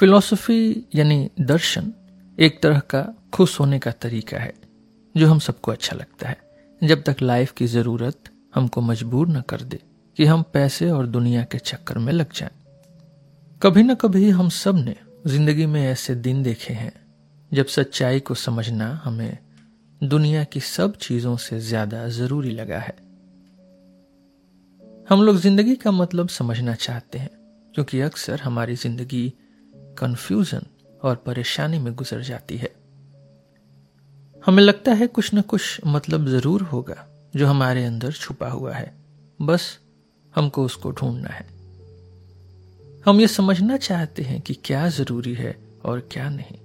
Philosophy यानी दर्शन एक तरह का खुश होने का तरीका है, जो हम सबको अच्छा लगता है जब तक लाइफ की ज़रूरत हमको मजबूर न कर दे कि हम पैसे और दुनिया के चक्कर में लग जाएँ। कभी न कभी हम सबने ज़िंदगी में ऐसे दिन देखे हैं, जब सच्चाई को समझना हमें दुनिया की सब चीज़ों से ज़्यादा ज़रूरी लगा है हम लोग ज़िंदगी का मतलब समझना चाहते हैं, क्योंकि अक्सर हमारी ज़िंदगी कंफ्यूजन और परेशानी में गुजर जाती है। हमें लगता है कुछ न कुछ मतलब ज़रूर होगा जो हमारे अंदर छुपा हुआ है। बस हमको उसको ढूंढना है। हम ये समझना चाहते हैं कि क्या ज़रूरी है और क्या नहीं,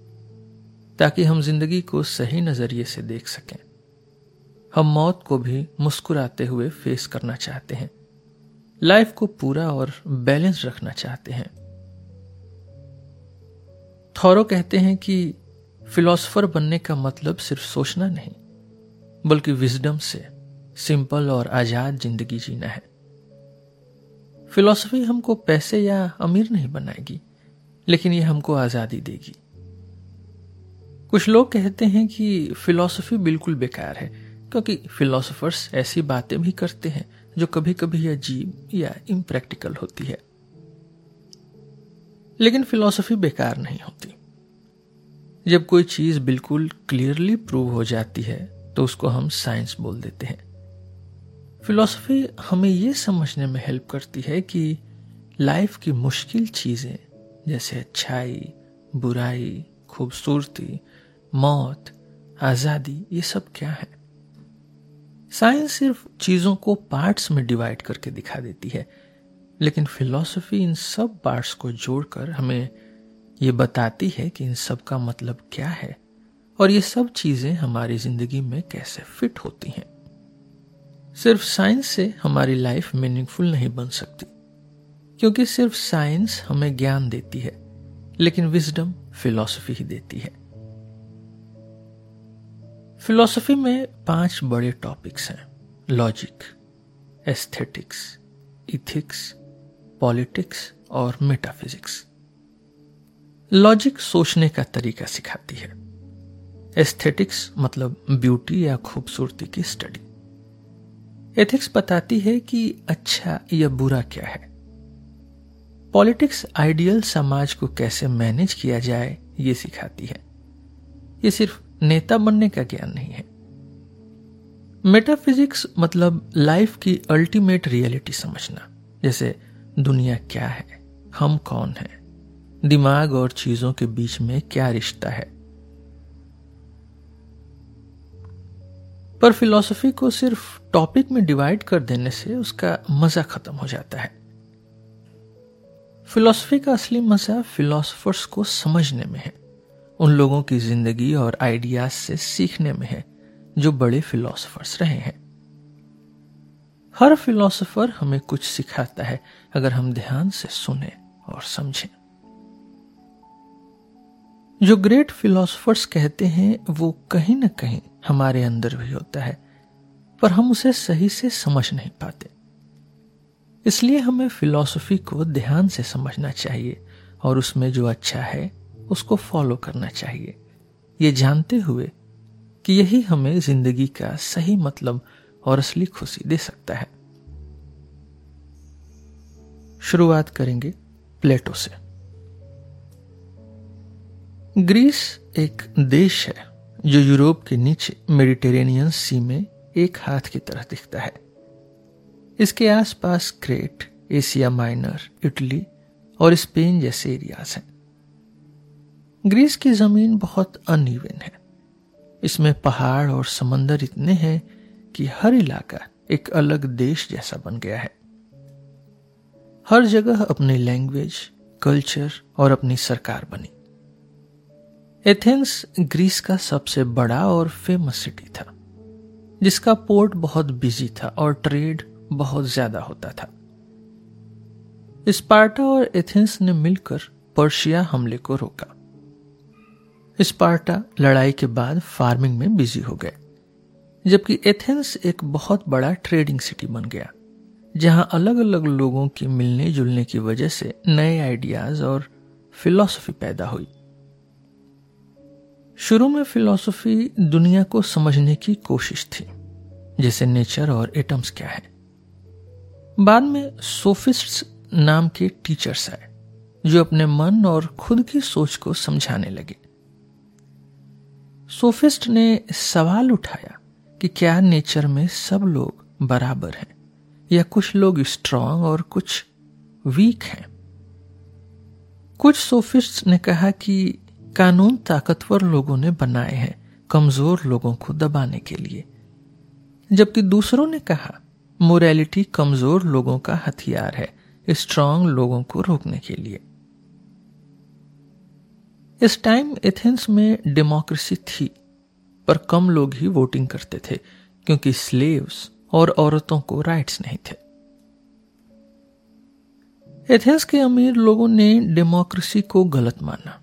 ताकि हम ज़िंदगी को सही नज़रिए से देख सकें। हम मौत को भी मुस्कुराते हुए फेस करना चाहते हैं। लाइफ को पूरा और बैलेंस रखना चाहते हैं। थौरो कहते हैं कि फिलोसफर बनने का मतलब सिर्फ़ सोचना नहीं, बल्कि विजडम से सिंपल और आज़ाद ज़िंदगी जीना है। फिलॉसफी हमको पैसे या अमीर नहीं बनाएगी, लेकिन ये हमको आज़ादी देगी। कुछ लोग कहते हैं कि फिलॉसफी बिल्कुल बेकार है, क्योंकि फिलोसफर्स ऐसी बातें भी करते हैं जो कभी कभी अजीब या इम्प्रैक्टिकल होती है। लेकिन फिलॉसफी बेकार नहीं होती। जब कोई चीज़ बिल्कुल क्लियरली प्रूव हो जाती है तो उसको हम साइंस बोल देते हैं। फिलॉसफी हमें यह समझने में हेल्प करती है कि लाइफ की मुश्किल चीज़ें, जैसे अच्छाई, बुराई, खूबसूरती, मौत, आज़ादी, ये सब क्या है? साइंस सिर्फ़ चीज़ों को पार्ट्स में डिवाइड करके दिखा देती है। लेकिन फिलॉसफी इन सब पार्ट्स को जोड़कर हमें ये बताती है कि इन सब का मतलब क्या है और ये सब चीज़ें हमारी ज़िंदगी में कैसे फिट होती हैं। सिर्फ़ साइंस से हमारी लाइफ मीनिंगफुल नहीं बन सकती, क्योंकि सिर्फ़ साइंस हमें ज्ञान देती है, लेकिन विजडम फिलॉसफी ही देती है। फिलॉसफी में पाँच बड़े टॉपिक्स हैं, लॉजिक, एस्थेटिक्स, इथिक्स पॉलिटिक्स और मेटाफिजिक्स। लॉजिक सोचने का तरीका सिखाती है। एस्थेटिक्स मतलब ब्यूटी या खूबसूरती की स्टडी। एथिक्स बताती है कि अच्छा या बुरा क्या है। पॉलिटिक्स आइडियल समाज को कैसे मैनेज किया जाए, ये सिखाती है। ये सिर्फ़ नेता बनने का ज्ञान नहीं है। मेटाफिजिक्स मतलब लाइफ की अल्टीमेट रियलिटी समझना, जैसे दुनिया क्या है? हम कौन है? दिमाग और चीज़ों के बीच में क्या रिश्ता है? पर फिलॉसफी को सिर्फ़ टॉपिक में डिवाइड कर देने से उसका मज़ा खत्म हो जाता है। फिलॉसफी का असली मज़ा फिलोसफर्स को समझने में है। उन लोगों की ज़िंदगी और आइडियाज़ से सीखने में है, जो बड़े फिलोसफर्स रहे हैं। हर फिलोसफर हमें कुछ सिखाता है अगर हम ध्यान से सुने और समझें। जो ग्रेट फिलोसफर्स कहते हैं, वो कहीं ना कहीं हमारे अंदर भी होता है, पर हम उसे सही से समझ नहीं पाते। इसलिए हमें फिलॉसफी को ध्यान से समझना चाहिए और उसमें जो अच्छा है, उसको फॉलो करना चाहिए। ये जानते हुए कि यही हमें ज़िंदगी का सही मतलब और असली खुशी दे सकता है। शुरुआत करेंगे प्लेटो से। ग्रीस एक देश है जो यूरोप के नीचे मेडिटेरेनियन सी में एक हाथ की तरह दिखता है। इसके आसपास क्रेट, एशिया माइनर, इटली और स्पेन जैसे एरियाज़ हैं। ग्रीस की ज़मीन बहुत अनइवन है। इसमें पहाड़ और समंदर इतने हैं कि हर इलाका एक अलग देश जैसा बन गया है। हर जगह अपनी लैंग्वेज कल्चर और अपनी सरकार बनी। एथेंस ग्रीस का सबसे बड़ा और फ़ेमस सिटी था, जिसका पोर्ट बहुत बिज़ी था और ट्रेड बहुत ज़्यादा होता था। स्पार्टा और एथेंस ने मिलकर पर्शिया हमले को रोका। स्पार्टा लड़ाई के बाद फ़ार्मिंग में बिज़ी हो गए, जबकि एथेंस एक बहुत बड़ा ट्रेडिंग सिटी बन गया। जहाँ अलग अलग लोगों के मिलने जुलने की वजह से नए आइडियाज़ और फिलॉसफी पैदा हुई। शुरू में फिलॉसफी दुनिया को समझने की कोशिश थी, जैसे नेचर और एटम्स क्या है। बाद में सोफिस्ट्स नाम के टीचर्स आए, जो अपने मन और खुद की सोच को समझाने लगे। सोफिस्ट ने सवाल उठाया कि क्या नेचर में सब लोग बराबर हैं? या कुछ लोग स्ट्रांग और कुछ वीक हैं। कुछ सोफिस्ट ने कहा कि कानून ताकतवर लोगों ने बनाए हैं, कमज़ोर लोगों को दबाने के लिए। जबकि दूसरों ने कहा मोरालिटी कमज़ोर लोगों का हथियार है स्ट्रांग लोगों को रोकने के लिए। इस टाइम एथेंस में डेमोक्रेसी थी, पर कम लोग ही वोटिंग करते थे, क्योंकि स्लेव्स और औरतों को राइट्स नहीं थे। एथेंस के अमीर लोगों ने डेमोक्रेसी को गलत माना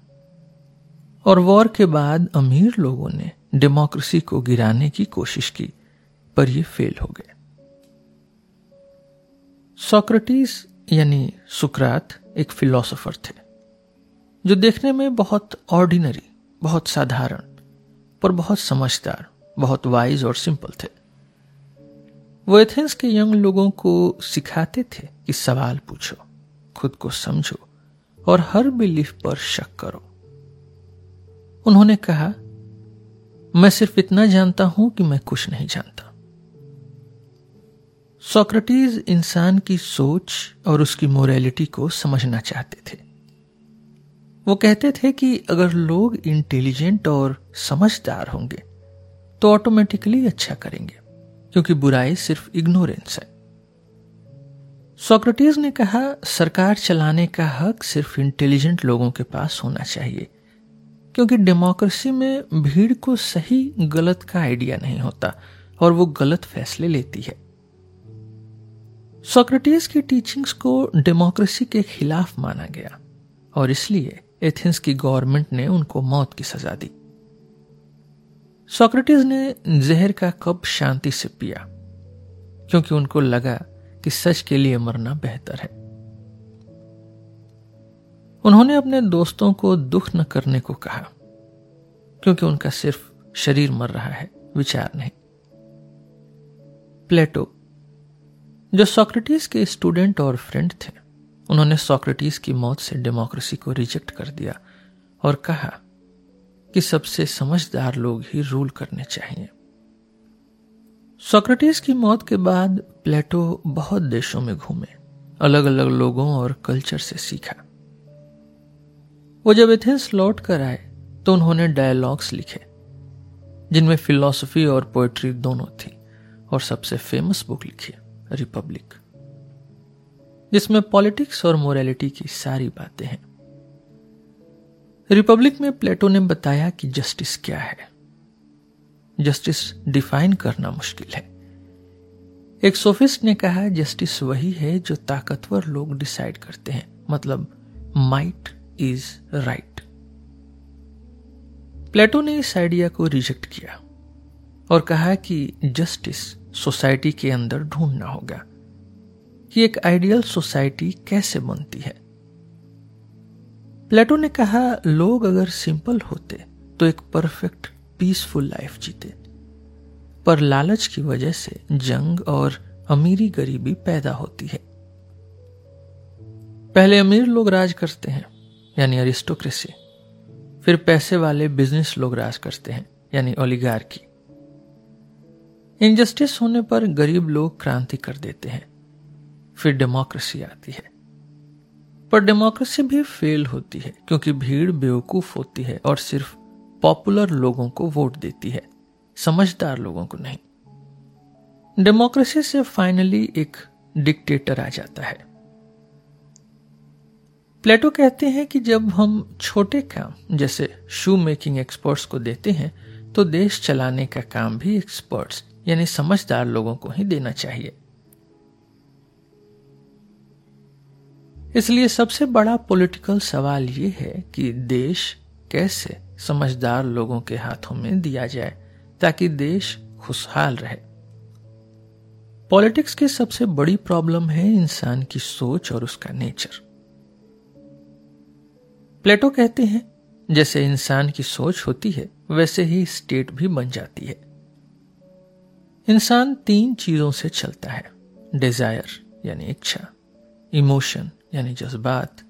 और वॉर के बाद अमीर लोगों ने डेमोक्रेसी को गिराने की कोशिश की, पर यह फेल हो गए। सोक्रेटिस यानी सुकरात एक फिलोसोफर थे, जो देखने में बहुत ऑर्डिनरी बहुत साधारण, पर बहुत समझदार, बहुत वाइज और सिंपल थे। वो एथेंस के यंग लोगों को सिखाते थे कि सवाल पूछो, खुद को समझो और हर बिलीफ पर शक करो। उन्होंने कहा, मैं सिर्फ़ इतना जानता हूँ कि मैं कुछ नहीं जानता। सोक्रेटिस इंसान की सोच और उसकी मोरालिटी को समझना चाहते थे। वो कहते थे कि अगर लोग इंटेलिजेंट और समझदार होंगे तो ऑटोमेटिकली अच्छा करेंगे। क्योंकि बुराई सिर्फ़ इग्नोरेंस है। सोक्रेटिस ने कहा, सरकार चलाने का हक सिर्फ़ इंटेलिजेंट लोगों के पास होना चाहिए, क्योंकि डेमोक्रेसी में भीड़ को सही गलत का आइडिया नहीं होता, और वो गलत फैसले लेती है। सोक्रेटिस की टीचिंग्स को डेमोक्रेसी के खिलाफ माना गया, और इसलिए एथेंस की गवर्नमेंट ने उनको मौत की सजा दी। सोक्रेटिस ने जहर का कप शांति से पिया, क्योंकि उनको लगा कि सच के लिए मरना बेहतर है। उन्होंने अपने दोस्तों को दुख न करने को कहा, क्योंकि उनका सिर्फ़ शरीर मर रहा है, विचार नहीं। प्लेटो, जो सोक्रेटिस के स्टूडेंट और फ्रेंड थे, उन्होंने सोक्रेटिस की मौत से डेमोक्रेसी को रिजेक्ट कर दिया और कहा कि सबसे समझदार लोग ही रूल करने चाहिए। सोक्रेटिस की मौत के बाद प्लेटो बहुत देशों में घूमे अलग अलग लोगों और कल्चर से सीखा। वो जब एथेंस लौट कर आए तो उन्होंने डायलॉग्स लिखे, जिनमें फिलॉसफी और पोएट्री दोनों थी, और सबसे फ़ेमस बुक लिखी, रिपब्लिक, जिसमें पॉलिटिक्स और मोरालिटी की सारी बातें हैं। रिपब्लिक में प्लेटो ने बताया कि जस्टिस क्या है? जस्टिस डिफाइन करना मुश्किल है। एक सोफिस्ट ने कहा, जस्टिस वही है जो ताकतवर लोग डिसाइड करते हैं। मतलब माइट इज़ राइट। प्लेटो ने इस आइडिया को रिजेक्ट किया और कहा कि जस्टिस सोसाइटी के अंदर ढूंढना होगा कि एक आइडियल सोसाइटी कैसे बनती है। प्लेटो ने कहा, लोग अगर सिंपल होते तो एक परफेक्ट, पीसफुल लाइफ जीते। पर लालच की वजह से जंग और अमीरी गरीबी पैदा होती है। पहले अमीर लोग राज करते हैं, यानी अरिस्टोक्रेसी। फिर पैसे वाले बिज़नेस लोग राज करते हैं, यानी ओलिगार की इनजस्टिस होने पर गरीब लोग क्रांति कर देते हैं। फिर डेमोक्रेसी आती है। पर डेमोक्रेसी भी फेल होती है, क्योंकि भीड़ बेवकूफ़ होती है और सिर्फ़ पॉपुलर लोगों को वोट देती है, समझदार लोगों को नहीं। डेमोक्रेसी से फाइनली एक डिक्टेटर आ जाता है। प्लेटो कहते हैं कि जब हम छोटे काम, जैसे शू मेकिंग एक्सपर्ट्स को देते हैं तो देश चलाने का काम भी एक्सपर्ट्स यानी समझदार लोगों को ही देना चाहिए। इसलिए सबसे बड़ा पॉलिटिकल सवाल यह है कि देश कैसे समझदार लोगों के हाथों में दिया जाए ताकि देश खुशहाल रहे। पॉलिटिक्स की सबसे बड़ी प्रॉब्लम है इंसान की सोच और उसका नेचर प्लेटो कहते हैं, जैसे इंसान की सोच होती है, वैसे ही स्टेट भी बन जाती है। इंसान तीन चीज़ों से चलता है डिज़ायर यानी इच्छा इमोशन यानी जज्बात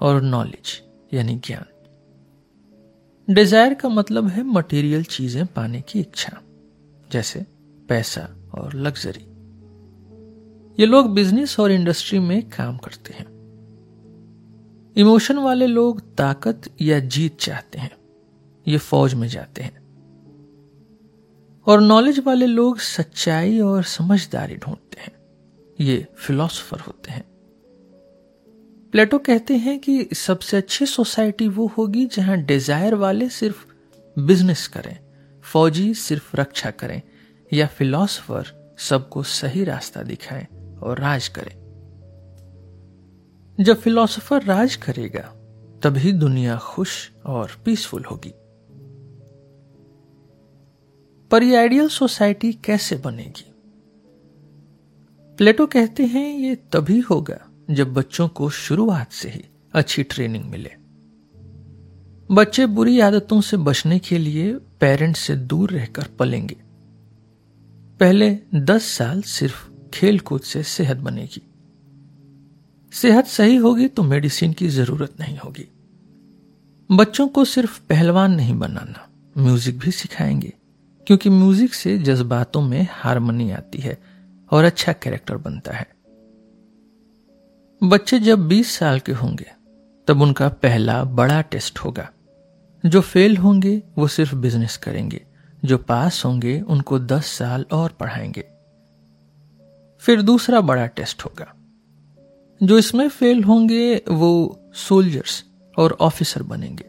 और नॉलेज यानी ज्ञान। डिज़ायर का मतलब है मटेरियल चीज़ें पाने की इच्छा, जैसे पैसा और लग्जरी ये लोग बिज़नेस और इंडस्ट्री में काम करते हैं। इमोशन वाले लोग ताकत या जीत चाहते हैं। ये फौज में जाते हैं। और नॉलेज वाले लोग सच्चाई और समझदारी ढूंढते हैं। ये फिलोसोफर होते हैं। प्लेटो कहते हैं कि सबसे अच्छी सोसाइटी वो होगी जहाँ डिज़ायर वाले सिर्फ़ बिज़नेस करें, फौजी सिर्फ़ रक्षा करें, या फिलोसोफर सबको सही रास्ता दिखाएँ और राज करें। जब फिलोसोफर राज करेगा, तभी दुनिया खुश और पीसफुल होगी। पर यह आइडियल सोसाइटी कैसे बनेगी? प्लेटो कहते हैं ये तभी होगा जब बच्चों को शुरुआत से ही अच्छी ट्रेनिंग मिले। बच्चे बुरी आदतों से बचने के लिए पेरेंट्स से दूर रहकर पलेंगे। पहले दस साल सिर्फ़ खेल कूद से सेहत बनेगी। सेहत सही होगी तो मेडिसिन की ज़रूरत नहीं होगी। बच्चों को सिर्फ़ पहलवान नहीं बनाना म्यूज़िक भी सिखाएँगे, क्योंकि म्यूज़िक से जज्बातों में हारमोनी आती है और अच्छा कैरेक्टर बनता है। बच्चे जब 20 साल के होंगे, तब उनका पहला बड़ा टेस्ट होगा। जो फेल होंगे, वो सिर्फ़ बिज़नेस करेंगे। जो पास होंगे, उनको 10 साल और पढ़ाएँगे। फिर दूसरा बड़ा टेस्ट होगा। जो इसमें फेल होंगे, वो सोल्जर्स और ऑफिसर बनेंगे।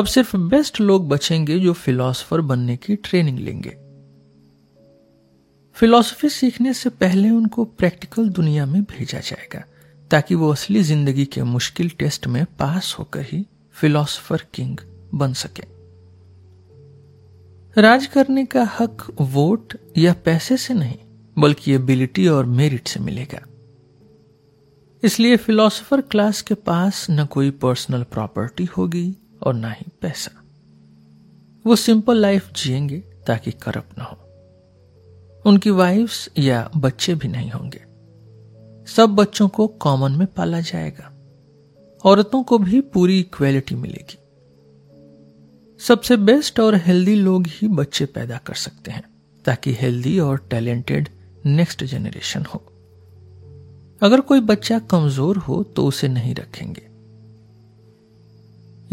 अब सिर्फ़ बेस्ट लोग बचेंगे जो फिलोसोफर बनने की ट्रेनिंग लेंगे। फिलॉसफी सीखने से पहले उनको प्रैक्टिकल दुनिया में भेजा जाएगा, ताकि वो असली ज़िंदगी के मुश्किल टेस्ट में पास होकर ही फिलोसोफर किंग बन सके। राज करने का हक वोट या पैसे से नहीं, बल्कि एबिलिटी और मेरिट से मिलेगा। इसलिए फिलोसोफर क्लास के पास न कोई पर्सनल प्रॉपर्टी होगी और ना ही पैसा। वो सिंपल लाइफ जिएँगे ताकि करप्ट ना हो। उनकी वाइफ्स या बच्चे भी नहीं होंगे। सब बच्चों को कॉमन में पाला जाएगा। औरतों को भी पूरी इक्वेलिटी मिलेगी। सबसे बेस्ट और हेल्दी लोग ही बच्चे पैदा कर सकते हैं, ताकि हेल्दी और टैलेंटेड नेक्स्ट जनरेशन हो। अगर कोई बच्चा कमज़ोर हो तो उसे नहीं रखेंगे।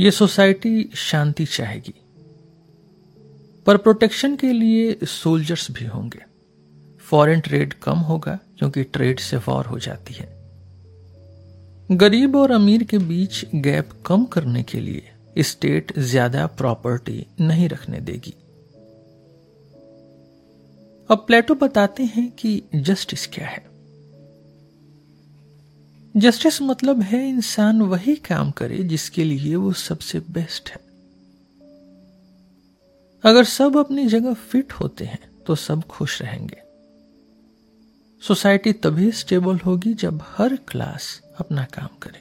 ये सोसाइटी शांति चाहेगी। पर प्रोटेक्शन के लिए सोल्जर्स भी होंगे। फॉरेन ट्रेड कम होगा, क्योंकि ट्रेड से वॉर हो जाती है। गरीब और अमीर के बीच गैप कम करने के लिए स्टेट ज़्यादा प्रॉपर्टी नहीं रखने देगी। अब प्लेटो बताते हैं कि जस्टिस क्या है। जस्टिस मतलब है इंसान वही काम करे जिसके लिए वो सबसे बेस्ट है। अगर सब अपनी जगह फिट होते हैं तो सब खुश रहेंगे। सोसाइटी तभी स्टेबल होगी जब हर क्लास अपना काम करे।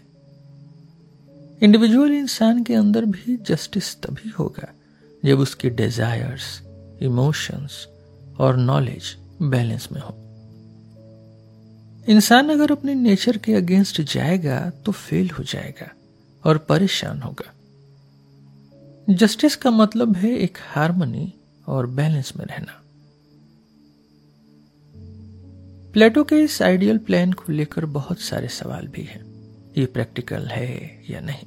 इंडिविजुअल इंसान के अंदर भी जस्टिस तभी होगा जब उसके डिजायर्स इमोशंस और नॉलेज बैलेंस में हो। इंसान अगर अपने नेचर के अगेंस्ट जाएगा तो फेल हो जाएगा और परेशान होगा। जस्टिस का मतलब है एक हारमोनी और बैलेंस में रहना। प्लेटो के इस आइडियल प्लान को लेकर बहुत सारे सवाल भी हैं। ये प्रैक्टिकल है या नहीं?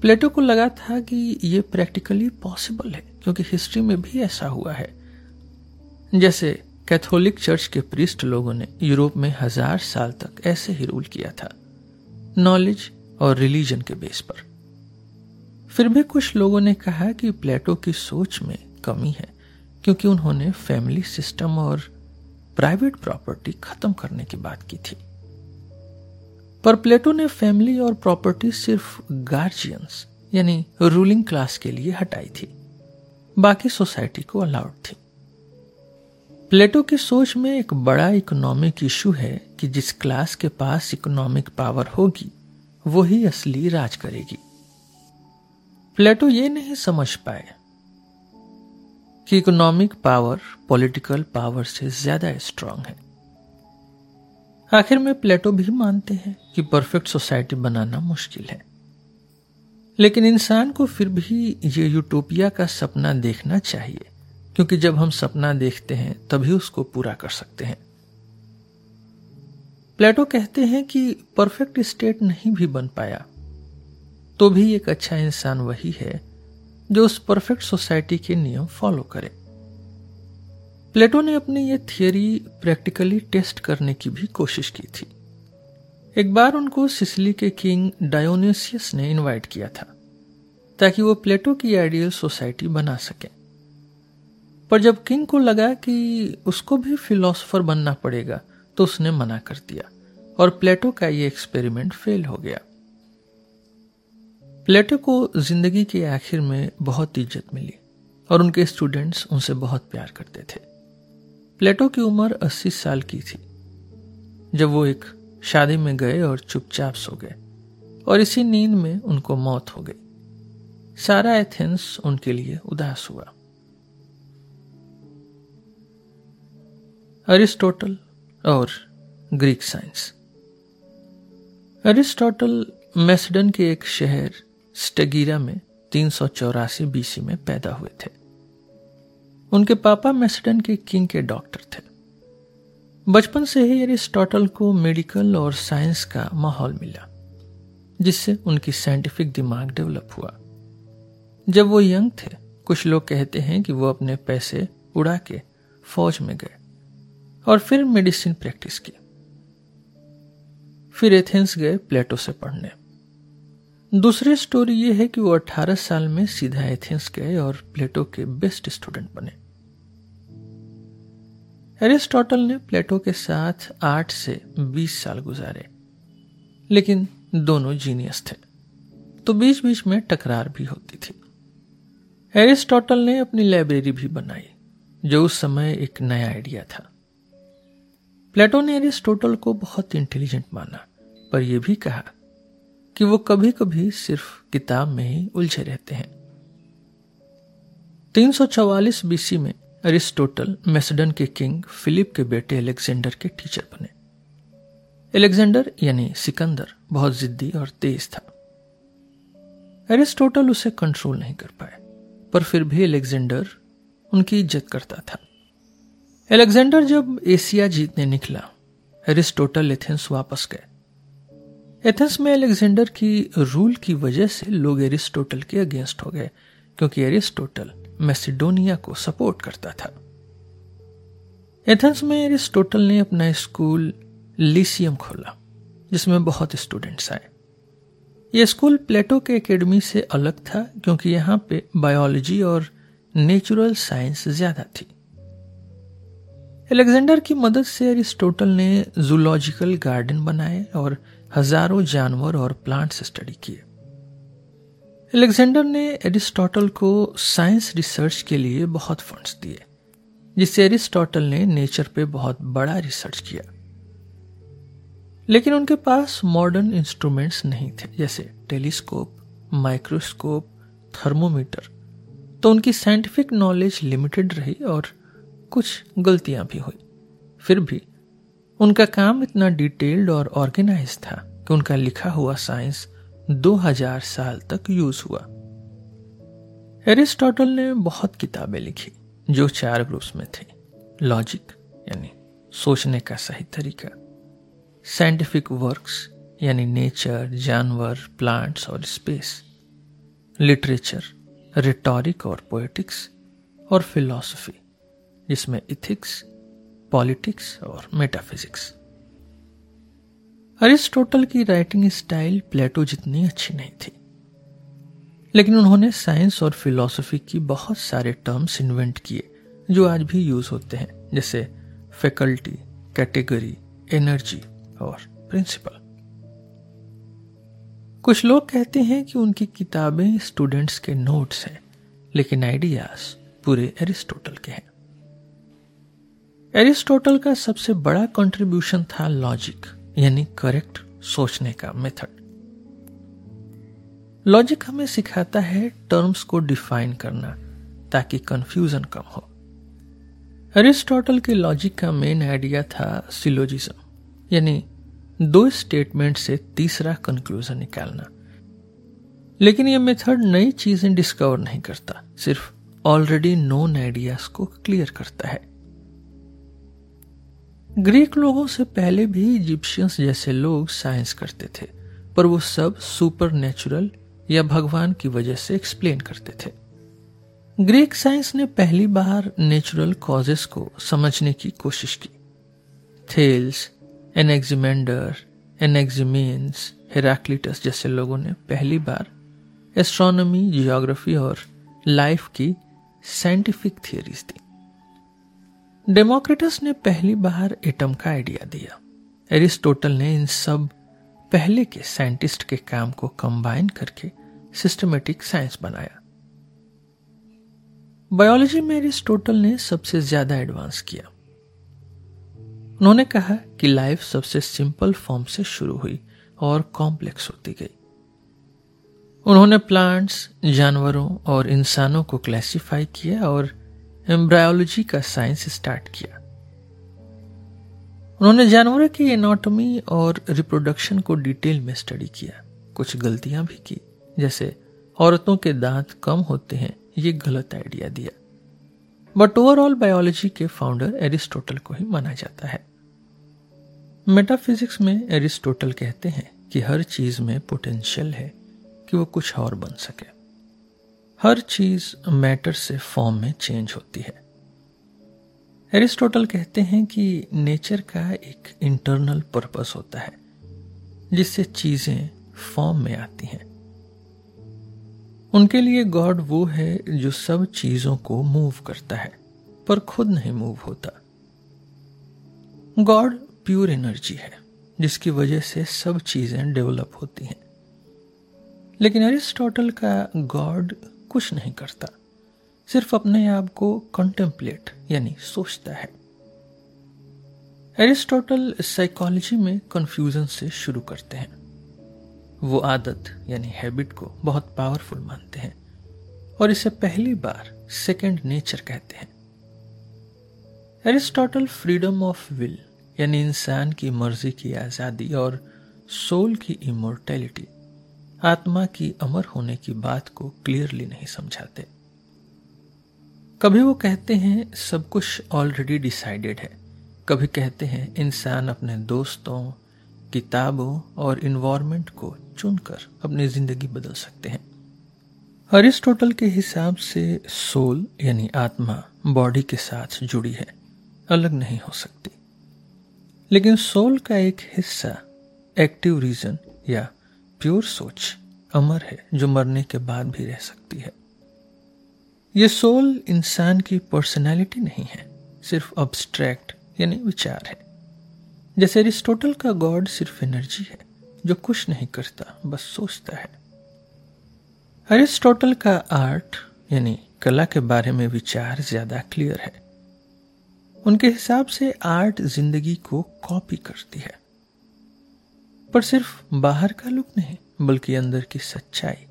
प्लेटो को लगा था कि ये प्रैक्टिकली पॉसिबल है, क्योंकि हिस्ट्री में भी ऐसा हुआ है। जैसे कैथोलिक चर्च के प्रिस्ट लोगों ने यूरोप में हज़ार साल तक ऐसे ही रूल किया था, नॉलेज और रिलीजन के बेस पर। फिर भी कुछ लोगों ने कहा कि प्लेटो की सोच में कमी है, क्योंकि उन्होंने फैमिली सिस्टम और प्राइवेट प्रॉपर्टी खत्म करने की बात की थी। पर प्लेटो ने फैमिली और प्रॉपर्टी सिर्फ़ गार्जियंस, यानी रूलिंग क्लास के लिए हटाई थी। बाकी सोसाइटी को अलाउड थी। प्लेटो की सोच में एक बड़ा इकोनॉमिक इशू है कि जिस क्लास के पास इकोनॉमिक पावर होगी, वही असली राज करेगी। प्लेटो ये नहीं समझ पाए कि इकोनॉमिक पावर पॉलिटिकल पावर से ज़्यादा स्ट्रांग है। आखिर में प्लेटो भी मानते हैं कि परफेक्ट सोसाइटी बनाना मुश्किल है। लेकिन इंसान को फिर भी ये यूटोपिया का सपना देखना चाहिए, क्योंकि जब हम सपना देखते हैं, तभी उसको पूरा कर सकते हैं। प्लेटो कहते हैं कि परफेक्ट स्टेट नहीं भी बन पाया तो भी एक अच्छा इंसान वही है जो उस परफेक्ट सोसाइटी के नियम फॉलो करे। प्लेटो ने अपनी ये थियोरी प्रैक्टिकली टेस्ट करने की भी कोशिश की थी। एक बार उनको सिसली के किंग डायोनिसियस ने इनवाइट किया था, ताकि वो प्लेटो की आइडियल सोसाइटी बना सके। पर जब किंग को लगा कि उसको भी फिलोसोफर बनना पड़ेगा तो उसने मना कर दिया, और प्लेटो का ये एक्सपेरिमेंट फेल हो गया। प्लेटो को ज़िंदगी के आखिर में बहुत इज़्ज़त मिली और उनके स्टूडेंट्स उनसे बहुत प्यार करते थे। प्लेटो की उम्र 80 साल की थी, जब वो एक शादी में गए और चुपचाप सो गए और इसी नींद में उनको मौत हो गई। सारा एथेंस उनके लिए उदास हुआ। अरिस्टोटल और ग्रीक साइंस। अरिस्टोटल मैसडन के एक शहर स्टेगीरा में तीन सौ चौरासी बीसी में पैदा हुए थे। उनके पापा मैसडन के किंग के डॉक्टर थे। बचपन से ही एरिस्टोटल को मेडिकल और साइंस का माहौल मिला, जिससे उनकी साइंटिफिक दिमाग डेवलप हुआ। जब वो यंग थे, कुछ लोग कहते हैं कि वो अपने पैसे उड़ा के फौज में गए और फिर मेडिसिन प्रैक्टिस की। फिर एथेंस गए प्लेटो से पढ़ने। दूसरी स्टोरी यह है कि वो 18 साल में सीधा एथेंस गए और प्लेटो के बेस्ट स्टूडेंट बने। एरिस्टोटल ने प्लेटो के साथ आठ से बीस साल गुजारे, लेकिन दोनों जीनियस थे तो बीच बीच में टकरार भी होती थी। एरिस्टोटल ने अपनी लाइब्रेरी भी बनाई, जो उस समय एक नया आइडिया था। प्लेटो ने एरिस्टोटल को बहुत इंटेलिजेंट माना, पर यह भी कहा कि वो कभी कभी सिर्फ़ किताब में ही उलझे रहते हैं। 344 बीसी में अरिस्टोटल मेसडन के किंग फिलिप के बेटे अलेक्जेंडर के टीचर बने। अलेक्जेंडर यानी सिकंदर बहुत जिद्दी और तेज था। एरिस्टोटल उसे कंट्रोल नहीं कर पाए, पर फिर भी अलेक्जेंडर उनकी इज़्ज़त करता था। एलेक्जेंडर जब एशिया जीतने निकला एरिस्टोटल एथेंस वापस गए। एथेंस में एलेक्जेंडर की रूल की वजह से लोग एरिस्टोटल के अगेंस्ट हो गए, क्योंकि एरिस्टोटल मैसिडोनिया को सपोर्ट करता था। एथेंस में एरिस्टोटल ने अपना स्कूल लिसियम खोला, जिसमें बहुत स्टूडेंट्स आए। यह स्कूल प्लेटो के एकेडमी से अलग था, क्योंकि यहाँ पे बायोलॉजी और नेचुरल साइंस ज़्यादा थी। एलेक्जेंडर की मदद से एरिस्टोटल ने जूलॉजिकल गार्डन बनाए और हज़ारों जानवर और प्लांट्स स्टडी किए। एलेक्जेंडर ने एरिस्टोटल को साइंस रिसर्च के लिए बहुत फंड्स दिए, जिससे एरिस्टोटल ने नेचर पे बहुत बड़ा रिसर्च किया। लेकिन उनके पास मॉडर्न इंस्ट्रूमेंट्स नहीं थे, जैसे टेलीस्कोप, माइक्रोस्कोप, थर्मोमीटर। तो उनकी साइंटिफिक नॉलेज लिमिटेड रही और कुछ गलतियाँ भी हुई। फिर भी उनका काम इतना डिटेल्ड और ऑर्गेनाइज था कि उनका लिखा हुआ साइंस 2000 साल तक यूज़ हुआ। एरिस्टोटल ने बहुत किताबें लिखी, जो चार ग्रुप्स में थी। लॉजिक, यानी सोचने का सही तरीका। साइंटिफिक वर्क्स, यानी नेचर, जानवर, प्लांट्स और स्पेस। लिटरेचर, रिटोरिक और पोएटिक्स। और फिलॉसफी, जिसमें इथिक्स पॉलिटिक्स और मेटाफिजिक्स। अरिस्टोटल की राइटिंग स्टाइल प्लेटो जितनी अच्छी नहीं थी। लेकिन उन्होंने साइंस और फिलॉसफी की बहुत सारे टर्म्स इन्वेंट किए, जो आज भी यूज़ होते हैं, जैसे फैकल्टी, कैटेगरी, एनर्जी और प्रिंसिपल। कुछ लोग कहते हैं कि उनकी किताबें स्टूडेंट्स के नोट्स हैं, लेकिन आइडियाज़ पूरे एरिस्टोटल के हैं। एरिस्टोटल का सबसे बड़ा कंट्रीब्यूशन था लॉजिक यानी करेक्ट सोचने का मेथड लॉजिक हमें सिखाता है टर्म्स को डिफाइन करना, ताकि कंफ्यूजन कम हो. एरिस्टोटल के लॉजिक का मेन आइडिया था सिलोजिज्म यानी दो स्टेटमेंट से तीसरा कंक्लूजन निकालना. लेकिन यह मेथड नई चीज़ें डिस्कवर नहीं करता, सिर्फ़ ऑलरेडी नोन आइडियाज़ को क्लियर करता है. ग्रीक लोगों से पहले भी इजिप्शियंस जैसे लोग साइंस करते थे, पर वो सब सुपर नेचुरल या भगवान की वजह से एक्सप्लेन करते थे। ग्रीक साइंस ने पहली बार नेचुरल कॉजेस को समझने की कोशिश की। थेल्स एनेक्जिमेंडर एनेक्जिमीन्स हेराक्लिटस जैसे लोगों ने पहली बार एस्ट्रोनॉमी जियोग्राफी और लाइफ की साइंटिफिक थियरीज दी। डेमोक्रेटस ने पहली बार एटम का आइडिया दिया। एरिस्टोटल ने इन सब पहले के साइंटिस्ट के काम को कंबाइन करके सिस्टमेटिक साइंस बनाया। बायोलॉजी में एरिस्टोटल ने सबसे ज़्यादा एडवांस किया। उन्होंने कहा कि लाइफ सबसे सिंपल फॉर्म से शुरू हुई और कॉम्प्लेक्स होती गई। उन्होंने प्लांट्स जानवरों और इंसानों को क्लासिफाई किया और एम्ब्रायोलॉजी का साइंस स्टार्ट किया। उन्होंने जानवरों की एनाटॉमी और रिप्रोडक्शन को डिटेल में स्टडी किया। कुछ गलतियाँ भी की। जैसे, औरतों के दांत कम होते हैं, ये गलत आइडिया दिया। बट ओवरऑल बायोलॉजी के फाउंडर एरिस्टोटल को ही माना जाता है। मेटाफिजिक्स में एरिस्टोटल कहते हैं कि हर चीज़ में पोटेंशियल है कि वो कुछ और बन सके। हर चीज़ मैटर से फॉर्म में चेंज होती है। एरिस्टोटल कहते हैं कि नेचर का एक इंटरनल पर्पस होता है, जिससे चीज़ें फॉर्म में आती हैं। उनके लिए गॉड वो है जो सब चीज़ों को मूव करता है, पर खुद नहीं मूव होता। गॉड प्योर एनर्जी है, जिसकी वजह से सब चीज़ें डेवलप होती हैं। लेकिन अरिस्टोटल का गॉड कुछ नहीं करता। सिर्फ़ अपने आप को कंटेम्पलेट यानी सोचता है। एरिस्टोटल साइकोलॉजी में कंफ्यूजन से शुरू करते हैं। वो आदत, यानी हैबिट को बहुत पावरफुल मानते हैं और इसे पहली बार सेकेंड नेचर कहते हैं। एरिस्टोटल फ्रीडम ऑफ़ विल यानी इंसान की मर्ज़ी की आज़ादी और सोल की इमोर्टेलिटी आत्मा की अमर होने की बात को क्लियरली नहीं समझाते। कभी वो कहते हैं, सब कुछ ऑलरेडी डिसाइडेड है। कभी कहते हैं, इंसान अपने दोस्तों, किताबों और इन्वायरमेंट को चुनकर अपनी ज़िंदगी बदल सकते हैं। अरिस्टोटल के हिसाब से सोल, यानी आत्मा बॉडी के साथ जुड़ी है। अलग नहीं हो सकती। लेकिन सोल का एक हिस्सा एक्टिव रीजन या प्योर सोच अमर है, जो मरने के बाद भी रह सकती है। ये सोल इंसान की पर्सनैलिटी नहीं है, सिर्फ़ अब्स्ट्रैक्ट यानी विचार है। जैसे एरिस्टोटल का गॉड सिर्फ़ एनर्जी है, जो कुछ नहीं करता, बस सोचता है। अरिस्टोटल का आर्ट, यानी कला के बारे में विचार ज़्यादा क्लियर है। उनके हिसाब से आर्ट ज़िंदगी को कॉपी करती है। पर सिर्फ़ बाहर का लुक नहीं, बल्कि अंदर की सच्चाई।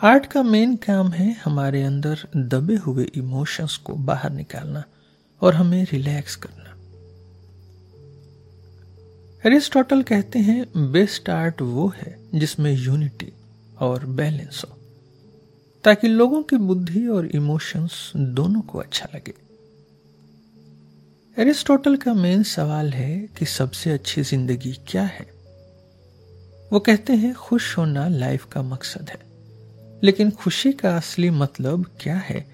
आर्ट का मेन काम है हमारे अंदर दबे हुए इमोशंस को बाहर निकालना और हमें रिलैक्स करना। एरिस्टोटल कहते हैं बेस्ट आर्ट वो है जिसमें यूनिटी और बैलेंस हो, ताकि लोगों की बुद्धि और इमोशंस दोनों को अच्छा लगे। एरिस्टोटल का मेन सवाल है कि सबसे अच्छी ज़िंदगी क्या है? वो कहते हैं, खुश होना लाइफ का मकसद है। लेकिन खुशी का असली मतलब क्या है,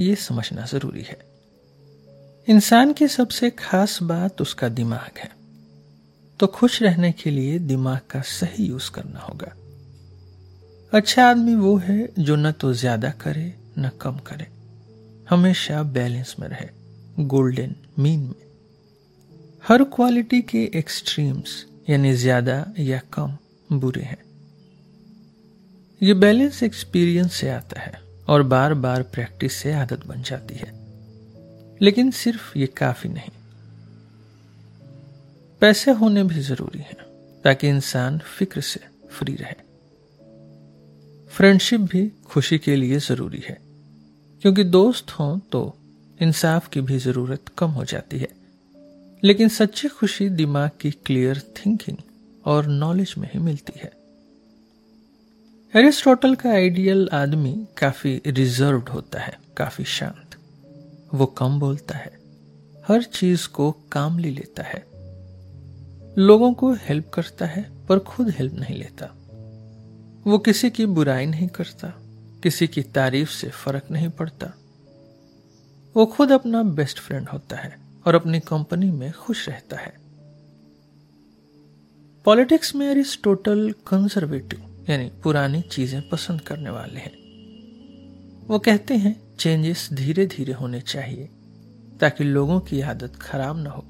ये समझना ज़रूरी है। इंसान की सबसे खास बात उसका दिमाग है। तो खुश रहने के लिए दिमाग का सही यूज़ करना होगा। अच्छा आदमी वो है जो न तो ज़्यादा करे, न कम करे। हमेशा बैलेंस में रहे। गोल्डन, मीन में। हर क्वालिटी के एक्सट्रीम्स यानी ज़्यादा या कम, बुरे हैं। ये बैलेंस एक्सपीरियंस से आता है और बार बार प्रैक्टिस से आदत बन जाती है। लेकिन सिर्फ़ ये काफ़ी नहीं। पैसे होने भी ज़रूरी हैं, ताकि इंसान फ़िक्र से फ्री रहे। फ्रेंडशिप भी खुशी के लिए ज़रूरी है, क्योंकि दोस्त हों तो इंसाफ की भी ज़रूरत कम हो जाती है। लेकिन सच्ची खुशी दिमाग की क्लियर थिंकिंग और नॉलेज में ही मिलती है। एरिस्टोटल का आइडियल आदमी काफ़ी रिजर्व्ड होता है, काफ़ी शांत। वो कम बोलता है, हर चीज़ को काम ले लेता है। लोगों को हेल्प करता है, पर खुद हेल्प नहीं लेता। वो किसी की बुराई नहीं करता, किसी की तारीफ़ से फ़र्क नहीं पड़ता। वो खुद अपना बेस्ट फ्रेंड होता है और अपनी कंपनी में खुश रहता है। पॉलिटिक्स में एरिस्टोटल कंजर्वेटिव यानी पुरानी चीज़ें पसंद करने वाले हैं। वो कहते हैं चेंजेस धीरे धीरे होने चाहिए, ताकि लोगों की आदत खराब ना हो।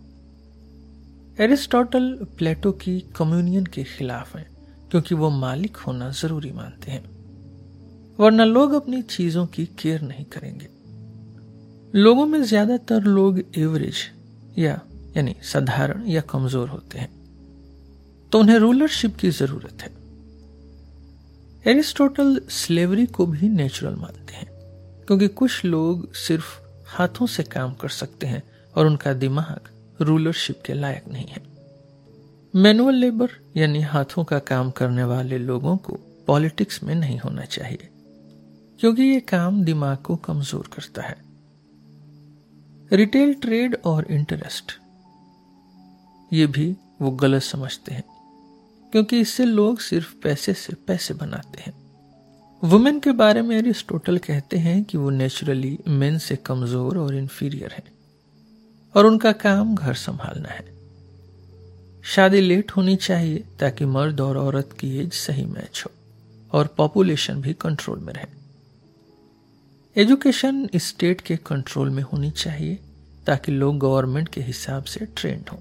एरिस्टोटल प्लेटो की कम्युनियन के खिलाफ है, क्योंकि वो मालिक होना ज़रूरी मानते हैं। वरना लोग अपनी चीज़ों की केयर नहीं करेंगे। लोगों में ज़्यादातर लोग एवरेज या, यानी साधारण या कमज़ोर होते हैं। तो उन्हें रूलरशिप की ज़रूरत है। एरिस्टोटल स्लेवरी को भी नेचुरल मानते हैं, क्योंकि कुछ लोग सिर्फ़ हाथों से काम कर सकते हैं और उनका दिमाग रूलरशिप के लायक नहीं है। मैनुअल लेबर यानी हाथों का काम करने वाले लोगों को पॉलिटिक्स में नहीं होना चाहिए, क्योंकि ये काम दिमाग को कमज़ोर करता है। रिटेल ट्रेड और इंटरेस्ट। ये भी वो गलत समझते हैं, क्योंकि इससे लोग सिर्फ़ पैसे से पैसे बनाते हैं। वुमेन के बारे में एरिस्टोटल कहते हैं कि वो नेचुरली मेन से कमज़ोर और इन्फीरियर है, और उनका काम घर संभालना है। शादी लेट होनी चाहिए ताकि मर्द और औरत की एज सही मैच हो, और पॉपुलेशन भी कंट्रोल में रहे। एजुकेशन स्टेट के कंट्रोल में होनी चाहिए ताकि लोग गवर्नमेंट के हिसाब से ट्रेंड हों।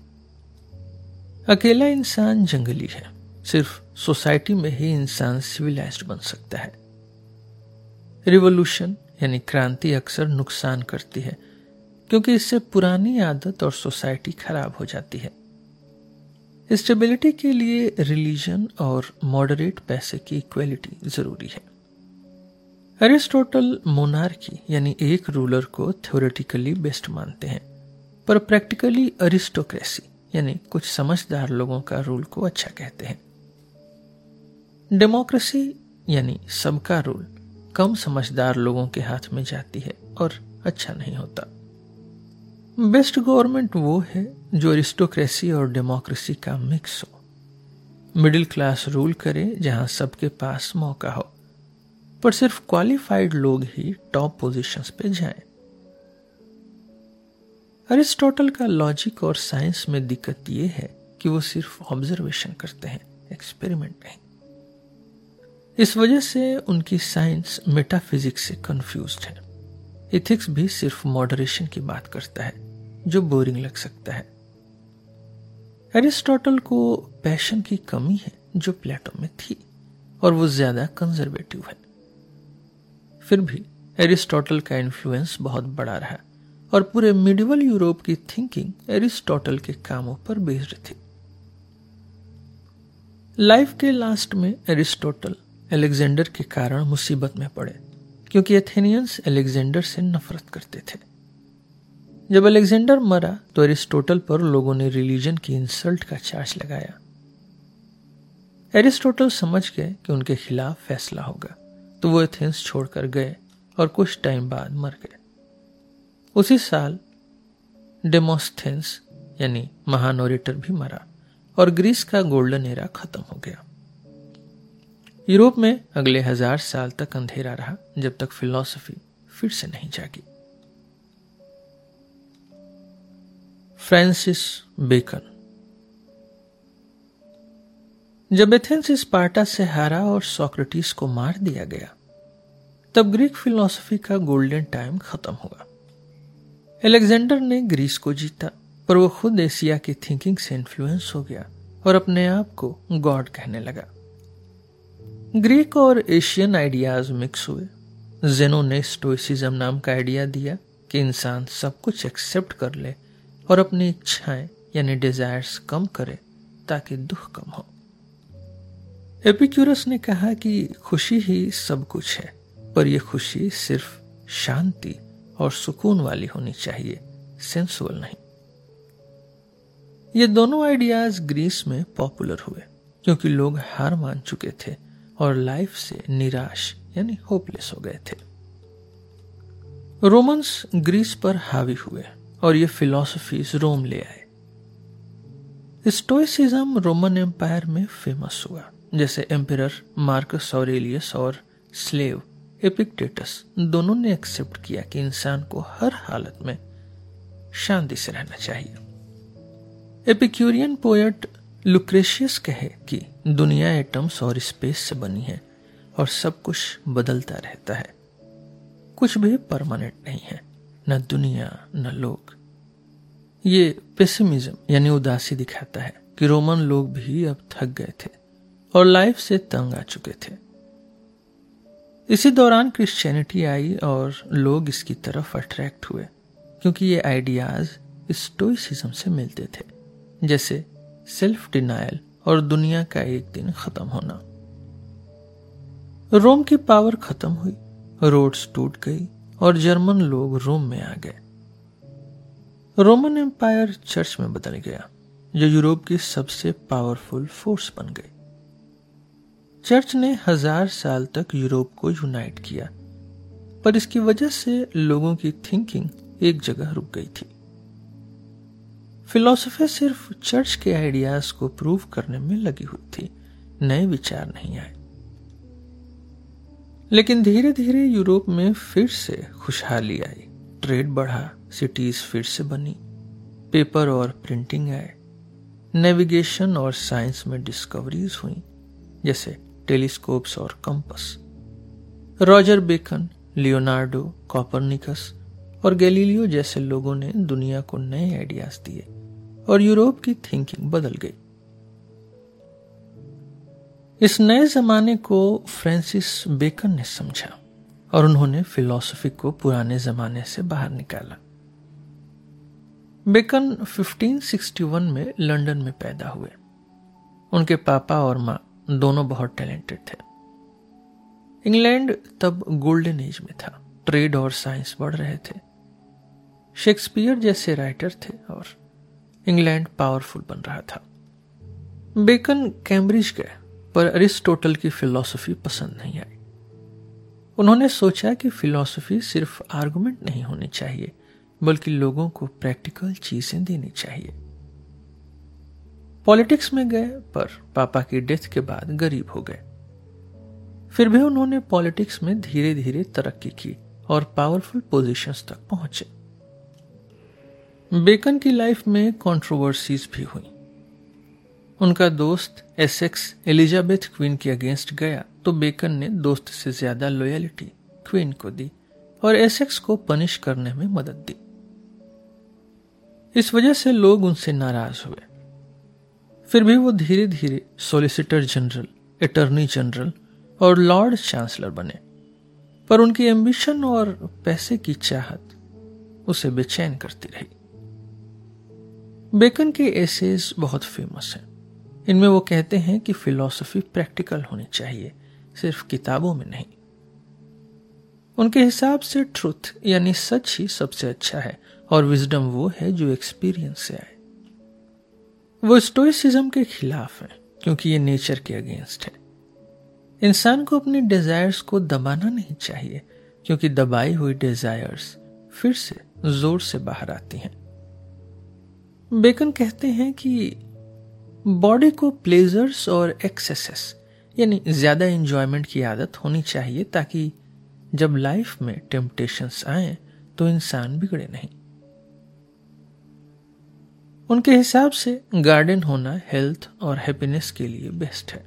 अकेला इंसान जंगली है। सिर्फ़ सोसाइटी में ही इंसान सिविलाइज्ड बन सकता है। रिवोल्यूशन यानी क्रांति, अक्सर नुकसान करती है, क्योंकि इससे पुरानी आदत और सोसाइटी खराब हो जाती है। स्टेबिलिटी के लिए रिलीजन और मॉडरेट पैसे की इक्वेलिटी ज़रूरी है। एरिस्टोटल मोनार्की, यानी एक रूलर को थ्योरेटिकली बेस्ट मानते हैं, पर प्रैक्टिकली अरिस्टोक्रेसी यानी कुछ समझदार लोगों का रूल को अच्छा कहते हैं। डेमोक्रेसी यानी सबका रूल कम समझदार लोगों के हाथ में जाती है और अच्छा नहीं होता। बेस्ट गवर्नमेंट वो है जो अरिस्टोक्रेसी और डेमोक्रेसी का मिक्स हो। मिडिल क्लास रूल करे जहाँ सबके पास मौका हो। पर सिर्फ़ क्वालिफाइड लोग ही टॉप पोजीशंस पे जाएँ। अरिस्टोटल का लॉजिक और साइंस में दिक्कत यह है कि वो सिर्फ़ ऑब्जर्वेशन करते हैं एक्सपेरिमेंट नहीं। इस वजह से उनकी साइंस मेटाफिजिक्स से कंफ्यूज है। इथिक्स भी सिर्फ़ मॉडरेशन की बात करता है, जो बोरिंग लग सकता है। एरिस्टोटल को पैशन की कमी है, जो प्लेटो में थी, और वो ज़्यादा कंजर्वेटिव है। फिर भी एरिस्टोटल का इन्फ्लुएंस बहुत बड़ा रहा और पूरे मिडिवल यूरोप की थिंकिंग एरिस्टोटल के कामों पर बेस्ड थी। लाइफ के लास्ट में एरिस्टोटल एलेक्जेंडर के कारण मुसीबत में पड़े, क्योंकि एथेनियंस एलेक्जेंडर से नफरत करते थे। जब अलेक्जेंडर मरा तो एरिस्टोटल पर लोगों ने रिलीजन की इंसल्ट का चार्ज लगाया। एरिस्टोटल समझ गए कि उनके खिलाफ फैसला होगा। तो वो एथेंस छोड़कर गए और कुछ टाइम बाद मर गए। उसी साल डेमोस्थेंस, यानी महान ओरेटर, भी मरा और ग्रीस का गोल्डन एरा खत्म हो गया। यूरोप में अगले हज़ार साल तक अंधेरा रहा, जब तक फिलॉसफी फिर से नहीं जागी। Francis Bacon. जब एथेंस स्पार्टा से हारा और सोक्रेटिस को मार दिया गया तब ग्रीक फिलॉसफी का गोल्डन टाइम खत्म हुआ। एलेक्जेंडर ने ग्रीस को जीता, पर वो खुद एशिया की थिंकिंग से इन्फ्लुएंस हो गया और अपने आप को गॉड कहने लगा। ग्रीक और एशियन आइडियाज़ मिक्स हुए। जेनो ने स्टोइसिज्म नाम का आइडिया दिया कि इंसान सब कुछ एक्सेप्ट कर ले और अपनी इच्छाएँ, यानी डिजायर्स कम करे ताकि दुख कम हो। एपिक्यूरस ने कहा कि खुशी ही सब कुछ है। पर यह खुशी सिर्फ़ शांति और सुकून वाली होनी चाहिए सेंसुअल नहीं। ये दोनों आइडियाज़ ग्रीस में पॉपुलर हुए, क्योंकि लोग हार मान चुके थे और लाइफ से निराश, यानी होपलेस हो गए थे। रोमन्स ग्रीस पर हावी हुए और ये फिलॉसफीज रोम ले आए। स्टोइसिज्म रोमन एम्पायर में फ़ेमस हुआ, जैसे एम्पियर मार्कस और स्लेव एपिक्टेटस दोनों ने एक्सेप्ट किया कि इंसान को हर हालत में शांति से रहना चाहिए। एपिक्यूरियन पोएट लुक्रेशियस कहे कि दुनिया एटम्स और स्पेस से बनी है और सब कुछ बदलता रहता है। कुछ भी परमानेंट नहीं है, न दुनिया, न लोग। ये पेसिमिज्म यानी उदासी दिखाता है कि रोमन लोग भी अब थक गए थे और लाइफ से तंग आ चुके थे। इसी दौरान क्रिश्चियनिटी आई और लोग इसकी तरफ़ अट्रैक्ट हुए, क्योंकि ये आइडियाज़ स्टोइसिज्म से मिलते थे, जैसे सेल्फ डिनायल और दुनिया का एक दिन खत्म होना। रोम की पावर खत्म हुई रोड्स टूट गई और जर्मन लोग रोम में आ गए। रोमन एम्पायर चर्च में बदल गया, जो यूरोप की सबसे पावरफुल फोर्स बन गई। चर्च ने हज़ार साल तक यूरोप को यूनाइट किया, पर इसकी वजह से लोगों की थिंकिंग एक जगह रुक गई थी। फिलोसफी सिर्फ़ चर्च के आइडियाज़ को प्रूव करने में लगी हुई थी, नए विचार नहीं आए। लेकिन धीरे धीरे यूरोप में फिर से खुशहाली आई ट्रेड बढ़ा सिटीज़ फिर से बनी पेपर और प्रिंटिंग आए नेविगेशन और साइंस में डिस्कवरीज हुई, जैसे टेलीस्कोप्स और compass. Roger Bacon, Leonardo Copernicus और गैलीलियो जैसे लोगों ने दुनिया को नए आइडियाज़ दिए और यूरोप की थिंकिंग बदल गई। इस नए जमाने को फ्रांसिस बेकन ने समझा और उन्होंने फिलॉसफी को पुराने जमाने से बाहर निकाला। बेकन 1561 में लंदन में पैदा हुए। उनके पापा और माँ दोनों बहुत टैलेंटेड थे। इंग्लैंड तब गोल्डन एज में था। ट्रेड और साइंस बढ़ रहे थे। शेक्सपियर जैसे राइटर थे और इंग्लैंड पावरफुल बन रहा था। बेकन कैम्ब्रिज गए पर अरिस्टोटल की फिलॉसफी पसंद नहीं आई। उन्होंने सोचा कि फिलॉसफी सिर्फ़ आर्गुमेंट नहीं होनी चाहिए, बल्कि लोगों को प्रैक्टिकल चीज़ें देनी चाहिए। पॉलिटिक्स में गए, पर पापा की डेथ के बाद गरीब हो गए। फिर भी उन्होंने पॉलिटिक्स में धीरे धीरे तरक्की की और पावरफुल पोजीशंस तक पहुँचे। बेकन की लाइफ में कंट्रोवर्सीज भी हुई। उनका दोस्त एसेक्स एलिजाबेथ क्वीन के अगेंस्ट गया तो बेकन ने दोस्त से ज़्यादा लॉयलिटी क्वीन को दी और एसेक्स को पनिश करने में मदद दी। इस वजह से लोग उनसे नाराज़ हुए। फिर भी वो धीरे धीरे सोलिसिटर जनरल, अटर्नी जनरल और लॉर्ड चांसलर बने। पर उनकी एम्बिशन और पैसे की चाहत उसे बेचैन करती रही। बेकन के एसेज बहुत फ़ेमस हैं। इनमें वो कहते हैं कि फिलॉसफी प्रैक्टिकल होनी चाहिए, सिर्फ़ किताबों में नहीं। उनके हिसाब से ट्रुथ यानी सच ही सबसे अच्छा है और विजडम वो है जो एक्सपीरियंस से आए। वो स्टोइसिज्म के खिलाफ है, क्योंकि ये नेचर के अगेंस्ट है। इंसान को अपने डिजायर्स को दबाना नहीं चाहिए, क्योंकि दबाई हुई डिजायर्स फिर से ज़ोर से बाहर आती हैं। बेकन कहते हैं कि बॉडी को प्लेजर्स और एक्सेसेस यानी ज़्यादा इंजॉयमेंट की आदत होनी चाहिए, ताकि जब लाइफ में टेम्पटेशंस आए तो इंसान बिगड़े नहीं। उनके हिसाब से गार्डन होना हेल्थ और हैप्पीनेस के लिए बेस्ट है।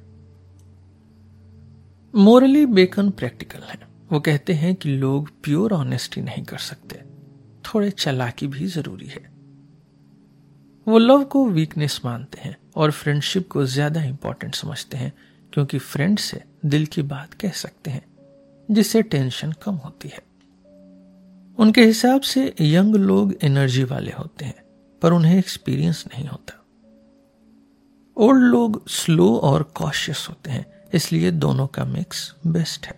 मोरली बेकन प्रैक्टिकल है। वो कहते हैं कि लोग प्योर ऑनेस्टी नहीं कर सकते। थोड़े चलाकी भी ज़रूरी है। वो लव को वीकनेस मानते हैं और फ्रेंडशिप को ज़्यादा इंपॉर्टेंट समझते हैं, क्योंकि फ्रेंड से दिल की बात कह सकते हैं, जिससे टेंशन कम होती है। उनके हिसाब से यंग लोग एनर्जी वाले होते हैं। पर उन्हें एक्सपीरियंस नहीं होता। ओल्ड लोग स्लो और कॉशियस होते हैं, इसलिए दोनों का मिक्स बेस्ट है।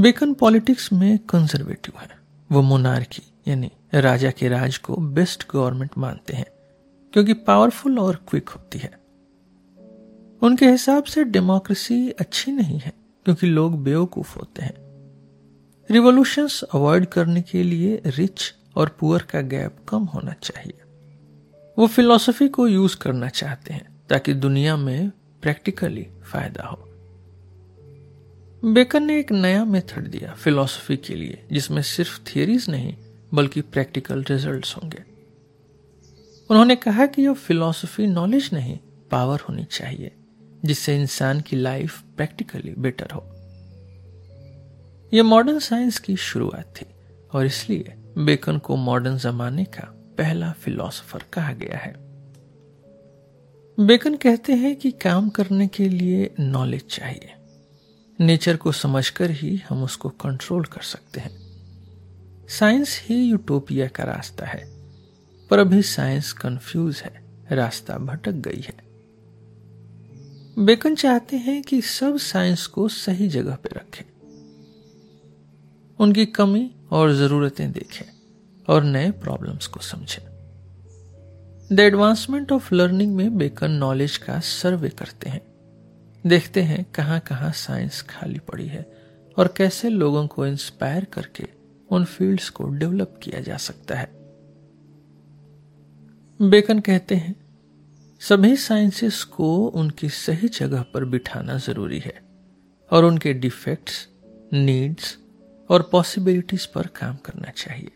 बेकन पॉलिटिक्स में कंजर्वेटिव है। वो मोनार्की यानी राजा के राज को बेस्ट गवर्नमेंट मानते हैं, क्योंकि पावरफुल और क्विक होती है। उनके हिसाब से डेमोक्रेसी अच्छी नहीं है, क्योंकि लोग बेवकूफ़ होते हैं। रिवॉल्यूशंस अवॉइड करने के लिए रिच और पुअर का गैप कम होना चाहिए। वो फिलॉसफी को यूज़ करना चाहते हैं ताकि दुनिया में प्रैक्टिकली फ़ायदा हो। बेकन ने एक नया मेथड दिया फिलॉसफी के लिए, जिसमें सिर्फ़ थियरीज नहीं, बल्कि प्रैक्टिकल रिजल्ट्स होंगे। उन्होंने कहा कि यह फिलॉसफी नॉलेज नहीं पावर होनी चाहिए, जिससे इंसान की लाइफ प्रैक्टिकली बेटर हो। यह मॉडर्न साइंस की शुरुआत थी, और इसलिए बेकन को मॉडर्न जमाने का पहला फिलोसोफर कहा गया है। बेकन कहते हैं कि काम करने के लिए नॉलेज चाहिए। नेचर को समझकर ही हम उसको कंट्रोल कर सकते हैं। साइंस ही यूटोपिया का रास्ता है, पर अभी साइंस कंफ्यूज है, रास्ता भटक गई है। बेकन चाहते हैं कि सब साइंस को सही जगह पर रखें। उनकी कमी और जरूरतें देखें और नए प्रॉब्लम्स को समझें। द एडवांसमेंट ऑफ़ लर्निंग में बेकन नॉलेज का सर्वे करते हैं। देखते हैं कहाँ कहाँ साइंस खाली पड़ी है और कैसे लोगों को इंस्पायर करके उन फील्ड्स को डेवलप किया जा सकता है। बेकन कहते हैं, सभी साइंसेस को उनकी सही जगह पर बिठाना ज़रूरी है और उनके डिफेक्ट्स नीड्स और पॉसिबिलिटीज पर काम करना चाहिए।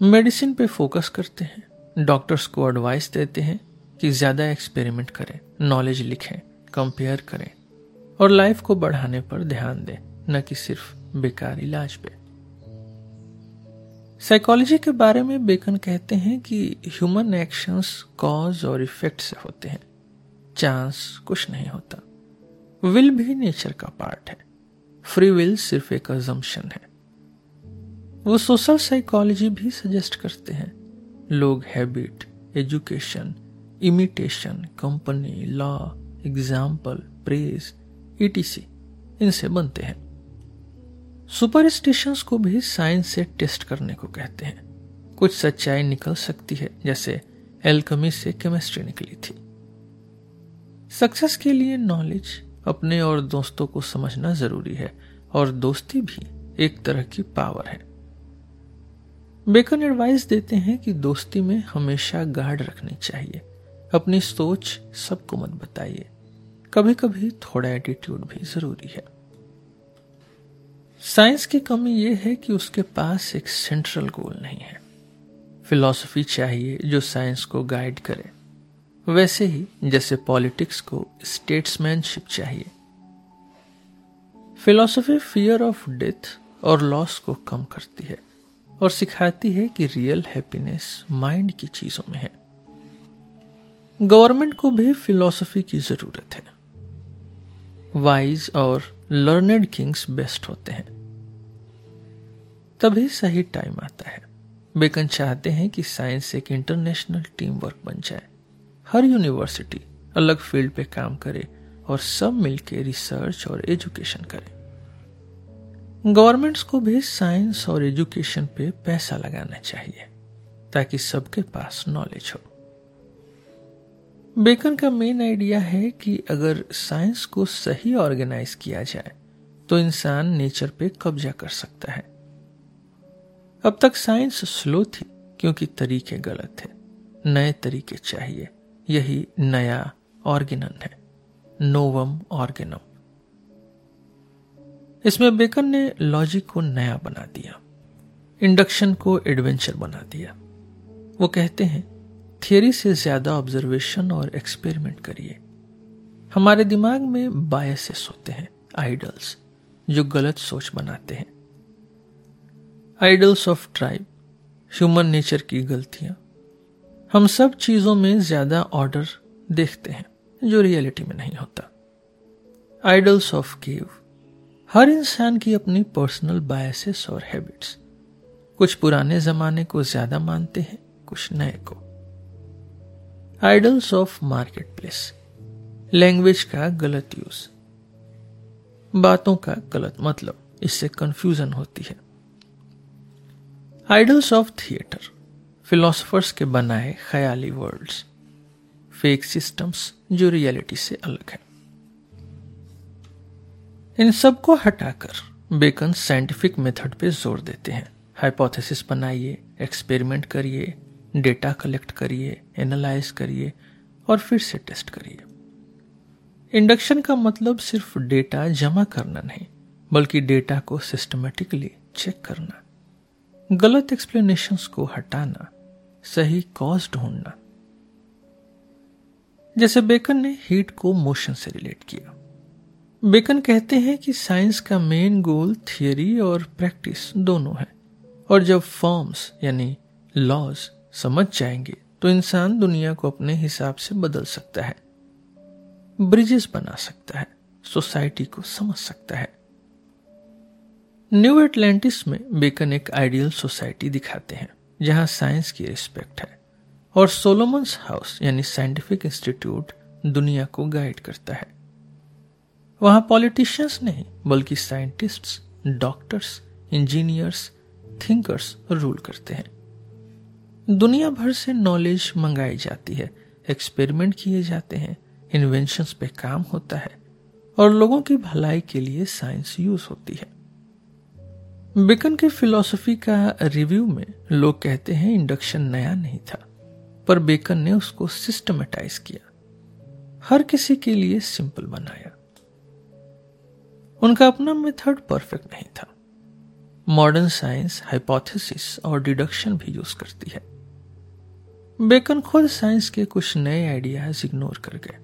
मेडिसिन पे फोकस करते हैं। डॉक्टर्स को एडवाइस देते हैं कि ज़्यादा एक्सपेरिमेंट करें नॉलेज लिखें कंपेयर करें और लाइफ को बढ़ाने पर ध्यान दें, न कि सिर्फ़ बेकार इलाज पे। साइकोलॉजी के बारे में बेकन कहते हैं कि ह्यूमन एक्शंस कॉज और इफ़ेक्ट से होते हैं। चांस कुछ नहीं होता। विल भी नेचर का पार्ट है। फ्री विल सिर्फ़ एक अजम्पशन है। वो सोशल साइकोलॉजी भी सजेस्ट करते हैं। लोग habit education imitation company law example press E T C इनसे बनते हैं। सुपरस्टिशंस को भी साइंस से टेस्ट करने को कहते हैं। कुछ सच्चाई निकल सकती है, जैसे एल्कमी से केमिस्ट्री निकली थी। सक्सेस के लिए नॉलेज अपने और दोस्तों को समझना ज़रूरी है और दोस्ती भी एक तरह की पावर है। बेकन एडवाइस देते हैं कि दोस्ती में हमेशा गार्ड रखनी चाहिए। अपनी सोच सबको मत बताइए। कभी कभी थोड़ा एटीट्यूड भी ज़रूरी है। साइंस की कमी यह है कि उसके पास एक सेंट्रल गोल नहीं है। फिलॉसफी चाहिए जो साइंस को गाइड करे। वैसे ही जैसे पॉलिटिक्स को स्टेट्समैनशिप चाहिए। फिलॉसफी फियर ऑफ़ डेथ और लॉस को कम करती है और सिखाती है कि रियल हैप्पीनेस माइंड की चीज़ों में है। गवर्नमेंट को भी फिलॉसफी की ज़रूरत है। वाइज और लर्नेड किंग्स बेस्ट होते हैं। तभी सही टाइम आता है। बेकन चाहते हैं कि साइंस एक इंटरनेशनल टीम वर्क बन जाए। हर यूनिवर्सिटी अलग फ़ील्ड पे काम करे और सब मिलकर रिसर्च और एजुकेशन करे। गवर्नमेंट्स को भी साइंस और एजुकेशन पे पैसा लगाना चाहिए, ताकि सबके पास नॉलेज हो। बेकन का मेन आइडिया है कि अगर साइंस को सही ऑर्गेनाइज किया जाए तो इंसान नेचर पे कब्जा कर सकता है। अब तक साइंस स्लो थी, क्योंकि तरीके गलत थे, नए तरीके चाहिए। यही नया ऑर्गेनन है, नोवम ऑर्गेनम। इसमें बेकन ने लॉजिक को नया बना दिया, इंडक्शन को एडवेंचर बना दिया। वो कहते हैं, थियरी से ज़्यादा ऑब्जर्वेशन और एक्सपेरिमेंट करिए। हमारे दिमाग में बायसेस होते हैं, आइडल्स, जो गलत सोच बनाते हैं। Idols of tribe, human nature की गलतियाँ हम सब चीज़ों में ज़्यादा ऑर्डर देखते हैं, जो रियलिटी में नहीं होता। आइडल्स ऑफ़ केव हर इंसान की अपनी पर्सनल बायसेस और हैबिट्स कुछ पुराने जमाने को ज़्यादा मानते हैं, कुछ नए को। Idols of market place language का गलत यूज़ बातों का गलत मतलब इससे कंफ्यूजन होती है। आइडल्स ऑफ़ थिएटर फिलोसफर्स के बनाए ख्याली वर्ल्ड्स फेक सिस्टम्स जो रियलिटी से अलग है। इन सबको हटाकर बेकन साइंटिफिक मेथड पे ज़ोर देते हैं। हाइपोथेसिस बनाइए एक्सपेरिमेंट करिए डेटा कलेक्ट करिए एनालाइज करिए और फिर से टेस्ट करिए। इंडक्शन का मतलब सिर्फ़ डेटा जमा करना नहीं, बल्कि डेटा को सिस्टमेटिकली चेक करना। गलत एक्सप्लेनेशंस को हटाना सही कॉज ढूंढना। जैसे बेकन ने हीट को मोशन से रिलेट किया। बेकन कहते हैं कि साइंस का मेन गोल थियरी और प्रैक्टिस दोनों है। और जब फॉर्म्स यानी लॉज समझ जाएँगे तो इंसान दुनिया को अपने हिसाब से बदल सकता है। ब्रिजेस बना सकता है। सोसाइटी को समझ सकता है। न्यू एटलांटिस में बेकन एक आइडियल सोसाइटी दिखाते हैं। जहाँ साइंस की रिस्पेक्ट है और सोलोमन्स हाउस यानी साइंटिफिक इंस्टीट्यूट दुनिया को गाइड करता है। वहाँ पॉलिटिशियंस नहीं, बल्कि scientists, doctors, engineers, thinkers rule करते हैं। दुनिया भर से नॉलेज मंगाई जाती है, एक्सपेरिमेंट किए जाते हैं, इन्वेंशंस पे काम होता है और लोगों की भलाई के लिए साइंस यूज़ होती है। बिकन के फिलॉसफी का रिव्यू में लोग कहते हैं इंडक्शन नया नहीं था, पर बेकन ने उसको सिस्टमेटाइज किया। हर किसी के लिए सिंपल बनाया। उनका अपना मेथड परफेक्ट नहीं था। मॉडर्न साइंस हाइपोथेसिस और डिडक्शन भी यूज़ करती है। बेकन खुद साइंस के कुछ नए आइडियाज़ इग्नोर कर गए।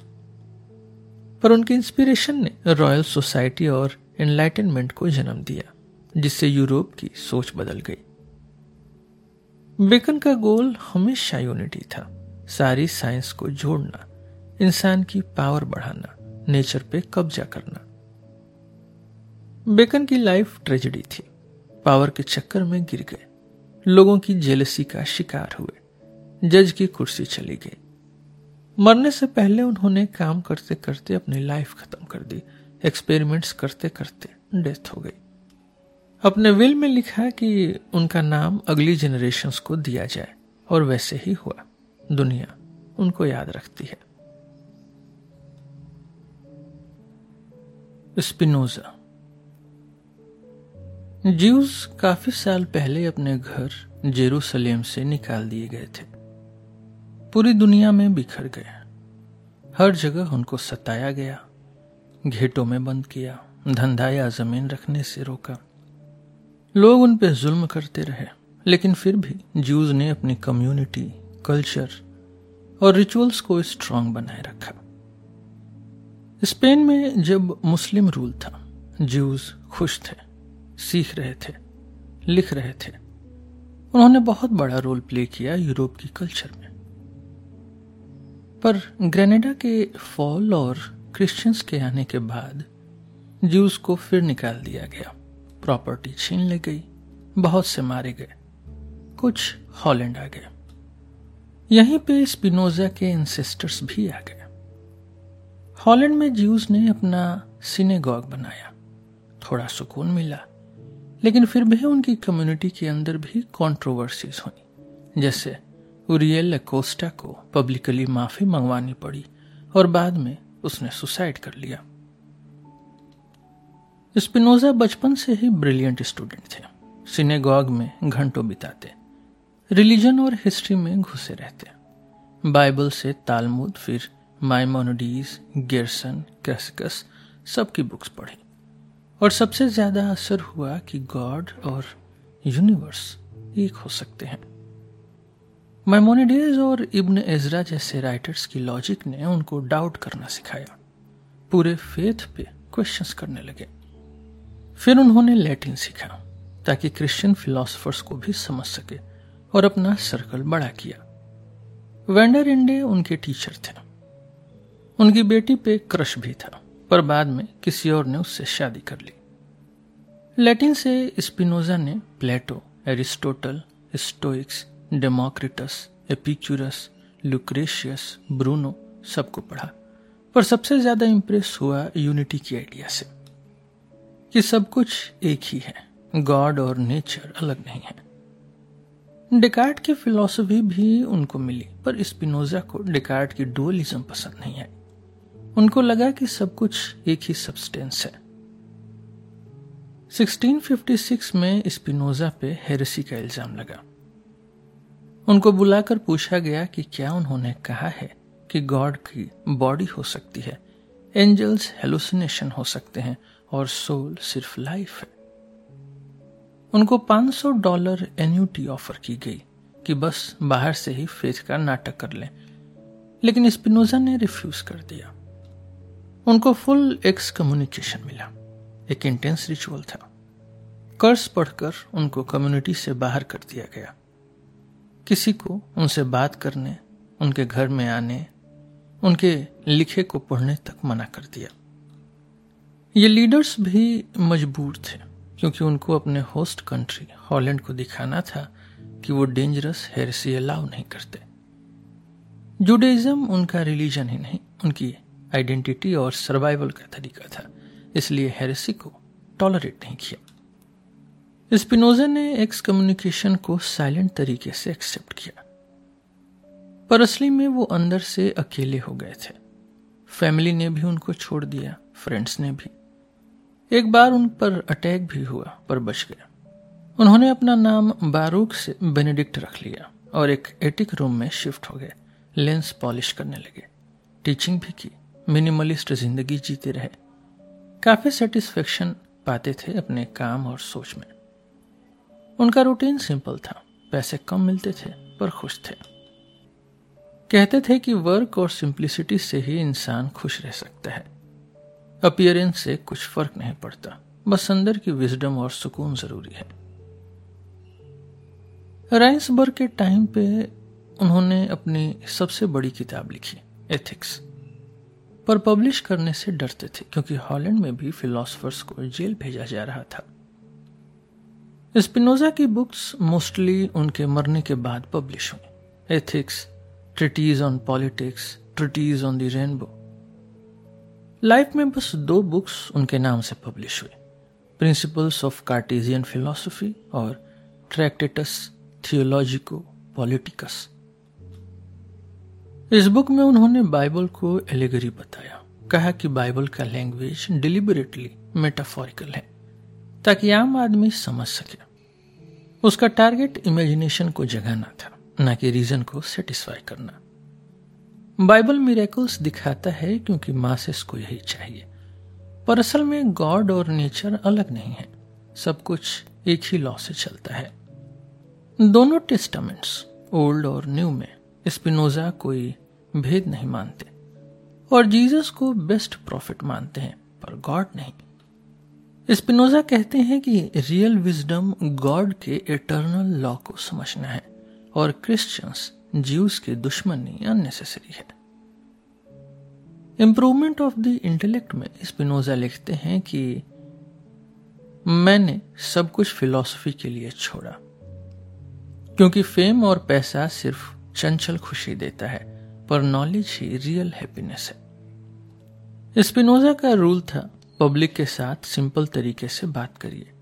पर उनकी इंस्पिरेशन ने रॉयल सोसाइटी और एनलाइटनमेंट को जन्म दिया। जिससे यूरोप की सोच बदल गई। बेकन का गोल हमेशा यूनिटी था। सारी साइंस को जोड़ना, इंसान की पावर बढ़ाना नेचर पे कब्जा करना। बेकन की लाइफ ट्रेजेडी थी। पावर के चक्कर में गिर गए। लोगों की जेलसी का शिकार हुए। जज की कुर्सी चली गई। मरने से पहले उन्होंने काम करते करते अपनी लाइफ खत्म कर दी। एक्सपेरिमेंट्स करते करते डेथ हो गई। अपने विल में लिखा कि उनका नाम अगली जनरेशन्स को दिया जाए, और वैसे ही हुआ। दुनिया उनको याद रखती है। स्पिनोजा। ज्यूस काफ़ी साल पहले अपने घर जेरूसलेम से निकाल दिए गए थे। पूरी दुनिया में बिखर गए हर जगह उनको सताया गया, घेटों में बंद किया, धंधा या ज़मीन रखने से रोका। लोग उन पर जुल्म करते रहे, लेकिन फिर भी ज्यूज ने अपनी कम्युनिटी कल्चर और रिचुअल्स को स्ट्रांग बनाए रखा। स्पेन में जब मुस्लिम रूल था ज्यूज खुश थे, सीख रहे थे, लिख रहे थे। उन्होंने बहुत बड़ा रोल प्ले किया यूरोप की कल्चर में। पर ग्रेनेडा के फॉल और क्रिश्चियंस के आने के बाद ज्यूज को फिर निकाल दिया गया। प्रॉपर्टी छीन ली गई, बहुत से मारे गए, कुछ हॉलैंड आ गए। यहीं पे स्पिनोजा के इंसेस्टर्स भी आ गए। हॉलैंड में ज्यूज ने अपना सिनेगॉग बनाया, थोड़ा सुकून मिला, लेकिन फिर भी उनकी कम्युनिटी के अंदर भी कंट्रोवर्सीज हुई, जैसे उरियल कोस्टा को पब्लिकली माफ़ी मंगवानी पड़ी और बाद में उसने सुसाइड कर लिया। स्पिनोजा बचपन से ही ब्रिलियंट स्टूडेंट थे। सिनेगॉग में घंटों बिताते। रिलीजन और हिस्ट्री में घुसे रहते। बाइबल से तालमुद, फिर माइमोनडीज, गिरसन कैसिकस सबकी बुक्स पढ़ी। और सबसे ज़्यादा असर हुआ कि गॉड और यूनिवर्स एक हो सकते हैं। माइमोनिडीज और इब्न एजरा जैसे राइटर्स की लॉजिक ने उनको डाउट करना सिखाया। पूरे फेथ पे क्वेश्चंस करने लगे। फिर उन्होंने लैटिन सीखा, ताकि क्रिश्चियन फिलोसफर्स को भी समझ सके और अपना सर्कल बड़ा किया। वेंडर इंडे उनके टीचर थे। उनकी बेटी पे क्रश भी था, पर बाद में किसी और ने उससे शादी कर ली। लैटिन से स्पिनोजा ने Plato, Aristotle, Stoics, Democritus, Epicurus, Lucretius, Bruno सबको पढ़ा, पर सबसे ज़्यादा इंप्रेस हुआ यूनिटी की आइडिया से। कि सब कुछ एक ही है। गॉड और नेचर अलग नहीं है। डिकार्ट की फिलॉसफी भी उनको मिली, पर स्पिनोजा को डिकार्ट की डुअलिज्म पसंद नहीं आई। उनको लगा कि सब कुछ एक ही सब्सटेंस है। 1656 में स्पिनोजा पे हेरेसी का इल्ज़ाम लगा। उनको बुलाकर पूछा गया कि क्या उन्होंने कहा है कि गॉड की बॉडी हो सकती है एंजल्स हेलुसिनेशन हो सकते हैं और सोल सिर्फ़ लाइफ है। उनको 500 डॉलर एन्यूटी ऑफ़र की गई कि बस बाहर से ही फेथ का नाटक कर लें। लेकिन स्पिनोजा ने रिफ्यूज कर दिया। उनको फुल एक्स कम्युनिकेशन मिला। एक इंटेंस रिचुअल था। कर्ज पढ़कर उनको कम्युनिटी से बाहर कर दिया गया। किसी को उनसे बात करने, उनके घर में आने, उनके लिखे को पढ़ने तक मना कर दिया। ये लीडर्स भी मजबूर थे, क्योंकि उनको अपने होस्ट कंट्री हॉलैंड को दिखाना था कि वो डेंजरस हेरेसी अलाउ नहीं करते। जुडेज्म उनका रिलीजन ही नहीं, उनकी आइडेंटिटी और सर्वाइवल का तरीका था, इसलिए हेरेसी को टॉलरेट नहीं किया। स्पिनोजा ने एक्स कम्युनिकेशन को साइलेंट तरीके से एक्सेप्ट किया। पर असली में वो अंदर से अकेले हो गए थे। फैमिली ने भी उनको छोड़ दिया फ्रेंड्स ने भी। एक बार उन पर अटैक भी हुआ, पर बच गया। उन्होंने अपना नाम बारूक से बेनेडिक्ट रख लिया और एक एटिक रूम में शिफ्ट हो गए, लेंस पॉलिश करने लगे। टीचिंग भी की, मिनिमलिस्ट ज़िंदगी जीते रहे। काफ़ी सेटिस्फेक्शन पाते थे अपने काम और सोच में। उनका रूटीन सिंपल था, पैसे कम मिलते थे, पर खुश थे। कहते थे कि वर्क और सिंप्लिसिटी से ही इंसान खुश रह सकता है। अपियरेंस से कुछ फ़र्क नहीं पड़ता। बस अंदर की विजडम और सुकून ज़रूरी है। राइन्सबर्ग के टाइम पे उन्होंने अपनी सबसे बड़ी किताब लिखी एथिक्स पर पब्लिश करने से डरते थे, क्योंकि हॉलैंड में भी फिलोसफर्स को जेल भेजा जा रहा था। स्पिनोजा की बुक्स मोस्टली उनके मरने के बाद पब्लिश हुई। Ethics treatise on politics treatise on the rainbow life में बस दो बुक्स उनके नाम से पब्लिश हुई। प्रिंसिपल्स ऑफ़ कार्टेजियन फिलोसफी और ट्रैक्टेटस थियोलॉजिको पॉलिटिकस इस बुक में उन्होंने बाइबल को एलिगरी बताया। कहा कि बाइबल का लैंग्वेज डिलिबरेटली मेटाफोरिकल है, ताकि आम आदमी समझ सके। उसका टारगेट इमेजिनेशन को जगाना था, न कि रीजन को सेटिस्फाई करना। बाइबल मिरेकल्स दिखाता है क्योंकि मासेस को यही चाहिए। पर असल में गॉड और नेचर अलग नहीं है। सब कुछ एक ही लॉ से चलता है। दोनों टेस्टामेंट्स, ओल्ड और न्यू में, स्पिनोजा कोई भेद नहीं मानते। और जीसस को बेस्ट प्रॉफिट मानते हैं, पर गॉड नहीं। स्पिनोजा कहते हैं कि रियल विजडम गॉड के इटर्नल लॉ को समझना है और क्रिश्चियंस जीव्स की दुश्मनी अननेसेसरी है। इंप्रूवमेंट ऑफ़ द इंटेलेक्ट में स्पिनोजा लिखते हैं कि मैंने सब कुछ फिलॉसफी के लिए छोड़ा, क्योंकि फेम और पैसा सिर्फ़ चंचल खुशी देता है, पर नॉलेज ही रियल हैप्पीनेस है। स्पिनोजा का रूल था पब्लिक के साथ सिंपल तरीके से बात करिए,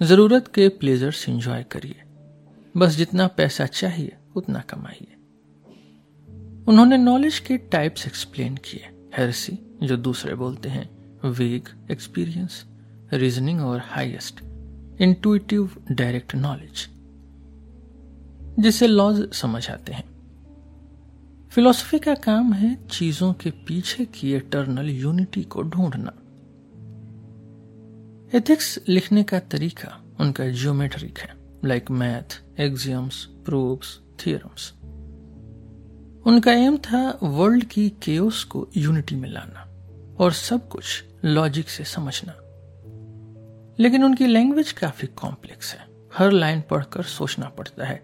ज़रूरत के प्लेजर्स एंजॉय करिए, बस जितना पैसा चाहिए उतना कमाइए उन्होंने नॉलेज के टाइप्स एक्सप्लेन किए। हेरसी जो दूसरे बोलते हैं वेग एक्सपीरियंस रीजनिंग और हाईएस्ट इंटुइटिव डायरेक्ट नॉलेज जिसे लॉज समझ आते हैं। फिलॉसफी का काम है चीज़ों के पीछे की एटर्नल यूनिटी को ढूंढना। एथिक्स लिखने का तरीका उनका जियोमेट्रिक है like math axioms proofs theorems उनका एम था वर्ल्ड की केओस को यूनिटी में लाना और सब कुछ लॉजिक से समझना। लेकिन उनकी लैंग्वेज काफ़ी कॉम्प्लेक्स है। हर लाइन पढ़कर सोचना पड़ता है।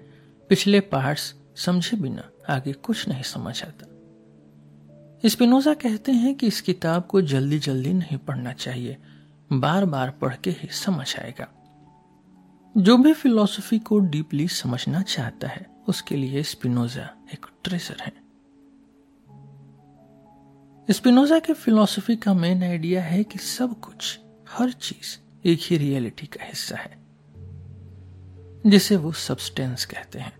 पिछले पार्ट्स समझे बिना आगे कुछ नहीं समझ आता। स्पिनोजा कहते हैं कि इस किताब को जल्दी जल्दी नहीं पढ़ना चाहिए। बार बार पढ़ के ही समझ आएगा। जो भी फिलॉसफी को डीपली समझना चाहता है उसके लिए स्पिनोजा एक ट्रेसर है। स्पिनोजा के फिलॉसफी का मेन आइडिया है कि सब कुछ, हर चीज़ एक ही रियलिटी का हिस्सा है, जिसे वो सब्सटेंस कहते हैं।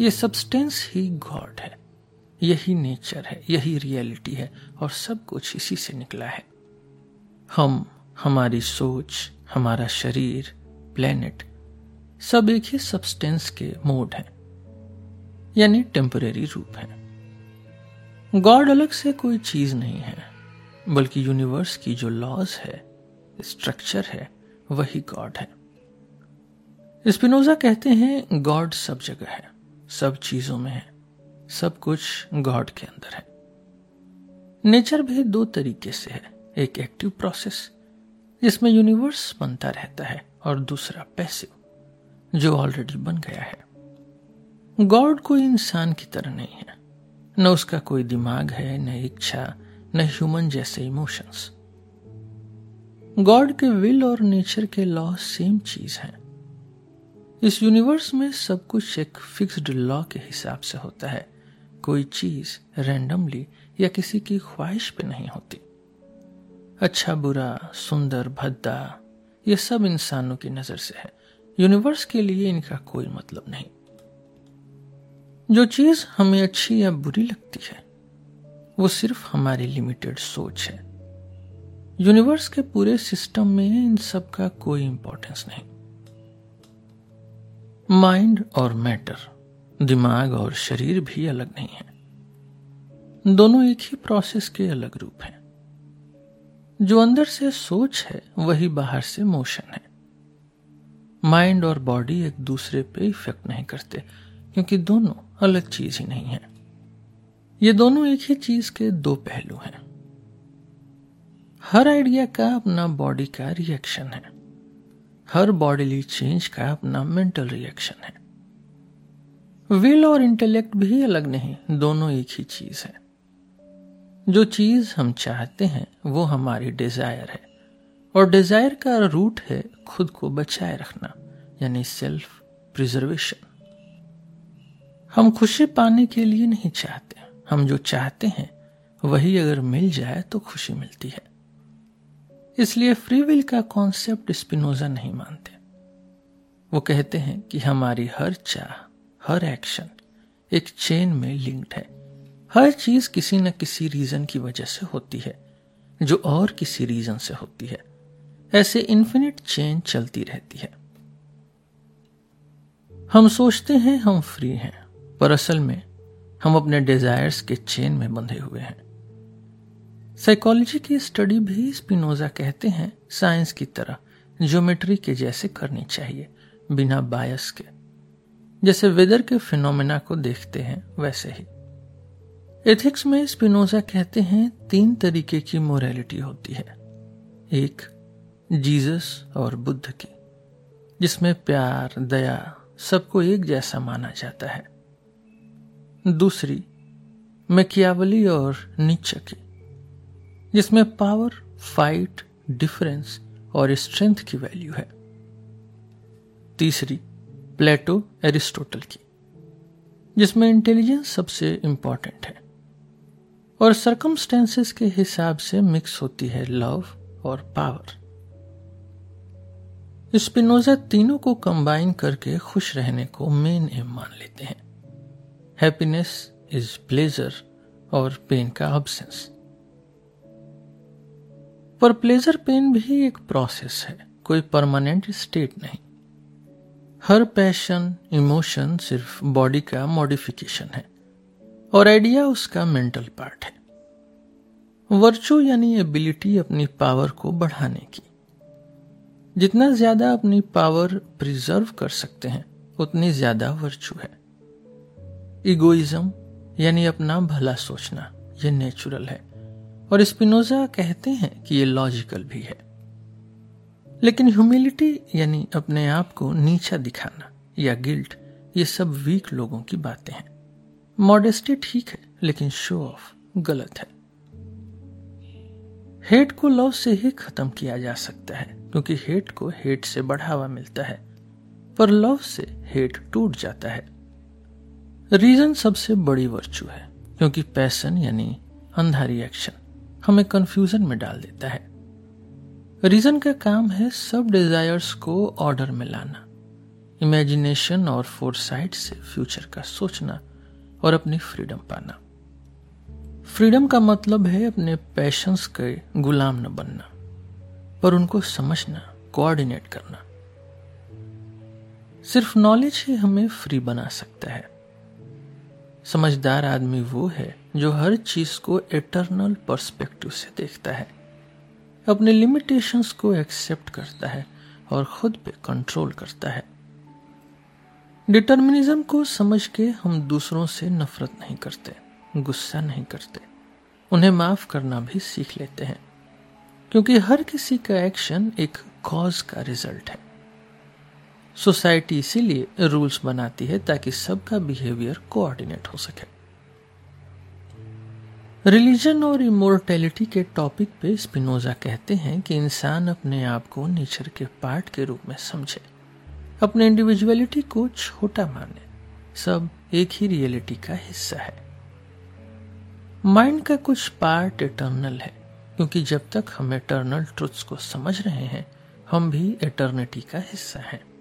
ये सब्सटेंस ही गॉड है, यही नेचर है, यही रियलिटी है, और सब कुछ इसी से निकला है। हम, हमारी सोच, हमारा शरीर, प्लेनेट, सब एक ही सब्सटेंस के मोड हैं। यानी टेम्परेरी रूप है। गॉड अलग से कोई चीज़ नहीं है, बल्कि यूनिवर्स की जो लॉज है स्ट्रक्चर है, वही गॉड है। स्पिनोजा कहते हैं गॉड सब जगह है, सब चीज़ों में है, सब कुछ गॉड के अंदर है। नेचर भी दो तरीके से है, एक एक्टिव प्रोसेस जिसमें यूनिवर्स बनता रहता है, और दूसरा पैसिव जो ऑलरेडी बन गया है। गॉड कोई इंसान की तरह नहीं है। न उसका कोई दिमाग है, न इच्छा, न ह्यूमन जैसे इमोशंस गॉड के विल और नेचर के लॉ सेम चीज़ है। इस यूनिवर्स में सब कुछ एक फिक्स्ड लॉ के हिसाब से होता है। कोई चीज़ रैंडमली या किसी की ख्वाहिश पे नहीं होती। अच्छा बुरा, सुंदर, भद्दा, ये सब इंसानों की नज़र से है। यूनिवर्स के लिए इनका कोई मतलब नहीं। जो चीज़ हमें अच्छी या बुरी लगती है, वो सिर्फ़ हमारी लिमिटेड सोच है। यूनिवर्स के पूरे सिस्टम में इन सब का कोई इंपॉर्टेंस नहीं। माइंड और मैटर दिमाग और शरीर भी अलग नहीं है। दोनों एक ही प्रोसेस के अलग रूप हैं। जो अंदर से सोच है, वही बाहर से मोशन है। माइंड और बॉडी एक दूसरे पे इफ़ेक्ट नहीं करते, क्योंकि दोनों अलग चीज़ ही नहीं है। ये दोनों एक ही चीज़ के दो पहलू हैं। हर आइडिया का अपना बॉडी का रिएक्शन है। हर बॉडीली चेंज का अपना मेंटल रिएक्शन है। विल और इंटेलेक्ट भी अलग नहीं, दोनों एक ही चीज़ है। जो चीज़ हम चाहते हैं, वो हमारी डिज़ायर है। और डिज़ायर का रूट है खुद को बचाए रखना, यानी सेल्फ प्रिजर्वेशन हम खुशी पाने के लिए नहीं चाहते। हम जो चाहते हैं, वही अगर मिल जाए तो खुशी मिलती है। इसलिए फ्री विल का कॉन्सेप्ट स्पिनोजा नहीं मानते। वो कहते हैं कि हमारी हर चाह, हर एक्शन एक चेन में लिंक्ड है। हर चीज़ किसी न किसी रीजन की वजह से होती है, जो और किसी रीजन से होती है। ऐसे इन्फिनिट चेन चलती रहती है। हम सोचते हैं हम फ्री हैं। पर असल में हम अपने डिजायर्स के चेन में बंधे हुए हैं। साइकोलॉजी की स्टडी भी स्पिनोजा कहते हैं साइंस की तरह ज्योमेट्री के जैसे करनी चाहिए, बिना बायस के। जैसे वेदर के फिनोमेना को देखते हैं, वैसे ही। एथिक्स में स्पिनोजा कहते हैं, तीन तरीके की मोरालिटी होती है। एक जीसस और बुद्ध की, जिसमें प्यार, दया सबको एक जैसा माना जाता है। दूसरी, मैकियावली और नीचे की, जिसमें पावर फाइट डिफरेंस और स्ट्रेंथ की वैल्यू है। तीसरी, प्लेटो एरिस्टोटल की, जिसमें इंटेलिजेंस सबसे इंपॉर्टेंट है और सरकमस्टेंसेस के हिसाब से मिक्स होती है लव और पावर स्पिनोजा तीनों को कंबाइन करके खुश रहने को मेन एम मान लेते हैं। हैप्पीनेस इज़ प्लेजर और पेन का अब्सेंस पर प्लेजर पेन भी एक प्रोसेस है, कोई परमानेंट स्टेट नहीं. हर पैशन इमोशन सिर्फ़ बॉडी का मॉडिफिकेशन है और आइडिया उसका मेंटल पार्ट है. वर्चू यानी एबिलिटी अपनी पावर को बढ़ाने की. जितना ज़्यादा अपनी पावर प्रिजर्व कर सकते हैं, उतनी ज़्यादा वर्चू है. इगोइज्म यानी अपना भला सोचना, ये नेचुरल है। और स्पिनोजा कहते हैं कि ये लॉजिकल भी है। लेकिन ह्यूमिलिटी यानी अपने आप को नीचा दिखाना या गिल्ट ये सब वीक लोगों की बातें हैं। मॉडेस्टी ठीक है, लेकिन शो ऑफ़ गलत है। हेट को लव से ही खत्म किया जा सकता है, क्योंकि हेट को हेट से बढ़ावा मिलता है। पर लव से हेट टूट जाता है। रीजन सबसे बड़ी वर्चू है, क्योंकि पैसन यानी अंधा रिएक्शन हमें कंफ्यूजन में डाल देता है। रीजन का काम है सब डिजायर्स को ऑर्डर में लाना इमेजिनेशन और फोरसाइट से फ्यूचर का सोचना और अपनी फ्रीडम पाना। फ्रीडम का मतलब है अपने पैशंस के गुलाम न बनना, पर उनको समझना कोऑर्डिनेट करना। सिर्फ़ नॉलेज ही हमें फ्री बना सकता है। समझदार आदमी वो है जो हर चीज़ को एटर्नल पर्सपेक्टिव से देखता है, अपने लिमिटेशंस को एक्सेप्ट करता है और खुद पे कंट्रोल करता है। डिटर्मिनिज्म को समझ के हम दूसरों से नफरत नहीं करते, गुस्सा नहीं करते, उन्हें माफ़ करना भी सीख लेते हैं, क्योंकि हर किसी का एक्शन एक कॉज का रिज़ल्ट है। सोसाइटी इसीलिए रूल्स बनाती है ताकि सबका बिहेवियर कोऑर्डिनेट हो सके। रिलीजन और इमोर्टेलिटी के टॉपिक पे स्पिनोजा कहते हैं कि इंसान अपने आप को नेचर के पार्ट के रूप में समझे। अपने इंडिविजुअलिटी को छोटा माने। सब एक ही रियलिटी का हिस्सा है। माइंड का कुछ पार्ट इटर्नल है, क्योंकि जब तक हम इटर्नल ट्रुथ्स को समझ रहे हैं, हम भी इटर्निटी का हिस्सा हैं।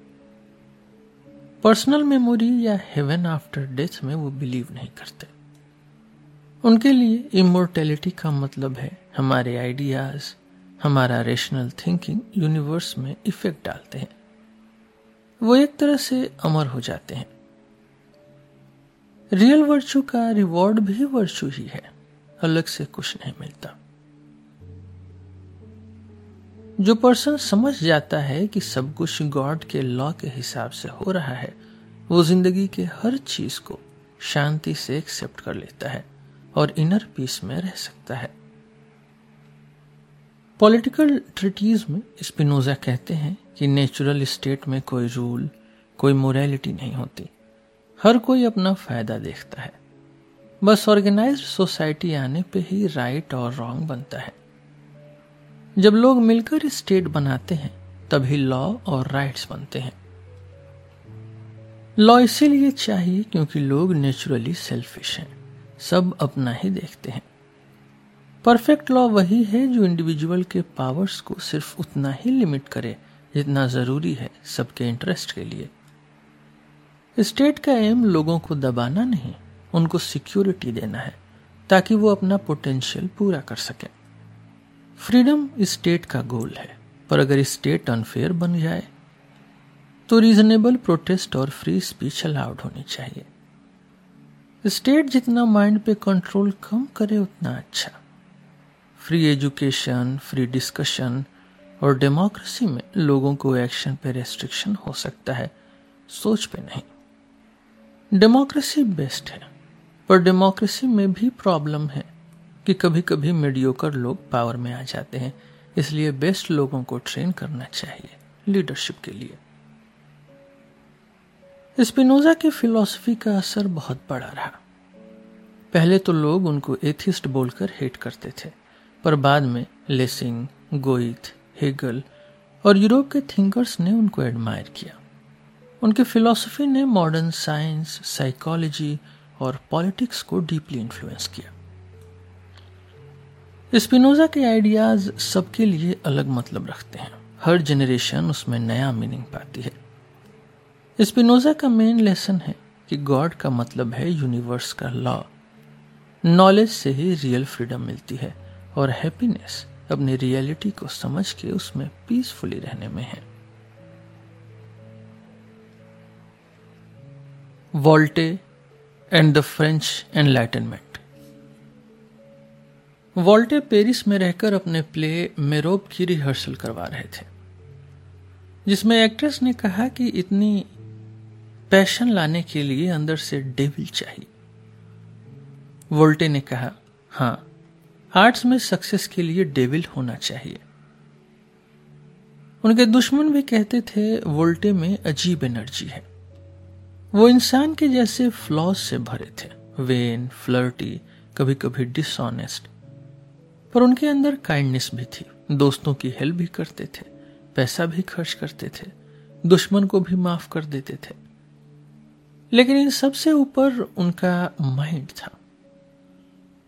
पर्सनल मेमोरी या हेवन आफ्टर डेथ में वो बिलीव नहीं करते। उनके लिए इमोर्टेलिटी का मतलब है, हमारे आइडियाज़, हमारा रेशनल थिंकिंग यूनिवर्स में इफ़ेक्ट डालते हैं। वो एक तरह से अमर हो जाते हैं। रियल वर्चू का रिवॉर्ड भी वर्चू ही है, अलग से कुछ नहीं मिलता। जो पर्सन समझ जाता है कि सब कुछ गॉड के लॉ के हिसाब से हो रहा है, वो ज़िंदगी के हर चीज़ को शांति से एक्सेप्ट कर लेता है और इनर पीस में रह सकता है। पॉलिटिकल ट्रिटीज में स्पिनोजा कहते हैं कि नेचुरल स्टेट में कोई रूल कोई मोरालिटी नहीं होती। हर कोई अपना फ़ायदा देखता है। बस ऑर्गेनाइज्ड सोसाइटी आने पे ही राइट और रॉन्ग बनता है। जब लोग मिलकर स्टेट बनाते हैं, तभी लॉ और राइट्स बनते हैं। लॉ इसीलिए चाहिए क्योंकि लोग नेचुरली सेल्फिश हैं। सब अपना ही देखते हैं। परफेक्ट लॉ वही है जो इंडिविजुअल के पावर्स को सिर्फ़ उतना ही लिमिट करे, जितना ज़रूरी है सबके इंटरेस्ट के लिए। स्टेट का एम लोगों को दबाना नहीं, उनको सिक्योरिटी देना है, ताकि वो अपना पोटेंशियल पूरा कर सके। फ्रीडम स्टेट का गोल है, पर अगर स्टेट अनफेयर बन जाए तो रीजनेबल प्रोटेस्ट और फ्री स्पीच अलाउड होनी चाहिए। स्टेट जितना माइंड पे कंट्रोल कम करे, उतना अच्छा। फ्री एजुकेशन फ्री डिस्कशन और डेमोक्रेसी में लोगों को एक्शन पे रेस्ट्रिक्शन हो सकता है, सोच पे नहीं। डेमोक्रेसी बेस्ट है, पर डेमोक्रेसी में भी प्रॉब्लम है। कि कभी कभी मीडियोकर लोग पावर में आ जाते हैं, इसलिए बेस्ट लोगों को ट्रेन करना चाहिए लीडरशिप के लिए। स्पिनोजा की फिलॉसफी का असर बहुत बड़ा रहा। पहले तो लोग उनको एथिस्ट बोलकर हेट करते थे, पर बाद में लेसिंग गोइथ हेगल और यूरोप के थिंकर्स ने उनको एडमायर किया। उनकी फिलॉसफी ने मॉडर्न साइंस साइकोलॉजी और पॉलिटिक्स को डीपली इन्फ्लुएंस किया। स्पिनोजा के आइडियाज़ सबके लिए अलग मतलब रखते हैं। हर जनरेशन उसमें नया मीनिंग पाती है। स्पिनोजा का मेन लेसन है कि गॉड का मतलब है यूनिवर्स का लॉ नॉलेज से ही रियल फ्रीडम मिलती है और हैप्पीनेस अपनी रियलिटी को समझ के उसमें पीसफुली रहने में है। Voltaire and the French Enlightenment Voltaire Paris में रहकर अपने प्ले मेरोब की रिहर्सल करवा रहे थे, जिसमें एक्ट्रेस ने कहा कि इतनी पैशन लाने के लिए अंदर से डेविल चाहिए। वोल्टे ने कहा हाँ आर्ट्स में सक्सेस के लिए डेविल होना चाहिए। उनके दुश्मन भी कहते थे, वोल्टे में अजीब एनर्जी है। वो इंसान के जैसे फ्लॉज से भरे थे। वेन, फ्लर्टी कभी कभी डिसऑनेस्ट पर उनके अंदर काइंडनेस भी थी। दोस्तों की हेल्प भी करते थे, पैसा भी खर्च करते थे, दुश्मन को भी माफ़ कर देते थे। लेकिन इन सबसे ऊपर उनका माइंड था।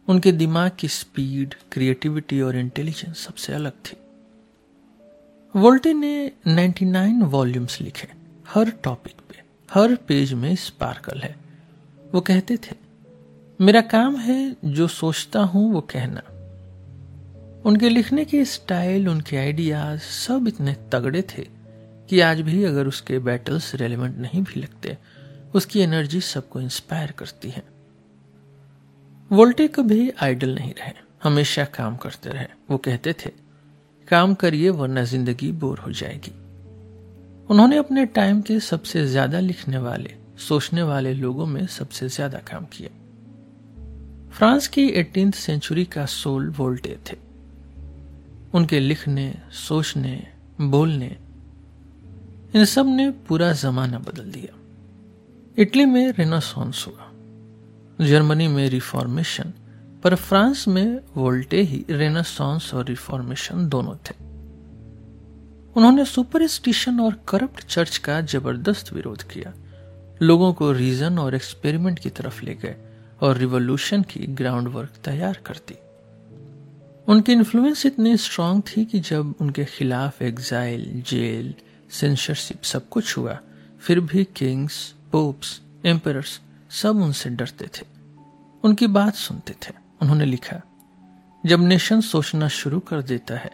उनके दिमाग की स्पीड क्रिएटिविटी और इंटेलिजेंस सबसे अलग थी। वोल्टे ने 99 वॉल्यूम्स लिखे, हर टॉपिक पे, हर पेज में स्पार्कल है। वो कहते थे, मेरा काम है जो सोचता हूँ, वो कहना। उनके लिखने के स्टाइल, उनके आइडियाज़ सब इतने तगड़े थे कि आज भी अगर उसके बैटल्स रेलिवेंट नहीं भी लगते, उसकी एनर्जी सबको इंस्पायर करती है। वोल्टे कभी आइडल नहीं रहे, हमेशा काम करते रहे। वो कहते थे, काम करिए वरना ज़िंदगी बोर हो जाएगी। उन्होंने अपने टाइम के सबसे ज़्यादा लिखने वाले, सोचने वाले लोगों में सबसे ज़्यादा काम किया। फ्रांस की एटीन सेंचुरी का सोल वोल्टे थे। उनके लिखने, सोचने, बोलने, इन सबने पूरा जमाना बदल दिया। इटली में रेनासॉन्स हुआ। जर्मनी में रिफॉर्मेशन पर फ्रांस में वोल्टे ही रेनासॉन्स और रिफॉर्मेशन दोनों थे। उन्होंने सुपरस्टिशन और करप्ट चर्च का ज़बरदस्त विरोध किया। लोगों को रीजन और एक्सपेरिमेंट की तरफ़ ले गए और रिवॉल्यूशन की ग्राउंड वर्क तैयार कर दी। उनकी इन्फ्लुएंस इतनी स्ट्रांग थी कि जब उनके खिलाफ एग्जाइल जेल सेंसरशिप सब कुछ हुआ, फिर भी किंग्स पोप्स एम्परर्स सब उनसे डरते थे। उनकी बात सुनते थे। उन्होंने लिखा, जब नेशन सोचना शुरू कर देता है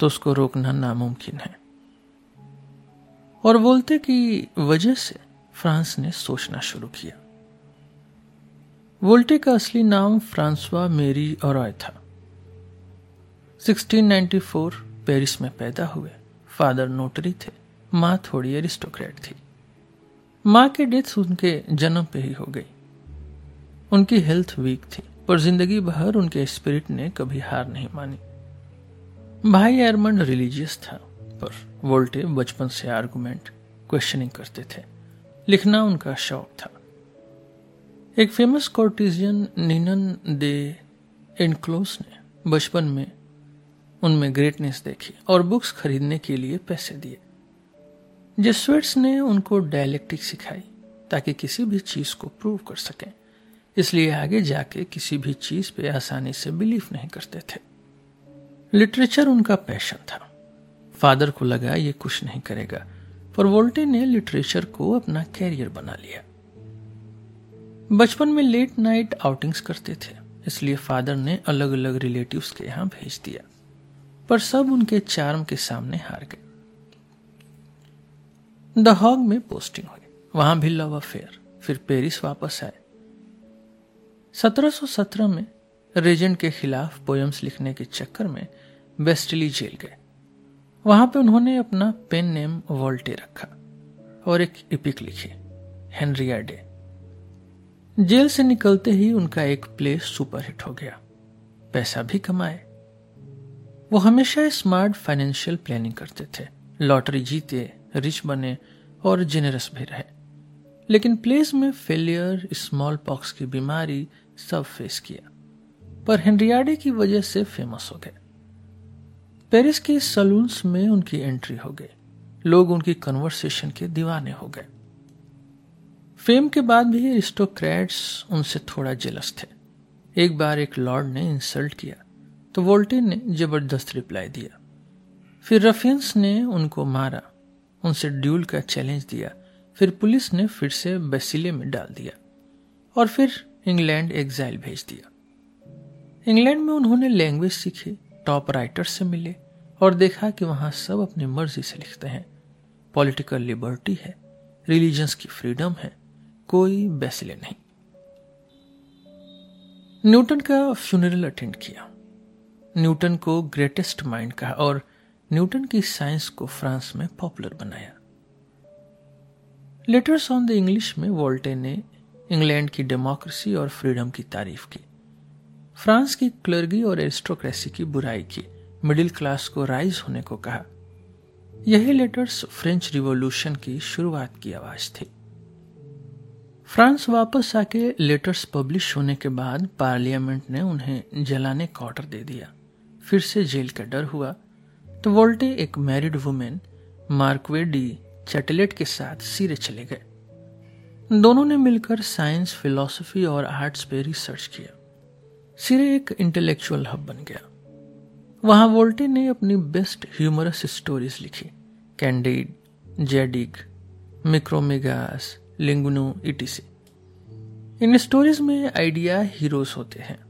तो उसको रोकना नामुमकिन है। और बोलते कि वजह से फ्रांस ने सोचना शुरू किया। वोल्टे का असली नाम फ्रांसवा मेरी और था। 1694 पेरिस में पैदा हुए। फादर नोटरी थे, माँ थोड़ी एरिस्टोक्रेट थी। माँ की डेथ उनके जन्म पे ही हो गई। उनकी हेल्थ वीक थी, पर ज़िंदगी भर उनके स्पिरिट ने कभी हार नहीं मानी। भाई एरमंड रिलीजियस था, पर वोल्टे बचपन से आर्गुमेंट, क्वेश्चनिंग करते थे। लिखना उनका शौक था। एक फ़ेमस कॉर्टिजियन निनन दे इनक्लोस ने बचपन में उनमें ग्रेटनेस देखी और बुक्स खरीदने के लिए पैसे दिए। जेसुइट्स ने उनको डायलेक्टिक सिखाई ताकि किसी भी चीज़ को प्रूव कर सकें। इसलिए आगे जाके किसी भी चीज़ पे आसानी से बिलीव नहीं करते थे। लिटरेचर उनका पैशन था। फादर को लगा ये कुछ नहीं करेगा, पर वोल्टे ने लिटरेचर को अपना कैरियर बना लिया। बचपन में लेट नाइट आउटिंग्स करते थे, इसलिए फादर ने अलग अलग रिलेटिव्स के यहाँ भेज दिया। पर सब उनके चार्म के सामने हार गए। द हॉग में पोस्टिंग हुई। वहाँ भी लव अफेयर फिर पेरिस वापस आए। 1717 में रेजेंट के खिलाफ पोयम्स लिखने के चक्कर में बेस्टली जेल गए। वहाँ पे उन्होंने अपना पेन नेम वोल्टे रखा और एक इपिक लिखी हेनरिया डे जेल से निकलते ही उनका एक प्ले सुपरहिट हो गया। पैसा भी कमाए। वो हमेशा स्मार्ट फाइनेंशियल प्लानिंग करते थे। लॉटरी जीते रिच बने और जेनरस भी रहे। लेकिन प्लेस में फेलियर स्मॉल पॉक्स की बीमारी सब फेस किया। पर हेनरियाडे की वजह से फ़ेमस हो गए। पेरिस के सलून्स में उनकी एंट्री हो गई। लोग उनकी कन्वर्सेशन के दीवाने हो गए। फेम के बाद भी एरिस्टोक्रेट्स उनसे थोड़ा जेलस थे। एक बार एक लॉर्ड ने इंसल्ट किया। तो वोल्टेन ने ज़बरदस्त रिप्लाई दिया। फिर रफियंस ने उनको मारा, उनसे ड्यूल का चैलेंज दिया, फिर पुलिस ने फिर से बेसिले में डाल दिया और फिर इंग्लैंड एग्जाइल भेज दिया। इंग्लैंड में उन्होंने लैंग्वेज सीखी, टॉप राइटर से मिले और देखा कि वहाँ सब अपनी मर्ज़ी से लिखते हैं। पॉलिटिकल लिबर्टी है, रिलीजन्स की फ्रीडम है, कोई बैसिले नहीं। न्यूटन का फ्यूनरल अटेंड किया। न्यूटन को ग्रेटेस्ट माइंड कहा और न्यूटन की साइंस को फ्रांस में पॉपुलर बनाया। लेटर्स ऑन द इंग्लिश में वोल्टे ने इंग्लैंड की डेमोक्रेसी और फ्रीडम की तारीफ़ की। फ्रांस की क्लर्गी और एरिस्टोक्रेसी की बुराई की। मिडिल क्लास को राइज होने को कहा। यही लेटर्स फ्रेंच रिवॉल्यूशन की शुरुआत की आवाज़ थी। फ्रांस वापस आके लेटर्स पब्लिश होने के बाद पार्लियामेंट ने उन्हें जलाने का ऑर्डर दे दिया। फिर से जेल का डर हुआ तो वोल्टे एक married women Marquise du Chatelet के साथ सिरे चले गए। दोनों ने मिलकर साइंस फिलॉसफी और आर्ट्स पे रिसर्च किया। सिरे एक इंटेलेक्चुअल हब बन गया। वहाँ वोल्टे ने अपनी बेस्ट ह्यूमरस स्टोरीज लिखी। Candide Zadig Micromegas L'Ingenu etc इन स्टोरीज में आइडिया हीरोज होते हैं।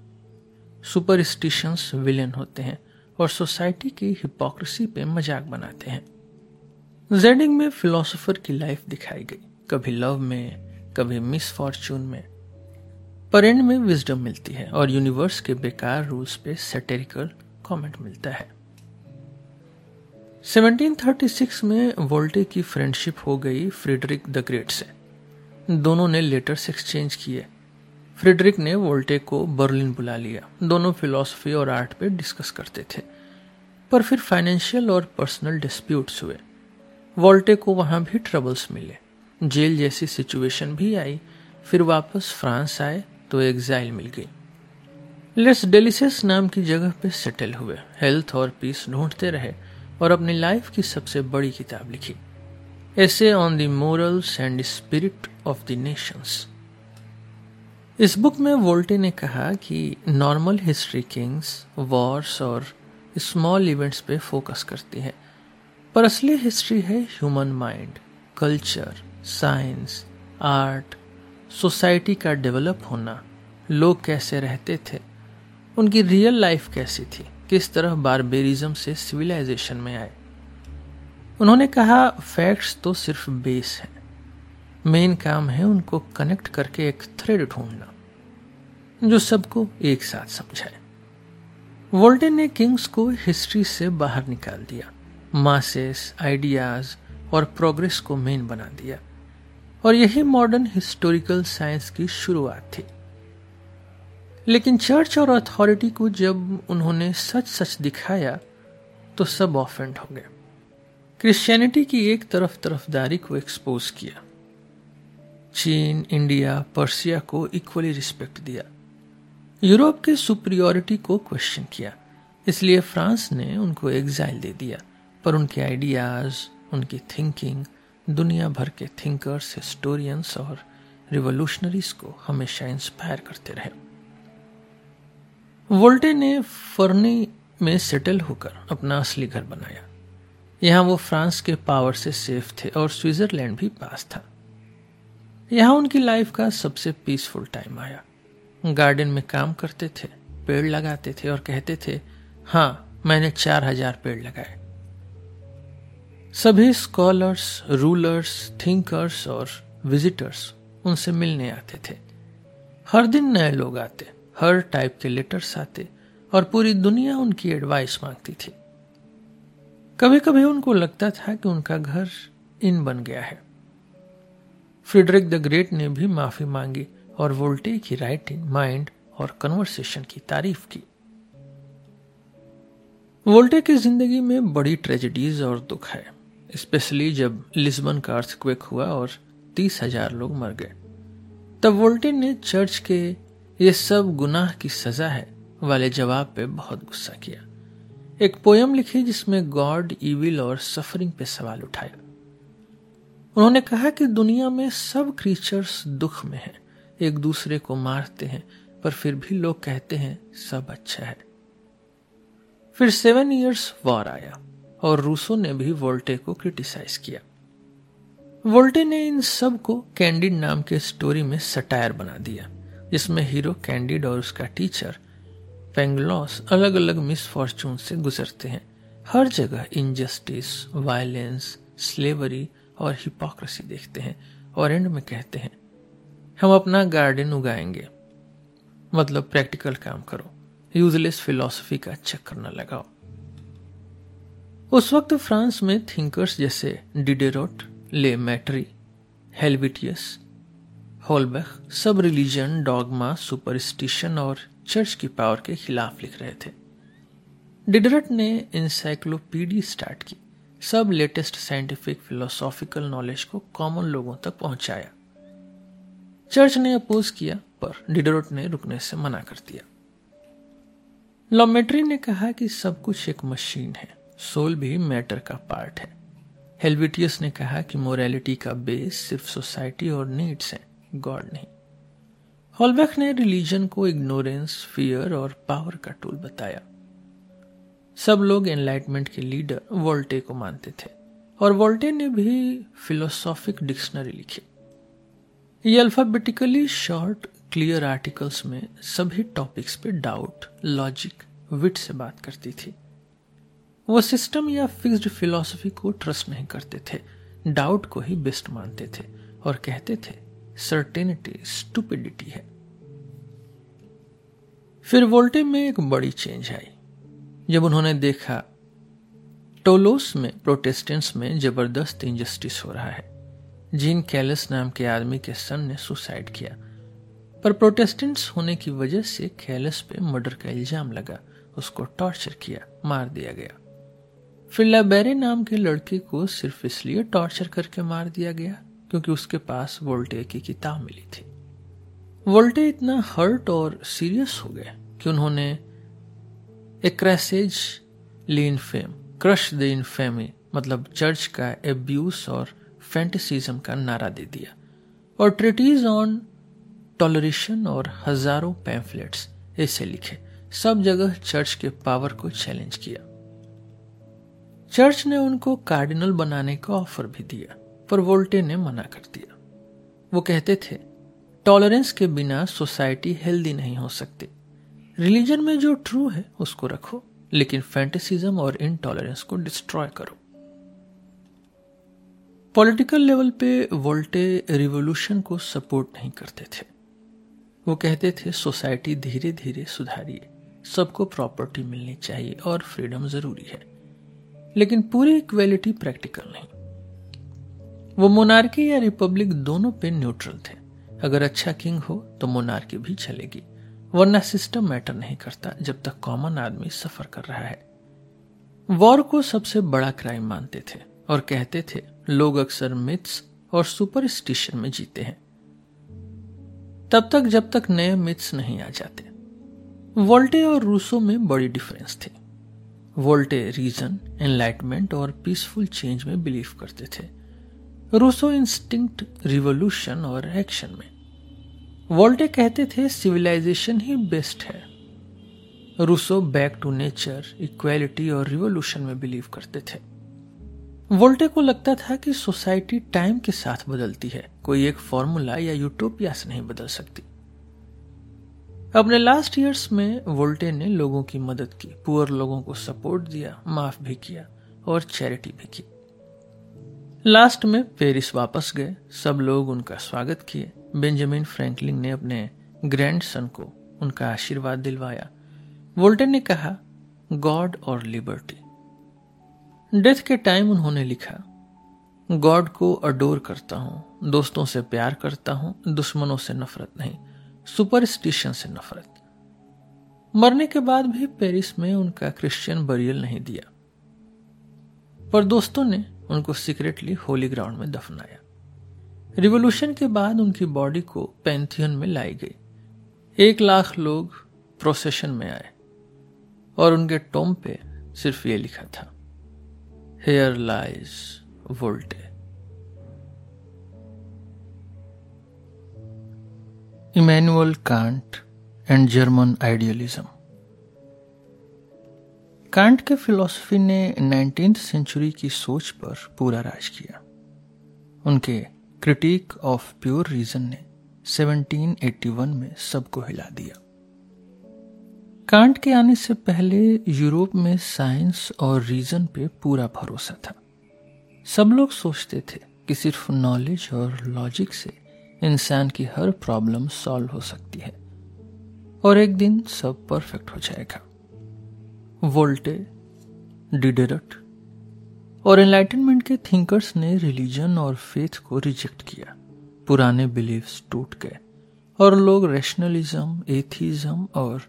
सुपरस्टिशंस विलेन होते हैं और सोसाइटी की हिपोक्रेसी पे मज़ाक बनाते हैं। जेडिंग में फिलोसोफर की लाइफ दिखाई गई। कभी लव में, कभी मिस फॉर्चून में। पर एंड में विजडम मिलती है और यूनिवर्स के बेकार रूल्स पे सेटेरिकल कमेंट मिलता है। 1736 में वोल्टे की फ्रेंडशिप हो गई फ्रेडरिक द ग्रेट से। दोनों ने लेटर्स एक्सचेंज किए। फ्रेडरिक ने वोल्टे को बर्लिन बुला लिया। दोनों फिलॉसफी और आर्ट पे डिस्कस करते थे। पर फिर फाइनेंशियल और पर्सनल डिस्प्यूट्स हुए। वोल्टे को वहाँ भी ट्रबल्स मिले। जेल जैसी सिचुएशन भी आई। फिर वापस फ्रांस आए तो एग्जाइल मिल गई। लेस डेलिसियस नाम की जगह पे सेटल हुए। हेल्थ और पीस ढूंढते रहे और अपनी लाइफ की सबसे बड़ी किताब लिखी। Essay on the morals and spirit of the nations इस बुक में वोल्टे ने कहा कि नॉर्मल हिस्ट्री किंग्स, वॉर्स और स्मॉल इवेंट्स पे फोकस करती है। पर असली हिस्ट्री है human mind, culture, science, art, society का डेवलप होना, लोग कैसे रहते थे, उनकी रियल लाइफ कैसी थी, किस तरह बारबेरिज्म से सिविलाइजेशन में आए। उन्होंने कहा, फैक्ट्स तो सिर्फ़ बेस है। मेन काम है उनको कनेक्ट करके एक थ्रेड ढूंढना, जो सबको एक साथ समझाए। वोल्टे ने किंग्स को हिस्ट्री से बाहर निकाल दिया, मासेस, आइडियाज़ और प्रोग्रेस को मेन बना दिया। और यही मॉडर्न हिस्टोरिकल साइंस की शुरुआत थी। लेकिन चर्च और अथॉरिटी को जब उन्होंने सच सच दिखाया तो सब ऑफेंड हो गए। क्रिश्चियनिटी की एक तरफ़ तरफदारी को एक्सपोज किया। चीन, इंडिया, पर्सिया को इक्वली रिस्पेक्ट दिया। यूरोप के सुप्रियोरिटी को क्वेश्चन किया। इसलिए फ्रांस ने उनको एग्जाइल दे दिया। पर उनके आइडियाज़ उनकी थिंकिंग दुनिया भर के थिंकर्स हिस्टोरियंस और रिवोल्यूशनरीज को हमेशा इंस्पायर करते रहे। वोल्टे ने फर्नी में सेटल होकर अपना असली घर बनाया। यहाँ वो फ्रांस के पावर से सेफ़ थे और स्विट्जरलैंड भी पास था। यहाँ उनकी लाइफ का सबसे पीसफुल टाइम आया। गार्डन में काम करते थे, पेड़ लगाते थे और कहते थे हाँ मैंने चार हज़ार पेड़ लगाए। सभी स्कॉलर्स रूलर्स थिंकर्स और विजिटर्स उनसे मिलने आते थे। हर दिन नए लोग आते, हर टाइप के लेटर्स आते और पूरी दुनिया उनकी एडवाइस मांगती थी। कभी कभी उनको लगता था कि उनका घर इन बन गया है। फ्रेडरिक द ग्रेट ने भी माफ़ी मांगी और वोल्टे की राइटिंग, माइंड और कन्वर्सेशन की तारीफ़ की। वोल्टे की ज़िंदगी में बड़ी ट्रेजेडीज और दुख है, स्पेशली जब लिस्बन का अर्थक्वेक हुआ और तीस हज़ार लोग मर गए। तब वोल्टे ने चर्च के ये सब गुनाह की सजा है वाले जवाब पे बहुत गुस्सा किया। एक पोयम लिखी जिसमें गॉड इविल और सफरिंग पे सवाल उठाया। उन्होंने कहा कि दुनिया में सब क्रीचर्स दुख में हैं। एक दूसरे को मारते हैं, पर फिर भी लोग कहते हैं, सब अच्छा है। फिर सेवन इयर्स वॉर आया, और रूसो ने भी वोल्टे को क्रिटिसाइज किया। वोल्टे ने इन सबको कैंडिड नाम के स्टोरी में सटायर बना दिया, जिसमें हीरो कैंडिड और उसका टीचर पेंगलॉस अलग अलग मिस फॉर्चून से गुजरते हैं। हर जगह इनजस्टिस वायलेंस स्लेवरी और हिपोक्रेसी देखते हैं और एंड में कहते हैं, हम अपना गार्डन उगाएँगे। मतलब प्रैक्टिकल काम करो। यूजलेस फिलॉसफी का चक्कर न लगाओ। उस वक्त फ्रांस में थिंकर्स जैसे डिडेरोट ले मैट्री हेलविटियस होलबेक सब रिलीजन डॉगमा सुपरस्टिशन और चर्च की पावर के खिलाफ लिख रहे थे। डिडरट ने इंसाइक्लोपीडी स्टार्ट की सब लेटेस्ट साइंटिफिक फिलोसॉफिकल नॉलेज को कॉमन लोगों तक पहुँचाया। चर्च ने अपोज किया, पर डिडरोट ने रुकने से मना कर दिया। लॉमेट्री ने कहा कि सब कुछ एक मशीन है सोल भी मैटर का पार्ट है। हेलविटियस ने कहा कि मोरालिटी का बेस सिर्फ़ सोसाइटी और नीड्स है गॉड नहीं। हॉलबैक ने रिलीजन को इग्नोरेंस फियर और पावर का टूल बताया। सब लोग एनलाइटमेंट के लीडर वोल्टे को मानते थे। और वोल्टे ने भी फिलोसॉफिक डिक्शनरी लिखी। ये अल्फाबेटिकली शॉर्ट क्लियर आर्टिकल्स में सभी टॉपिक्स पे डाउट लॉजिक विट से बात करती थी। वो सिस्टम या फिक्स्ड फिलॉसफी को ट्रस्ट नहीं करते थे। डाउट को ही बेस्ट मानते थे और कहते थे सर्टेनिटी स्टूपिडिटी है। फिर वोल्टे में एक बड़ी चेंज आई। जब उन्होंने देखा, टोलोस में, प्रोटेस्टेंट्स में ज़बरदस्त इनजस्टिस हो रहा है। जीन कैलस नाम के आदमी के सन ने सुसाइड किया। पर प्रोटेस्टेंट्स होने की वजह से कैलस पे मर्डर का इल्ज़ाम लगा, उसको टॉर्चर किया, मार दिया गया। फिर लाबेरे नाम के लड़के को सिर्फ़ इसलिए टॉर्चर करके मार दिया गया, क्योंकि उसके पास वोल्टे की किताब मिली थी। वोल्टे इतना हर्ट और सीरियस हो गए कि उन्होंने क्रैसेज लीन फेम क्रश द इनफेमी मतलब चर्च का एब्यूस और फैंटेसिज्म का नारा दे दिया। और ट्रिटीज ऑन टॉलरेशन और हज़ारों पैम्फलेट्स ऐसे लिखे। सब जगह चर्च के पावर को चैलेंज किया। चर्च ने उनको कार्डिनल बनाने का ऑफ़र भी दिया, पर वोल्टे ने मना कर दिया। वो कहते थे टॉलरेंस के बिना सोसाइटी हेल्दी नहीं हो सकती। रिलीजन में जो ट्रू है, उसको रखो, लेकिन फैंटेसिज्म और इनटॉलरेंस को डिस्ट्रॉय करो। पॉलिटिकल लेवल पे वोल्टे रिवोल्यूशन को सपोर्ट नहीं करते थे। वो कहते थे सोसाइटी धीरे धीरे सुधारिए। सबको प्रॉपर्टी मिलनी चाहिए और फ्रीडम ज़रूरी है। लेकिन पूरी इक्वेलिटी प्रैक्टिकल नहीं। वो मोनार्की या रिपब्लिक दोनों पे न्यूट्रल थे। अगर अच्छा किंग हो तो मोनार्की भी चलेगी। वरना सिस्टम मैटर नहीं करता जब तक कॉमन आदमी सफ़र कर रहा है। वॉर को सबसे बड़ा क्राइम मानते थे और कहते थे, लोग अक्सर मिथ्स और सुपरस्टिशन में जीते हैं। तब तक जब तक नए मिथ्स नहीं आ जाते। वोल्टे और रूसो में बड़ी डिफरेंस थी। वोल्टे रीजन एनलाइटमेंट और पीसफुल चेंज में बिलीव करते थे। रूसो इंस्टिंक्ट रिवोल्यूशन और एक्शन में। वोल्टे कहते थे, सिविलाइजेशन ही बेस्ट है। Rousseau back to nature, equality और रिवोल्यूशन में बिलीव करते थे। वोल्टे को लगता था कि सोसाइटी टाइम के साथ बदलती है, कोई एक फॉर्मूला या यूटोपिया से नहीं बदल सकती। अपने लास्ट ईयर्स में वोल्टे ने लोगों की मदद की, पुअर लोगों को सपोर्ट दिया, माफ़ भी किया और चैरिटी भी की। लास्ट में पेरिस वापस गए, सब लोग उनका स्वागत किए। बेंजामिन फ्रैंकलिन ने अपने ग्रैंड सन को उनका आशीर्वाद दिलवाया। वोल्टे ने कहा, गॉड और लिबर्टी। डेथ के टाइम उन्होंने लिखा, गॉड को अडोर करता हूँ, दोस्तों से प्यार करता हूँ, दुश्मनों से नफरत नहीं सुपरस्टिशन से नफरत। मरने के बाद भी पेरिस में उनका क्रिश्चियन बरियल नहीं दिया। पर दोस्तों ने उनको सीक्रेटली होली ग्राउंड में दफनाया। रिवोल्यूशन के बाद उनकी बॉडी को पैंथियन में लाई गई। एक लाख लोग प्रोसेशन में आए। और उनके टोम पे सिर्फ़ ये लिखा था here lies Voltaire Immanuel Kant and German idealism Kant के फिलॉसफी ने नाइनटीन सेंचुरी की सोच पर पूरा राज किया। उनके क्रिटिक ऑफ़ प्योर रीजन ने 1781 में सबको हिला दिया। कांट के आने से पहले यूरोप में साइंस और रीजन पे पूरा भरोसा था। सब लोग सोचते थे कि सिर्फ़ नॉलेज और लॉजिक से इंसान की हर प्रॉब्लम सॉल्व हो सकती है और एक दिन सब परफेक्ट हो जाएगा। वोल्टे, डिडेरट और एनलाइटनमेंट के थिंकर्स ने रिलीजन और फेथ को रिजेक्ट किया। पुराने बिलीव्स टूट गए और लोग रेशनलिज्म एथीज्म और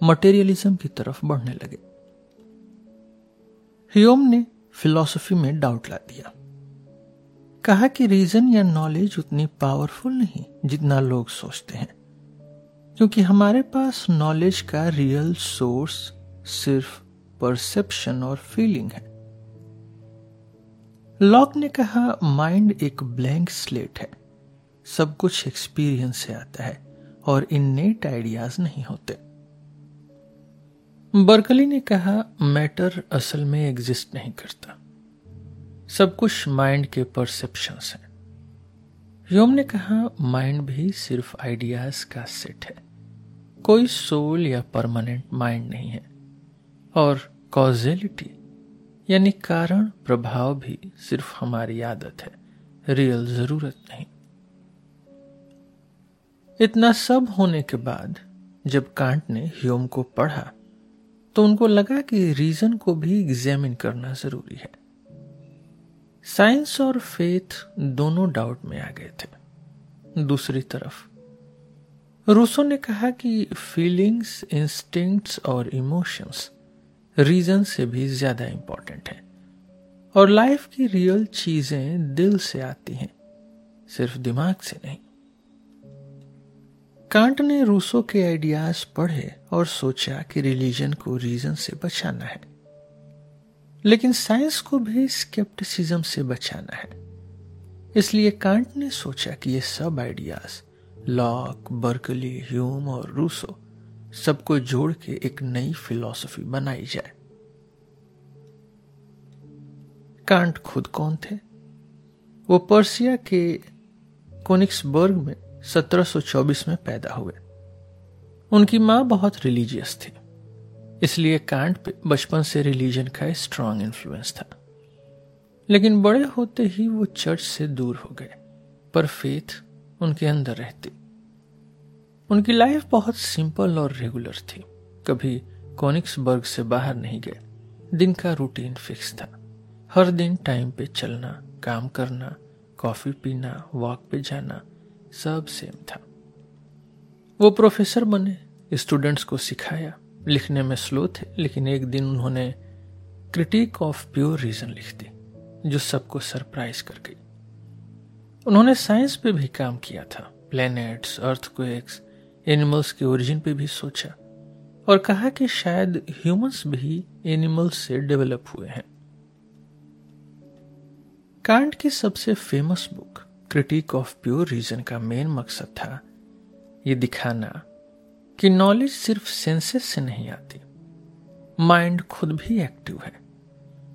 मटेरियलिज्म की तरफ़ बढ़ने लगे। ह्यूम ने फिलॉसफी में डाउट ला दिया। कहा कि रीजन या नॉलेज उतनी पावरफुल नहीं जितना लोग सोचते हैं, क्योंकि हमारे पास नॉलेज का रियल सोर्स सिर्फ़ परसेप्शन और फीलिंग है। लॉक ने कहा, माइंड एक ब्लैंक स्लेट है। सब कुछ एक्सपीरियंस से आता है और इननेट आइडियाज़ नहीं होते। बर्कली ने कहा, मैटर असल में एग्जिस्ट नहीं करता। सब कुछ माइंड के परसेप्शंस हैं। योम ने कहा, माइंड भी सिर्फ़ आइडियाज़ का सेट है। कोई सोल या परमानेंट माइंड नहीं है। और कॉजेलिटी यानी कारण प्रभाव भी सिर्फ़ हमारी आदत है रियल ज़रूरत नहीं। इतना सब होने के बाद जब कांट ने ह्योम को पढ़ा तो उनको लगा कि रीजन को भी एग्जामिन करना ज़रूरी है। साइंस और फेथ दोनों डाउट में आ गए थे। दूसरी तरफ़, रूसो ने कहा कि फीलिंग्स इंस्टिंक्ट्स और इमोशंस रीजन से भी ज़्यादा इंपॉर्टेंट है। और लाइफ की रियल चीज़ें दिल से आती हैं, सिर्फ़ दिमाग से नहीं। कांट ने रूसो के आइडियाज़ पढ़े और सोचा कि रिलीजन को रीजन से बचाना है। लेकिन साइंस को भी स्केप्टिसिज्म से बचाना है। इसलिए कांट ने सोचा कि ये सब आइडियाज़ लॉक बर्कली ह्यूम और रूसो सबको जोड़ के एक नई फिलॉसफी बनाई जाए। कांट खुद कौन थे? वो पर्सिया के कोनिक्सबर्ग में 1724 में पैदा हुए। उनकी माँ बहुत रिलीजियस थी, इसलिए कांट पे बचपन से रिलीजन का स्ट्रांग इन्फ्लुएंस था। लेकिन बड़े होते ही वो चर्च से दूर हो गए, पर फेथ उनके अंदर रहती। उनकी लाइफ बहुत सिंपल और रेगुलर थी। कभी कॉनिक्सबर्ग से बाहर नहीं गए। दिन का रूटीन फिक्स था। हर दिन टाइम पे चलना, काम करना कॉफ़ी पीना वॉक पे जाना, सब सेम था। वो प्रोफेसर बने स्टूडेंट्स को सिखाया। लिखने में स्लो थे, लेकिन एक दिन उन्होंने क्रिटिक ऑफ़ प्योर रीजन लिख दी, जो सबको सरप्राइज़ कर गई। उन्होंने साइंस पे भी काम किया था। प्लैनेट्स अर्थक्वेक्स एनिमल्स के ओरिजिन पे भी सोचा और कहा कि शायद ह्यूमंस भी एनिमल्स से डेवलप हुए हैं। कांट की सबसे famous book critique of pure reason का मेन मकसद था यह दिखाना कि नॉलेज सिर्फ़ सेंसेस से नहीं आती माइंड खुद भी एक्टिव है।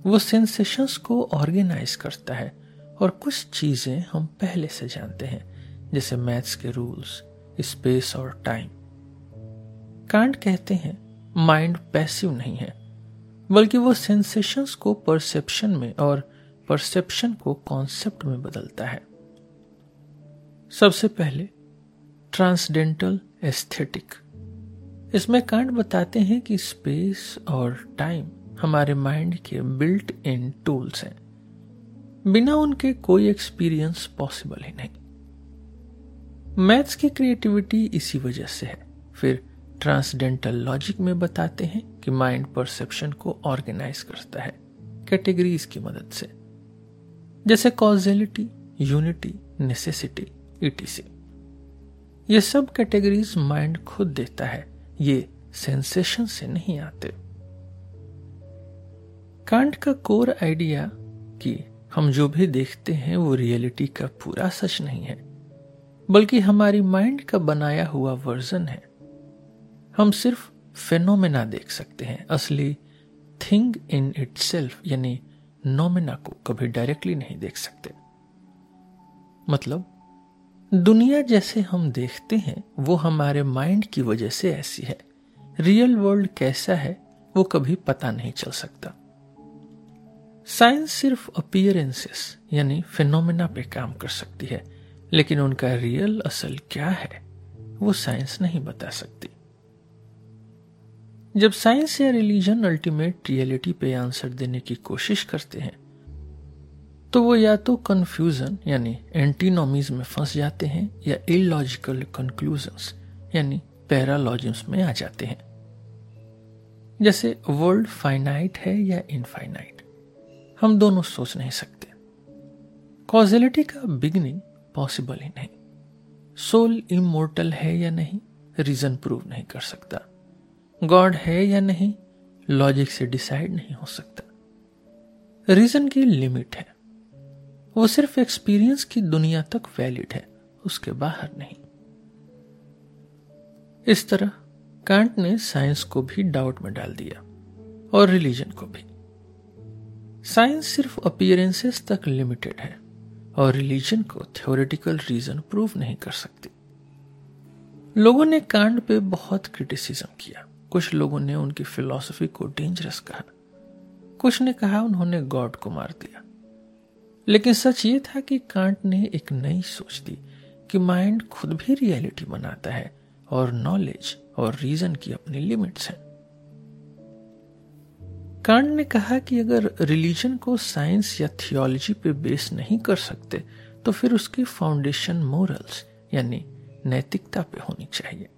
वो सेंसेशंस को ऑर्गेनाइज करता है और कुछ चीज़ें हम पहले से जानते हैं, जैसे मैथ्स के रूल्स स्पेस और टाइम कांट कहते हैं माइंड पैसिव नहीं है, बल्कि वो सेंसेशंस को परसेप्शन में और परसेप्शन को कॉन्सेप्ट में बदलता है। सबसे पहले ट्रांसडेंटल एस्थेटिक इसमें कांट बताते हैं कि स्पेस और टाइम हमारे माइंड के बिल्ट इन टूल्स हैं। बिना उनके कोई एक्सपीरियंस पॉसिबल ही नहीं। मैथ्स की क्रिएटिविटी इसी वजह से है। फिर ट्रांसडेंटल लॉजिक में बताते हैं कि माइंड परसेप्शन को ऑर्गेनाइज करता है, कैटेगरीज की मदद से। जैसे कॉजेलिटी, यूनिटी, नेसेसिटी, ईटीसी। ये सब कैटेगरीज माइंड खुद देता है, ये सेंसेशन से नहीं आते। कांट का कोर आइडिया कि हम जो भी देखते हैं वो रियलिटी का पूरा सच नहीं है। बल्कि हमारी माइंड का बनाया हुआ वर्जन है। हम सिर्फ़ फेनोमेना देख सकते हैं। असली थिंग इन इट यानी नोमेना को कभी डायरेक्टली नहीं देख सकते। मतलब दुनिया जैसे हम देखते हैं, वो हमारे माइंड की वजह से ऐसी है। रियल वर्ल्ड कैसा है, वो कभी पता नहीं चल सकता। साइंस सिर्फ़ अपियरेंसेस यानी फिनोमेना पे काम कर सकती है। लेकिन उनका रियल असल क्या है, वो साइंस नहीं बता सकती। जब साइंस या रिलीजन अल्टीमेट रियलिटी पे आंसर देने की कोशिश करते हैं तो वो या तो कंफ्यूजन यानी एंटीनॉमीज में फंस जाते हैं, या इलॉजिकल कंक्लूजन्स यानी पैरालॉजिम्स में आ जाते हैं। जैसे वर्ल्ड फाइनाइट है या इनफाइनाइट हम दोनों सोच नहीं सकते। कॉजिलिटी का बिगनिंग पॉसिबल ही नहीं। सोल इमोर्टल है या नहीं रीजन प्रूव नहीं कर सकता। गॉड है या नहीं लॉजिक से डिसाइड नहीं हो सकता। रीजन की लिमिट है। वो सिर्फ़ एक्सपीरियंस की दुनिया तक वैलिड है, उसके बाहर नहीं। इस तरह कांट ने साइंस को भी डाउट में डाल दिया, और रिलीजन को भी। साइंस सिर्फ़ अपियरेंसेस तक लिमिटेड है। और रिलीजन को थ्योरेटिकल रीजन प्रूव नहीं कर सकती। लोगों ने कांड पे बहुत क्रिटिसिज्म किया। कुछ लोगों ने उनकी फिलॉसफी को डेंजरस कहा। कुछ ने कहा उन्होंने गॉड को मार दिया। लेकिन सच ये था कि कांट ने एक नई सोच दी कि माइंड खुद भी रियलिटी बनाता है और नॉलेज और रीजन की अपनी लिमिट्स हैं। कांड ने कहा कि अगर रिलीजन को साइंस या थियोलॉजी पे बेस नहीं कर सकते तो फिर उसकी फाउंडेशन मोरल्स, यानी नैतिकता पे होनी चाहिए।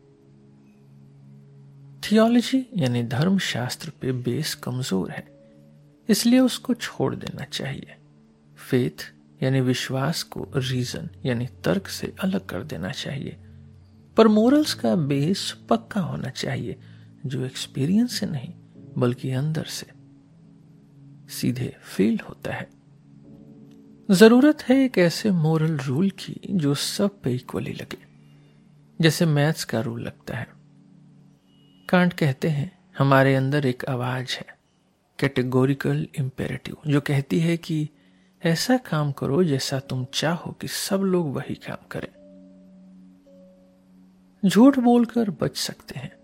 थियोलॉजी, यानी धर्म शास्त्र पे बेस कमज़ोर है, इसलिए उसको छोड़ देना चाहिए। फेथ, यानी विश्वास को रीजन यानी तर्क से अलग कर देना चाहिए। पर मोरल्स का बेस पक्का होना चाहिए, जो एक्सपीरियंस से नहीं, बल्कि अंदर से। सीधे फील होता है। ज़रूरत है एक ऐसे मोरल रूल की जो सब पे इक्वली लगे। जैसे मैथ्स का रूल लगता है। कांट कहते हैं, हमारे अंदर एक आवाज़ है कैटेगोरिकल इंपेरेटिव जो कहती है कि, ऐसा काम करो जैसा तुम चाहो कि सब लोग वही काम करें। झूठ बोलकर बच सकते हैं,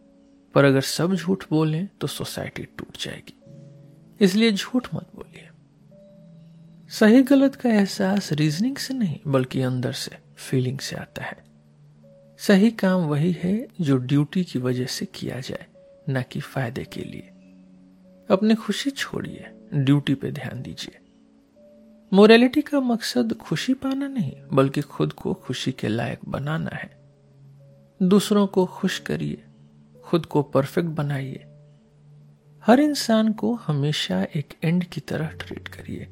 पर अगर सब झूठ बोलें तो सोसाइटी टूट जाएगी। इसलिए झूठ मत बोलिए। सही गलत का एहसास रीजनिंग से नहीं, बल्कि अंदर से फीलिंग से आता है। सही काम वही है जो ड्यूटी की वजह से किया जाए, न कि फ़ायदे के लिए। अपनी खुशी छोड़िए ड्यूटी पे ध्यान दीजिए। मोरालिटी का मकसद खुशी पाना नहीं, बल्कि खुद को खुशी के लायक बनाना है। दूसरों को खुश करिए, खुद को परफेक्ट बनाइए। हर इंसान को हमेशा एक एंड की तरह ट्रीट करिए।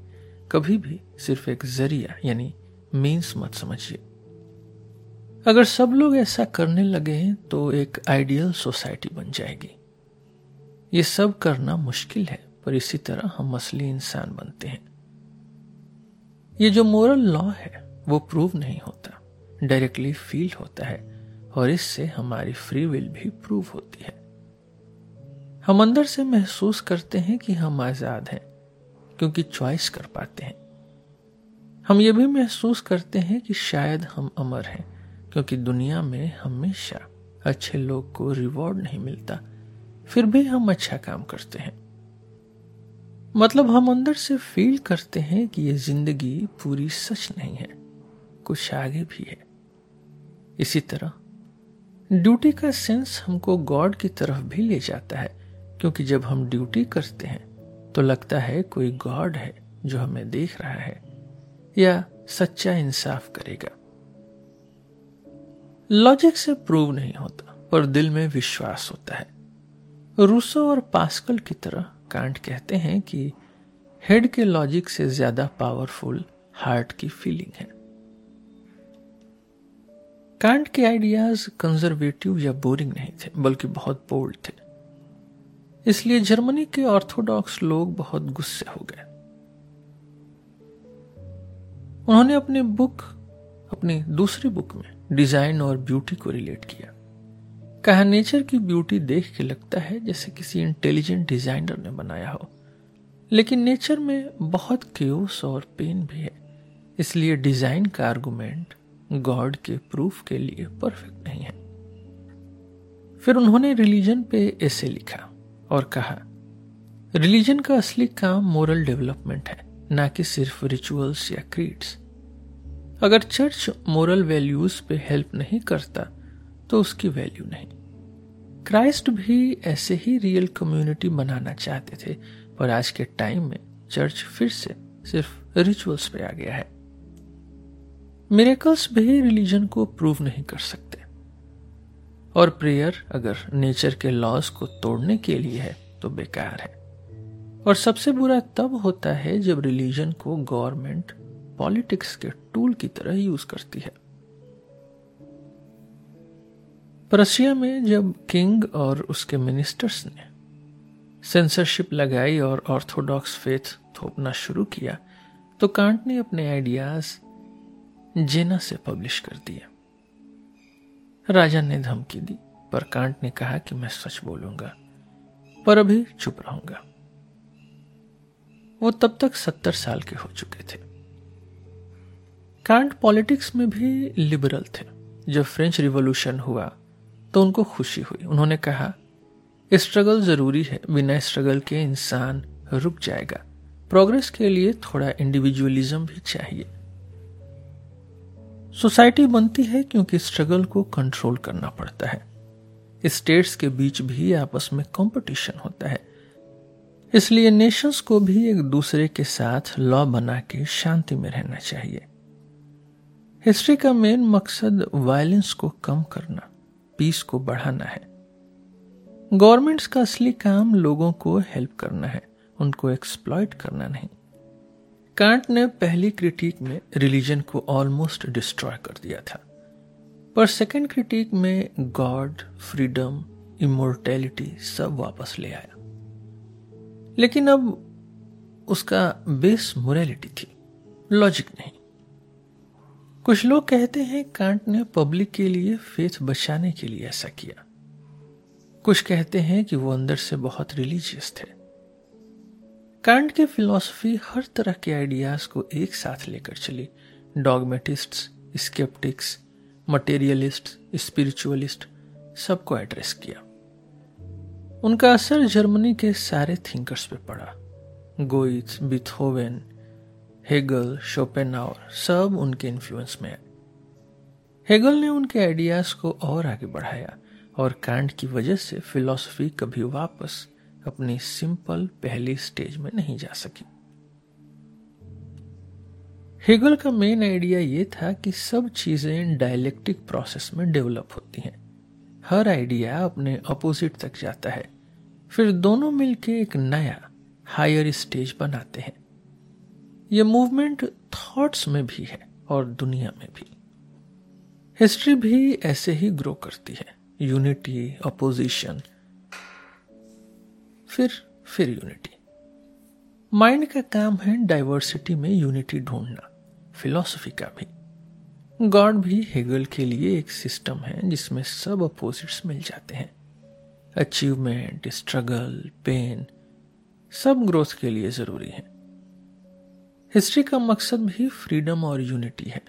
कभी भी सिर्फ़ एक ज़रिया, यानी मीन्स मत समझिए। अगर सब लोग ऐसा करने लगे हैं तो एक आइडियल सोसाइटी बन जाएगी। ये सब करना मुश्किल है, पर इसी तरह हम असली इंसान बनते हैं। ये जो मोरल लॉ है, वो प्रूव नहीं होता। डायरेक्टली फील होता है, और इससे हमारी फ्री विल भी प्रूव होती है। हम अंदर से महसूस करते हैं कि हम आज़ाद हैं, क्योंकि चॉइस कर पाते हैं। हम ये भी महसूस करते हैं कि शायद हम अमर हैं, क्योंकि दुनिया में हमेशा अच्छे लोग को रिवॉर्ड नहीं मिलता, फिर भी हम अच्छा काम करते हैं। मतलब हम अंदर से फील करते हैं कि ये ज़िंदगी पूरी सच नहीं है, कुछ आगे भी है। इसी तरह ड्यूटी का सेंस हमको गॉड की तरफ़ भी ले जाता है क्योंकि जब हम ड्यूटी करते हैं तो लगता है कोई गॉड है जो हमें देख रहा है, या सच्चा इंसाफ करेगा। लॉजिक से प्रूव नहीं होता पर दिल में विश्वास होता है। रूसो और पास्कल की तरह कांट कहते हैं कि हेड के लॉजिक से ज़्यादा पावरफुल हार्ट की फीलिंग है। कांट के आइडियाज़ कंजर्वेटिव या बोरिंग नहीं थे, बल्कि बहुत बोल्ड थे। इसलिए जर्मनी के ऑर्थोडॉक्स लोग बहुत गुस्से हो गए। उन्होंने अपनी बुक, अपनी दूसरी बुक में डिज़ाइन और ब्यूटी को रिलेट किया। कहा, नेचर की ब्यूटी देख के लगता है जैसे किसी इंटेलिजेंट डिज़ाइनर ने बनाया हो। लेकिन नेचर में बहुत क्योस और पेन भी है। इसलिए डिज़ाइन का आर्गुमेंट गॉड के प्रूफ के लिए परफेक्ट नहीं है। फिर उन्होंने रिलीजन पे ऐसे लिखा। और कहा रिलीजन का असली काम मोरल डेवलपमेंट है, ना कि सिर्फ़ रिचुअल्स या क्रीड्स अगर चर्च मोरल वैल्यूज़ पे हेल्प नहीं करता तो उसकी वैल्यू नहीं. क्राइस्ट भी ऐसे ही रियल कम्युनिटी बनाना चाहते थे, पर आज के टाइम में चर्च फिर से सिर्फ़ रिचुअल्स पे आ गया है। मेरेकल्स भी रिलीजन को प्रूव नहीं कर सकते। और प्रेयर अगर नेचर के लॉज को तोड़ने के लिए है तो बेकार है। और सबसे बुरा तब होता है जब रिलीजन को गवर्नमेंट पॉलिटिक्स के टूल की तरह यूज़ करती है। रशिया में जब किंग और उसके मिनिस्टर्स ने सेंसरशिप लगाई और ऑर्थोडॉक्स फेथ थोपना शुरू किया तो कांट ने अपने आइडियाज़ जेना से पब्लिश कर दिया राजा ने धमकी दी, पर कांट ने कहा कि मैं सच बोलूँगा, पर अभी चुप रहूँगा। वो तब तक सत्तर साल के हो चुके थे। कांट पॉलिटिक्स में भी लिबरल थे। जब फ्रेंच रिवॉल्यूशन हुआ तो उनको खुशी हुई। उन्होंने कहा, स्ट्रगल ज़रूरी है, बिना स्ट्रगल के इंसान रुक जाएगा। प्रोग्रेस के लिए थोड़ा इंडिविजुअलिज्म भी चाहिए। सोसाइटी बनती है क्योंकि स्ट्रगल को कंट्रोल करना पड़ता है। स्टेट्स के बीच भी आपस में कंपटीशन होता है। इसलिए नेशंस को भी एक दूसरे के साथ लॉ बना के शांति में रहना चाहिए। हिस्ट्री का मेन मकसद वायलेंस को कम करना, पीस को बढ़ाना है। गवर्नमेंट्स का असली काम लोगों को हेल्प करना है, उनको एक्सप्लॉइट करना नहीं। कांट ने पहली क्रिटिक में रिलीजन को ऑलमोस्ट डिस्ट्रॉय कर दिया था। पर सेकेंड क्रिटिक में गॉड, फ्रीडम, इमोर्टेलिटी सब वापस ले आया। लेकिन अब उसका बेस मोरालिटी थी, लॉजिक नहीं। कुछ लोग कहते हैं कांट ने पब्लिक के लिए फेथ बचाने के लिए ऐसा किया। कुछ कहते हैं कि वो अंदर से बहुत रिलीजियस थे। कांट की फिलॉसफी हर तरह के आइडियाज़ को एक साथ लेकर चली। डॉगमेटिस्ट स्केप्टिक्स, मटेरियलिस्ट, स्पिरिचुअलिस्ट, सबको एड्रेस किया। उनका असर जर्मनी के सारे थिंकर्स पे पड़ा। गोइथ बिथोवेन, हेगल शोपेनावर सब उनके इन्फ्लुएंस में आए हेगल ने उनके आइडियाज़ को और आगे बढ़ाया और कांड की वजह से फिलॉसफी कभी वापस अपनी सिंपल पहली स्टेज में नहीं जा सकी। हेगल का मेन आइडिया यह था कि सब चीज़ें डायलेक्टिक प्रोसेस में डेवलप होती हैं। हर आइडिया अपने अपोजिट तक जाता है। फिर दोनों मिलके एक नया, हायर स्टेज बनाते हैं। यह मूवमेंट थॉट्स में भी है और दुनिया में भी। हिस्ट्री भी ऐसे ही ग्रो करती है। यूनिटी, अपोजिशन फिर फिर यूनिटी माइंड का काम है डाइवर्सिटी में यूनिटी ढूंढना फिलॉसफी का भी। गॉड भी हेगल के लिए एक सिस्टम है जिसमें सब अपोजिट्स मिल जाते हैं। अचीवमेंट स्ट्रगल पेन सब ग्रोथ के लिए ज़रूरी है। हिस्ट्री का मकसद भी फ्रीडम और यूनिटी है।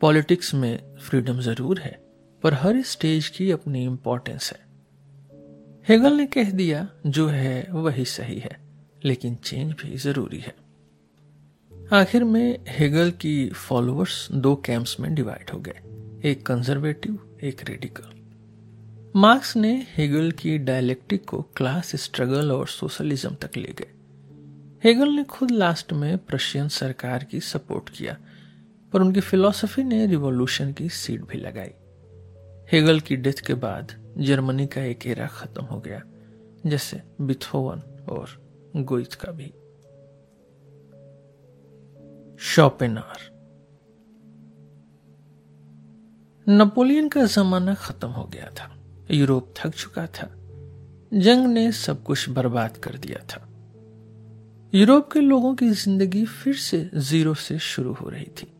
पॉलिटिक्स में फ्रीडम ज़रूर है, पर हर स्टेज की अपनी इंपॉर्टेंस है। हेगल ने कह दिया, जो है, वही सही है, लेकिन चेंज भी ज़रूरी है. आखिर में हेगल की फॉलोअर्स दो कैंप्स में डिवाइड हो गए, एक कंजर्वेटिव, एक रेडिकल। मार्क्स ने हेगल की डायलेक्टिक को क्लास स्ट्रगल और सोशलिज्म तक ले गए। हेगल ने खुद लास्ट में प्रशियन सरकार की सपोर्ट किया, पर उनकी फिलॉसफी ने रिवॉल्यूशन की सीट भी लगाई। हेगल की डेथ के बाद जर्मनी का एक एरा खत्म हो गया, जैसे बिथोवन और गोइथ का भी। शॉपेनार। नेपोलियन का जमाना खत्म हो गया था। यूरोप थक चुका था। जंग ने सब कुछ बर्बाद कर दिया था। यूरोप के लोगों की ज़िंदगी फिर से ज़ीरो से शुरू हो रही थी।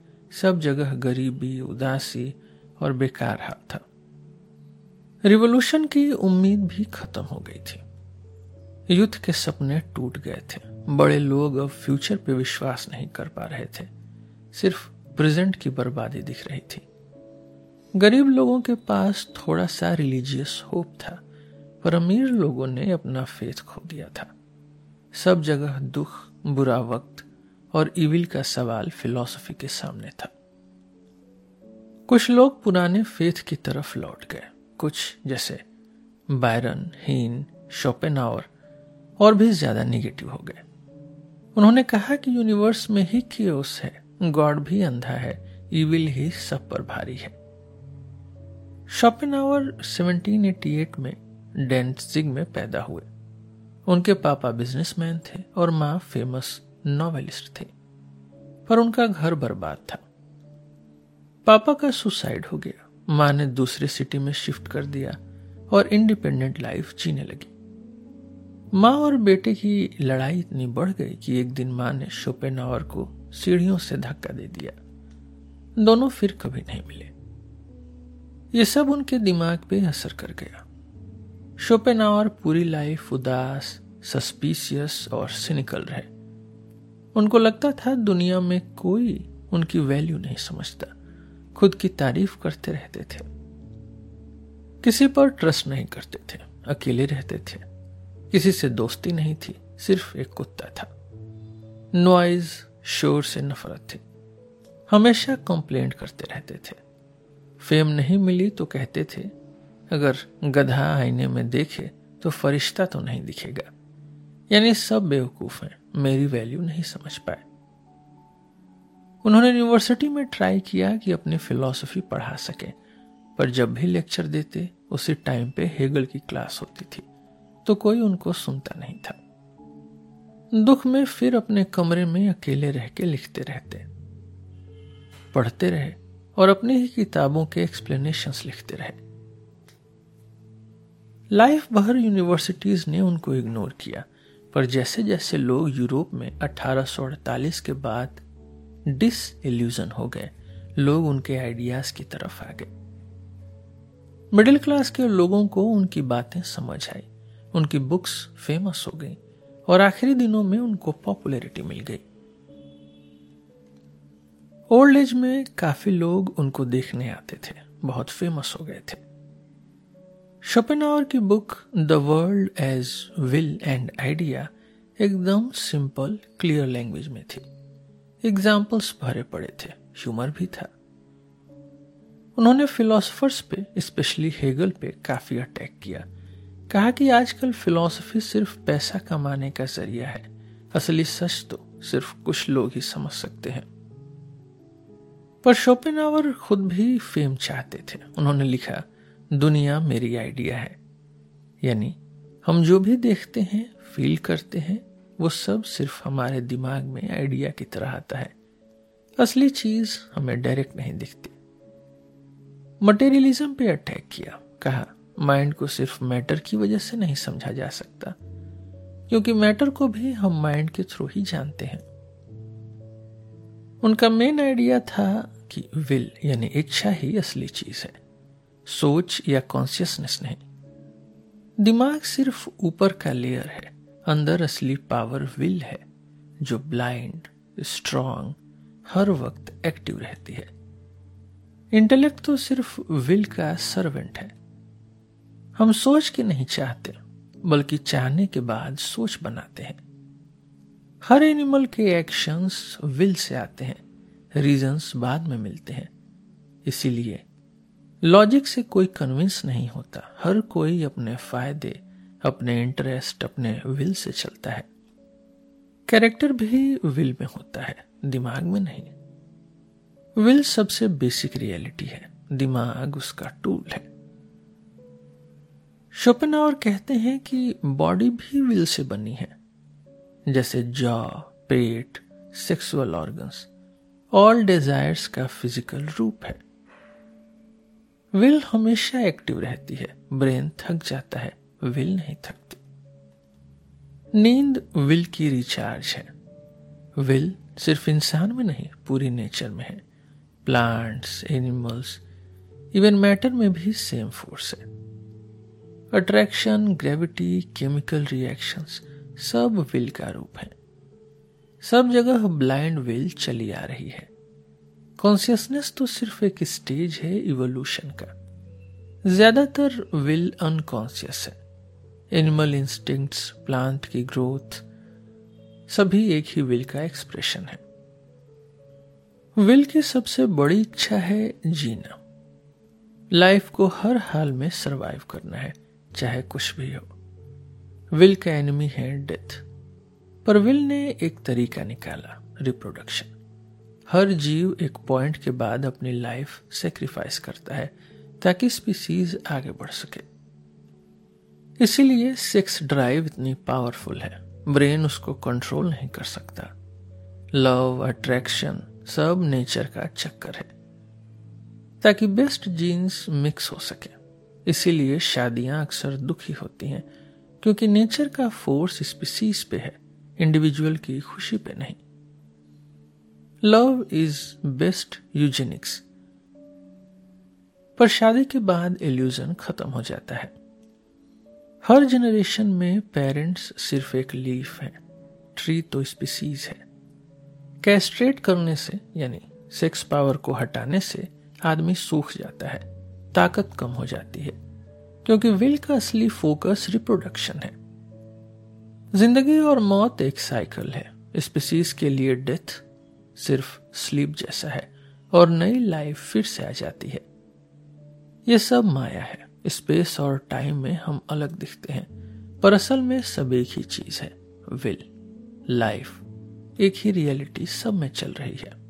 सब जगह गरीबी, उदासी और बेकार हाल था। रिवॉल्यूशन की उम्मीद भी खत्म हो गई थी। युद्ध के सपने टूट गए थे। बड़े लोग अब फ्यूचर पे विश्वास नहीं कर पा रहे थे। सिर्फ़ प्रेजेंट की बर्बादी दिख रही थी। गरीब लोगों के पास थोड़ा सा रिलीजियस होप था, पर अमीर लोगों ने अपना फेथ खो दिया था। सब जगह दुख, बुरा वक्त और इविल का सवाल फिलॉसफी के सामने था। कुछ लोग पुराने फेथ की तरफ़ लौट गए। कुछ, जैसे बायरन हीन शोपेनावर और भी ज़्यादा निगेटिव हो गए। उन्होंने कहा कि यूनिवर्स में ही क्योस है गॉड भी अंधा है इविल ही सब पर भारी है। शोपेनावर 1788 में डेंसिग में पैदा हुए। उनके पापा बिजनेसमैन थे और माँ फ़ेमस नॉवेलिस्ट थी। पर उनका घर बर्बाद था। पापा का सुसाइड हो गया। माँ ने दूसरे सिटी में शिफ्ट कर दिया और इंडिपेंडेंट लाइफ जीने लगी। माँ और बेटे की लड़ाई इतनी बढ़ गई कि एक दिन माँ ने शोपेनावर को सीढ़ियों से धक्का दे दिया। दोनों फिर कभी नहीं मिले। ये सब उनके दिमाग पे असर कर गया। शोपेनावर पूरी लाइफ उदास, सस्पिशियस और सिनिकल रहे। उनको लगता था दुनिया में कोई उनकी वैल्यू नहीं समझता। खुद की तारीफ़ करते रहते थे। किसी पर ट्रस्ट नहीं करते थे। अकेले रहते थे। किसी से दोस्ती नहीं थी। सिर्फ़ एक कुत्ता था। नॉइज़ शोर से नफरत थी। हमेशा कंप्लेंट करते रहते थे। फेम नहीं मिली तो कहते थे, अगर गधा आईने में देखे तो फरिश्ता तो नहीं दिखेगा। यानी सब बेवकूफ़ हैं। मेरी वैल्यू नहीं समझ पाए। उन्होंने यूनिवर्सिटी में ट्राई किया कि अपनी फिलॉसफी पढ़ा सके, पर जब भी लेक्चर देते, उसी टाइम पे हेगल की क्लास होती थी तो कोई उनको सुनता नहीं था। दुख में फिर अपने कमरे में अकेले रह के लिखते रहते, पढ़ते रहे और अपनी ही किताबों के एक्सप्लेनेशंस लिखते रहे। लाइफ भर यूनिवर्सिटीज ने उनको इग्नोर किया, पर जैसे जैसे लोग यूरोप में 1848 के बाद डिस इल्यूजन हो गए। लोग उनके आइडियाज़ की तरफ़ आ गए। मिडिल क्लास के लोगों को उनकी बातें समझ आई। उनकी बुक्स फ़ेमस हो गई और आखिरी दिनों में उनको पॉपुलैरिटी मिल गई। ओल्ड एज में काफ़ी लोग उनको देखने आते थे। बहुत फ़ेमस हो गए थे। शोपेनावर की book the world as will and idea एकदम सिंपल क्लियर लैंग्वेज में थी। एग्जाम्पल्स भरे पड़े थे। ह्यूमर भी था। उन्होंने फिलोसफर्स पे स्पेशली हेगल पे, काफ़ी अटैक किया। कहा कि आजकल फिलॉसफी सिर्फ़ पैसा कमाने का ज़रिया है। असली सच तो सिर्फ़ कुछ लोग ही समझ सकते हैं। पर शोपेनावर खुद भी फेम चाहते थे। उन्होंने लिखा, दुनिया मेरी आइडिया है। यानी हम जो भी देखते हैं फील करते हैं वो सब सिर्फ़ हमारे दिमाग में आइडिया की तरह आता है। असली चीज़ हमें डायरेक्ट नहीं दिखती। मटेरियलिज्म पे अटैक किया, कहा, माइंड को सिर्फ़ मैटर की वजह से नहीं समझा जा सकता, क्योंकि मैटर को भी हम माइंड के थ्रू ही जानते हैं। उनका मेन आइडिया था कि विल, यानी इच्छा ही असली चीज़ है, सोच या कॉन्सियसनेस नहीं। दिमाग सिर्फ़ ऊपर का लेयर है अंदर असली पावर विल है, जो ब्लाइंड स्ट्रांग हर वक्त एक्टिव रहती है। इंटेलेक्ट तो सिर्फ़ विल का सर्वेंट है। हम सोच के नहीं चाहते, बल्कि चाहने के बाद सोच बनाते हैं। हर एनिमल के एक्शंस विल से आते हैं रीजंस बाद में मिलते हैं। इसीलिए लॉजिक से कोई कन्विंस नहीं होता, हर कोई अपने फ़ायदे अपने इंटरेस्ट अपने विल से चलता है। कैरेक्टर भी विल में होता है, दिमाग में नहीं। विल सबसे बेसिक रियलिटी है, दिमाग उसका टूल है। शोपेनावर कहते हैं कि बॉडी भी विल से बनी है, जैसे जॉ पेट सेक्सुअल ऑर्गन्स ऑल डिजायर्स का फ़िज़िकल रूप है। विल हमेशा एक्टिव रहती है ब्रेन थक जाता है विल नहीं थकती। नींद विल की रिचार्ज है। विल सिर्फ़ इंसान में नहीं, पूरी नेचर में है। प्लांट्स एनिमल्स इवन मैटर में भी सेम फोर्स है। अट्रैक्शन ग्रेविटी केमिकल रिएक्शंस सब विल का रूप है। सब जगह ब्लाइंड विल चली आ रही है। कॉन्सियसनेस तो सिर्फ़ एक स्टेज है इवोल्यूशन का। ज़्यादातर विल अनकॉन्सियस है। एनिमल इंस्टिंक्ट्स प्लांट की ग्रोथ सभी एक ही विल का एक्सप्रेशन है। विल की सबसे बड़ी इच्छा है जीना। लाइफ को हर हाल में सरवाइव करना है, चाहे कुछ भी हो। विल का एनिमी है डेथ पर विल ने एक तरीका निकाला रिप्रोडक्शन हर जीव एक पॉइंट के बाद अपनी लाइफ सेक्रीफाइस करता है, ताकि स्पीसीज आगे बढ़ सके। इसीलिए सेक्स ड्राइव इतनी पावरफुल है। ब्रेन उसको कंट्रोल नहीं कर सकता। लव अट्रैक्शन सब नेचर का चक्कर है। ताकि बेस्ट जीन्स मिक्स हो सके। इसीलिए शादियाँ अक्सर दुखी होती हैं, क्योंकि नेचर का फोर्स स्पीसीज पे है इंडिविजुअल की खुशी पे नहीं। लव इज़ बेस्ट यूजेनिक्स पर शादी के बाद एल्यूजन खत्म हो जाता है। हर जनरेशन में पेरेंट्स सिर्फ़ एक लीफ है ट्री तो स्पीसीज है। कैस्ट्रेट करने से, यानी सेक्स पावर को हटाने से आदमी सूख जाता है, ताकत कम हो जाती है, क्योंकि विल का असली फोकस रिप्रोडक्शन है। ज़िंदगी और मौत एक साइकिल है स्पीसीज के लिए डेथ सिर्फ़ स्लीप जैसा है, और नई लाइफ फिर से आ जाती है। यह सब माया है। स्पेस और टाइम में हम अलग दिखते हैं। पर असल में सब एक ही चीज़ है विल लाइफ एक ही रियलिटी सब में चल रही है।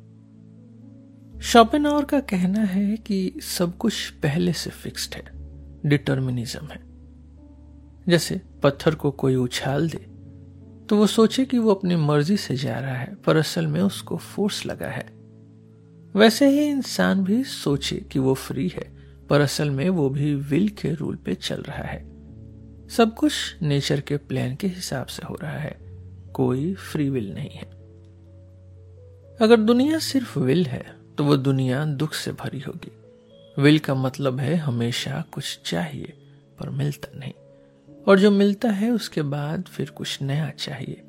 शॉपिन का कहना है कि सब कुछ पहले से फिक्स्ड है डिटर्मिनिज्म है। जैसे पत्थर को कोई उछाल दे तो वो सोचे कि वो अपनी मर्ज़ी से जा रहा है, पर असल में उसको फोर्स लगा है। वैसे ही इंसान भी सोचे कि वो फ्री है। पर असल में वो भी विल के रूल पे चल रहा है। सब कुछ नेचर के प्लान के हिसाब से हो रहा है। कोई फ्री विल नहीं है। अगर दुनिया सिर्फ़ विल है तो वो दुनिया दुख से भरी होगी। विल का मतलब है हमेशा कुछ चाहिए, पर मिलता नहीं। और जो मिलता है, उसके बाद फिर कुछ नया चाहिए।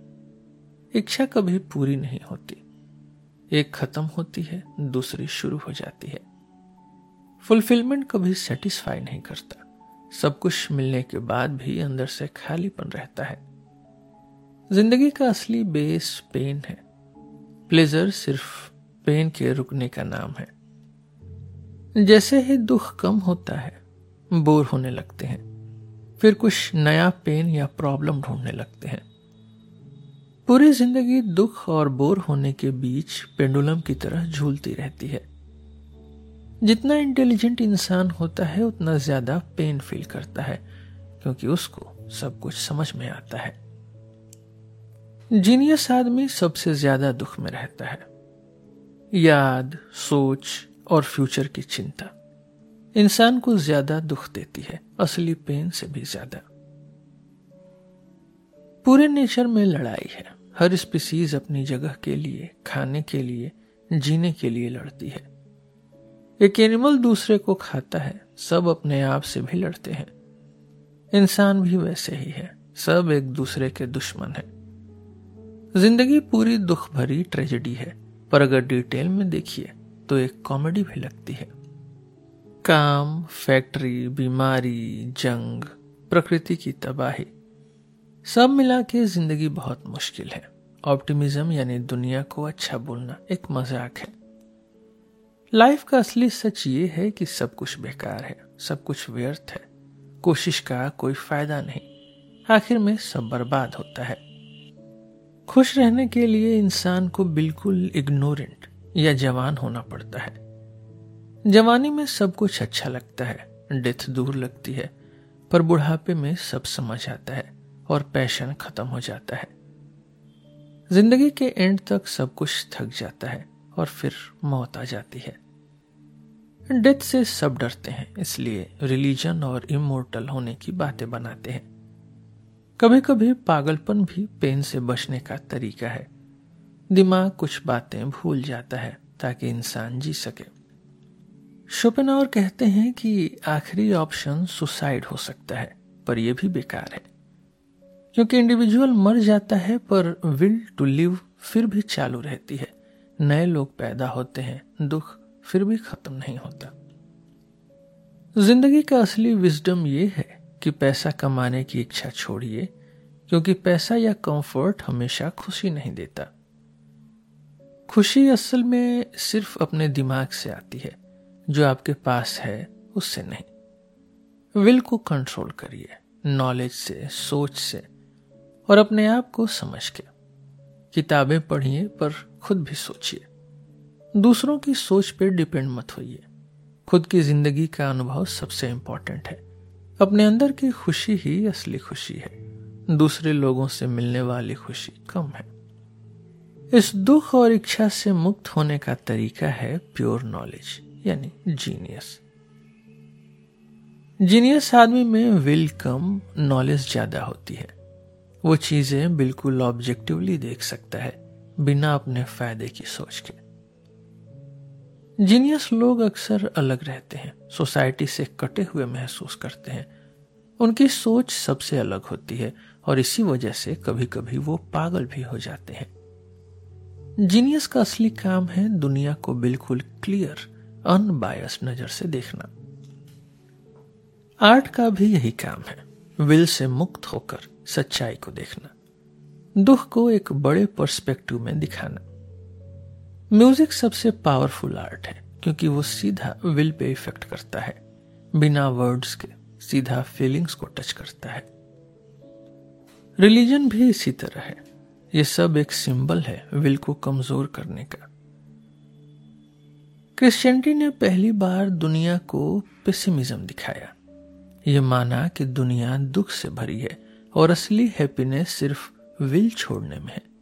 इच्छा कभी पूरी नहीं होती। एक खत्म होती है, दूसरी शुरू हो जाती है। फुलफिलमेंट कभी सेटिस्फाई नहीं करता। सब कुछ मिलने के बाद भी अंदर से खालीपन रहता है। ज़िंदगी का असली बेस पेन है। प्लेजर सिर्फ़ पेन के रुकने का नाम है। जैसे ही दुख कम होता है, बोर होने लगते हैं। फिर कुछ नया पेन या प्रॉब्लम ढूँढने लगते हैं। पूरी ज़िंदगी दुख और बोर होने के बीच पेंडुलम की तरह झूलती रहती है। जितना इंटेलिजेंट इंसान होता है, उतना ज़्यादा पेन फील करता है, क्योंकि उसको सब कुछ समझ में आता है। जीनियस आदमी सबसे ज़्यादा दुख में रहता है। याद, सोच और फ्यूचर की चिंता। इंसान को ज़्यादा दुख देती है, असली पेन से भी ज़्यादा। पूरे नेचर में लड़ाई है। हर स्पीसीज अपनी जगह के लिए, खाने के लिए, जीने के लिए लड़ती है। एक एनिमल दूसरे को खाता है। सब अपने आप से भी लड़ते हैं। इंसान भी वैसे ही है। सब एक दूसरे के दुश्मन है। ज़िंदगी पूरी दुख भरी ट्रेजेडी है। पर अगर डिटेल में देखिए तो एक कॉमेडी भी लगती है। काम, फैक्ट्री, बीमारी, जंग, प्रकृति की तबाही, सब मिला के ज़िंदगी बहुत मुश्किल है। ऑप्टिमिज्म यानी दुनिया को अच्छा बोलना एक मज़ाक है। लाइफ का असली सच ये है कि सब कुछ बेकार है, सब कुछ व्यर्थ है। कोशिश का कोई फ़ायदा नहीं। आखिर में सब बर्बाद होता है। खुश रहने के लिए इंसान को बिल्कुल इग्नोरेंट या जवान होना पड़ता है। जवानी में सब कुछ अच्छा लगता है डेथ दूर लगती है, पर बुढ़ापे में सब समझ आता है और पैशन खत्म हो जाता है। ज़िंदगी के एंड तक सब कुछ थक जाता है और फिर मौत आ जाती है। डेथ से सब डरते हैं, इसलिए रिलीजन और इमोर्टल होने की बातें बनाते हैं। कभी कभी पागलपन भी पेन से बचने का तरीका है। दिमाग कुछ बातें भूल जाता है ताकि इंसान जी सके। शोपेनावर कहते हैं कि आखिरी ऑप्शन सुसाइड हो सकता है, पर यह भी बेकार है। क्योंकि इंडिविजुअल मर जाता है, पर विल टू लिव फिर भी चालू रहती है। नए लोग पैदा होते हैं, दुख फिर भी खत्म नहीं होता। ज़िंदगी का असली विजडम यह है कि पैसा कमाने की इच्छा छोड़िए, क्योंकि पैसा या कंफर्ट हमेशा खुशी नहीं देता। खुशी असल में सिर्फ़ अपने दिमाग से आती है, जो आपके पास है उससे नहीं। विल को कंट्रोल करिए नॉलेज से, सोच से, और अपने आप को समझ के। किताबें पढ़िए पर खुद भी सोचिए। दूसरों की सोच पर डिपेंड मत होइए। खुद की ज़िंदगी का अनुभव सबसे इंपॉर्टेंट है। अपने अंदर की खुशी ही असली खुशी है। दूसरे लोगों से मिलने वाली खुशी कम है। इस दुख और इच्छा से मुक्त होने का तरीका है प्योर नॉलेज यानी जीनियस जीनियस आदमी में विल कम नॉलेज ज़्यादा होती है। वो चीज़ें बिल्कुल ऑब्जेक्टिवली देख सकता है, बिना अपने फ़ायदे की सोच के। जीनियस लोग अक्सर अलग रहते हैं, सोसाइटी से कटे हुए महसूस करते हैं। उनकी सोच सबसे अलग होती है और इसी वजह से कभी कभी वो पागल भी हो जाते हैं। जीनियस का असली काम है दुनिया को बिल्कुल क्लियर अनबायस नज़र से देखना। आर्ट का भी यही काम है विल से मुक्त होकर सच्चाई को देखना। दुख को एक बड़े पर्सपेक्टिव में दिखाना। म्यूज़िक सबसे पावरफुल आर्ट है, क्योंकि वो सीधा विल पे इफ़ेक्ट करता है। बिना वर्ड्स के सीधा फीलिंग्स को टच करता है। रिलीजन भी इसी तरह है। ये सब एक सिंबल है विल को कमज़ोर करने का। क्रिश्चियनिटी ने पहली बार दुनिया को पेसिमिज्म दिखाया। ये माना कि दुनिया दुख से भरी है, और असली हैप्पीनेस सिर्फ़ विल छोड़ने में है।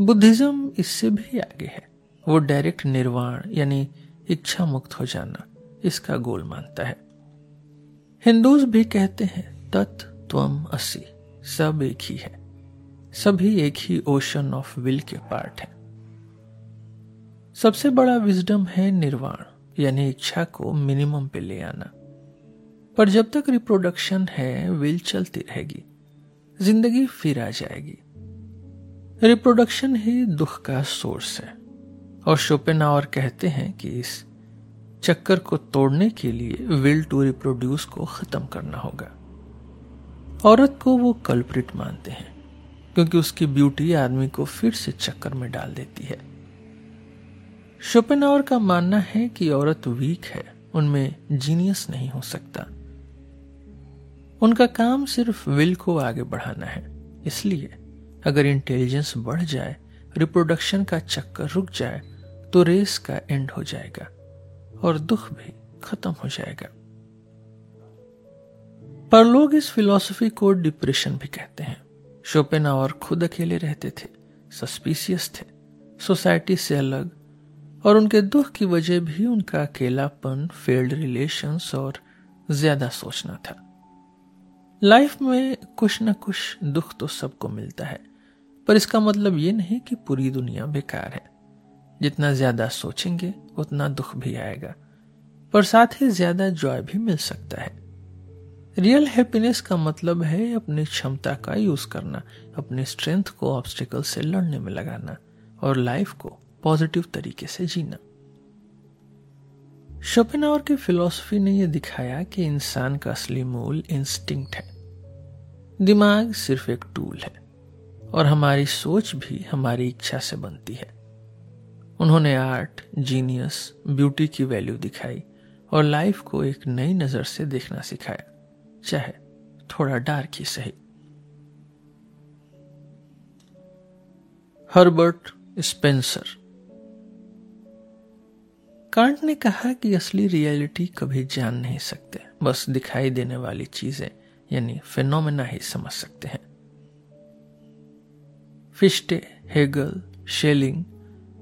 बुद्धिज्म इससे भी आगे है। वो डायरेक्ट निर्वाण, यानी इच्छा मुक्त हो जाना, इसका गोल मानता है। हिंदूज भी कहते हैं, तत् त्वम असी, सब एक ही है। सभी एक ही ओशन ऑफ़ विल के पार्ट हैं। सबसे बड़ा विजडम है निर्वाण, यानी इच्छा को मिनिमम पे ले आना। पर जब तक रिप्रोडक्शन है विल चलती रहेगी। ज़िंदगी फिर आ जाएगी। रिप्रोडक्शन ही दुख का सोर्स है। और शोपेनावर कहते हैं कि इस चक्कर को तोड़ने के लिए विल टू रिप्रोड्यूस को खत्म करना होगा। औरत को वो कल्प्रिट मानते हैं, क्योंकि उसकी ब्यूटी आदमी को फिर से चक्कर में डाल देती है। शोपेनावर का मानना है कि औरत वीक है, उनमें जीनियस नहीं हो सकता। उनका काम सिर्फ़ विल को आगे बढ़ाना है, इसलिए अगर इंटेलिजेंस बढ़ जाए रिप्रोडक्शन का चक्कर रुक जाए तो रेस का एंड हो जाएगा और दुख भी खत्म हो जाएगा। पर लोग इस फिलॉसफी को डिप्रेशन भी कहते हैं। शोपेना और खुद अकेले रहते थे सस्पिशियस थे सोसाइटी से अलग, और उनके दुख की वजह भी उनका अकेलापन फेल्ड रिलेशंस और ज़्यादा सोचना था। लाइफ में कुछ न कुछ दुख तो सबको मिलता है। पर इसका मतलब ये नहीं कि पूरी दुनिया बेकार है। जितना ज़्यादा सोचेंगे, उतना दुख भी आएगा। पर साथ ही ज़्यादा जॉय भी मिल सकता है। रियल हैप्पीनेस का मतलब है अपनी क्षमता का यूज़ करना, अपने स्ट्रेंथ को ऑब्स्टिकल से लड़ने में लगाना और लाइफ को पॉजिटिव तरीके से जीना। शोपेनावर की फिलॉसफी ने यह दिखाया कि इंसान का असली मूल इंस्टिंक्ट है। दिमाग सिर्फ़ एक टूल है। और हमारी सोच भी हमारी इच्छा से बनती है। उन्होंने आर्ट, जीनियस, ब्यूटी की वैल्यू दिखाई और लाइफ को एक नई नज़र से देखना सिखाया। चाहे थोड़ा डार्क ही सही। Herbert Spencer. कांट ने कहा कि असली रियलिटी कभी जान नहीं सकते, बस दिखाई देने वाली चीज़ें, यानी फिनोमेना ही समझ सकते हैं। फिस्टे, हेगल, शेलिंग,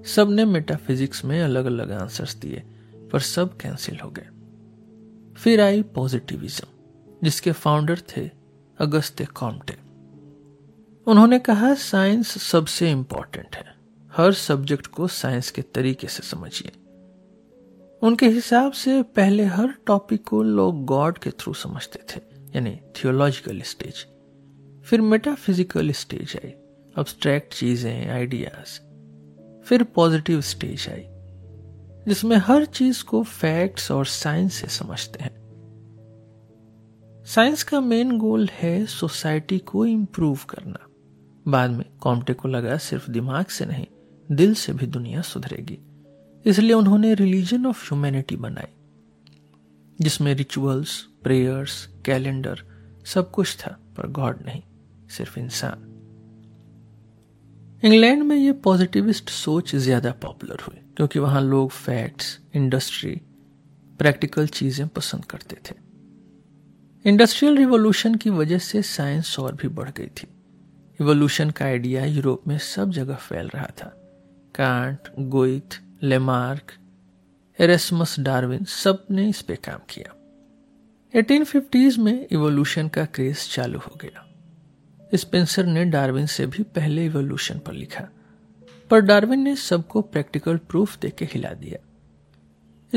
सबने मेटाफिजिक्स में अलग अलग आंसर्स दिए, पर सब कैंसिल हो गए। फिर आई पॉजिटिविज्म जिसके फाउंडर थे अगस्ते कॉम्टे। उन्होंने कहा साइंस सबसे इंपॉर्टेंट है। हर सब्जेक्ट को साइंस के तरीके से समझिए। उनके हिसाब से पहले हर टॉपिक को लोग गॉड के थ्रू समझते थे, यानी थियोलॉजिकल स्टेज फिर मेटाफिजिकल स्टेज आई। अब्स्ट्रैक्ट चीज़ें आइडियाज़ फिर पॉजिटिव स्टेज आई, जिसमें हर चीज़ को फैक्ट्स और साइंस से समझते हैं। साइंस का मेन गोल है सोसाइटी को इम्प्रूव करना। बाद में कॉम्टे को लगा सिर्फ़ दिमाग से नहीं, दिल से भी दुनिया सुधरेगी। इसलिए उन्होंने रिलीजन ऑफ़ ह्यूमैनिटी बनाई, जिसमें रिचुअल्स प्रेयर्स कैलेंडर सब कुछ था, पर गॉड नहीं, सिर्फ़ इंसान। इंग्लैंड में ये पॉजिटिविस्ट सोच ज़्यादा पॉपुलर हुई, क्योंकि वहाँ लोग फैक्ट्स, इंडस्ट्री, प्रैक्टिकल चीज़ें पसंद करते थे। इंडस्ट्रियल रिवॉल्यूशन की वजह से साइंस और भी बढ़ गई थी। इवोल्यूशन का आइडिया यूरोप में सब जगह फैल रहा था। Kant, Goethe, Lamarck, Erasmus, Darwin, सबने इस पे काम किया। 1850s में इवोल्यूशन का क्रेज चालू हो गया। स्पेंसर ने डार्विन से भी पहले इवोल्यूशन पर लिखा। पर डार्विन ने सबको प्रैक्टिकल प्रूफ देके हिला दिया।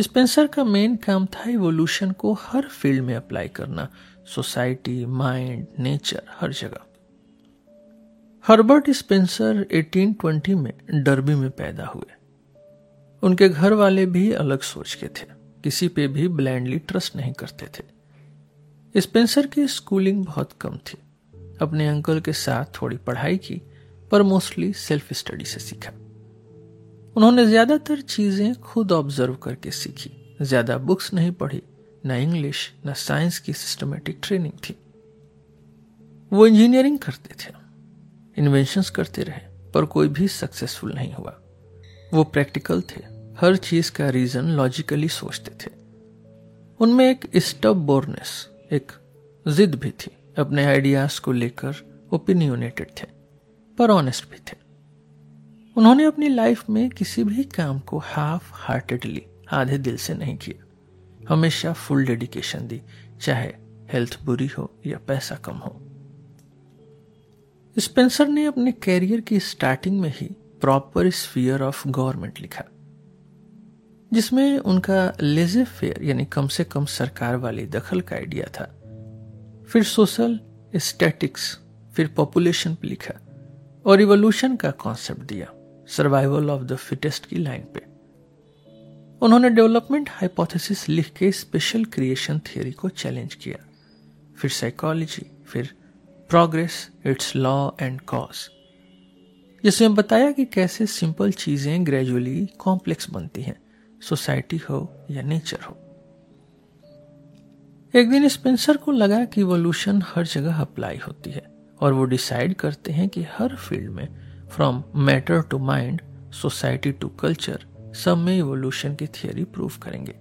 स्पेंसर का मेन काम था इवोल्यूशन को हर फ़ील्ड में अप्लाई करना। सोसाइटी माइंड नेचर हर जगह। हर्बर्ट स्पेंसर 1820 में डर्बी में पैदा हुए। उनके घर वाले भी अलग सोच के थे। किसी पे भी ब्लाइंडली ट्रस्ट नहीं करते थे। स्पेंसर की स्कूलिंग बहुत कम थी। अपने अंकल के साथ थोड़ी पढ़ाई की, पर मोस्टली सेल्फ स्टडी से सीखा। उन्होंने ज़्यादातर चीज़ें खुद ऑब्ज़र्व करके सीखी। ज़्यादा बुक्स नहीं पढ़ी, न इंग्लिश न साइंस की सिस्टमेटिक ट्रेनिंग थी। वो इंजीनियरिंग करते थे। इन्वेंशंस करते रहे, पर कोई भी सक्सेसफुल नहीं हुआ। वो प्रैक्टिकल थे। हर चीज़ का रीजन लॉजिकली सोचते थे। उनमें एक स्टब बोरनेस एक जिद भी थी। अपने आइडियाज़ को लेकर ओपिनियोनेटेड थे, पर ऑनेस्ट भी थे। उन्होंने अपनी लाइफ में किसी भी काम को हाफ़ हार्टेडली आधे दिल से नहीं किया। हमेशा फुल डेडिकेशन दी, चाहे हेल्थ बुरी हो या पैसा कम हो। स्पेंसर ने अपने कैरियर की स्टार्टिंग में ही प्रॉपर स्फीयर ऑफ़ गवर्नमेंट लिखा, जिसमें उनका लेजे फेयर यानी कम से कम सरकार वाली दखल का आइडिया था। फिर सोशल स्टैटिक्स फिर पॉपुलेशन पे लिखा और इवोल्यूशन का कॉन्सेप्ट दिया सर्वाइवल ऑफ़ द फिटेस्ट की लाइन पे। उन्होंने डेवलपमेंट हाइपोथेसिस लिख के स्पेशल क्रिएशन थियोरी को चैलेंज किया। फिर साइकोलॉजी फिर progress its law and cause जिसमें बताया कि कैसे सिंपल चीज़ें ग्रेजुअली कॉम्प्लेक्स बनती हैं सोसाइटी हो या नेचर हो। एक दिन स्पेंसर को लगा कि इवोल्यूशन हर जगह अप्लाई होती है और वो डिसाइड करते हैं कि हर फ़ील्ड में from matter to mind society to culture सब में इवोल्यूशन की थियोरी प्रूव करेंगे।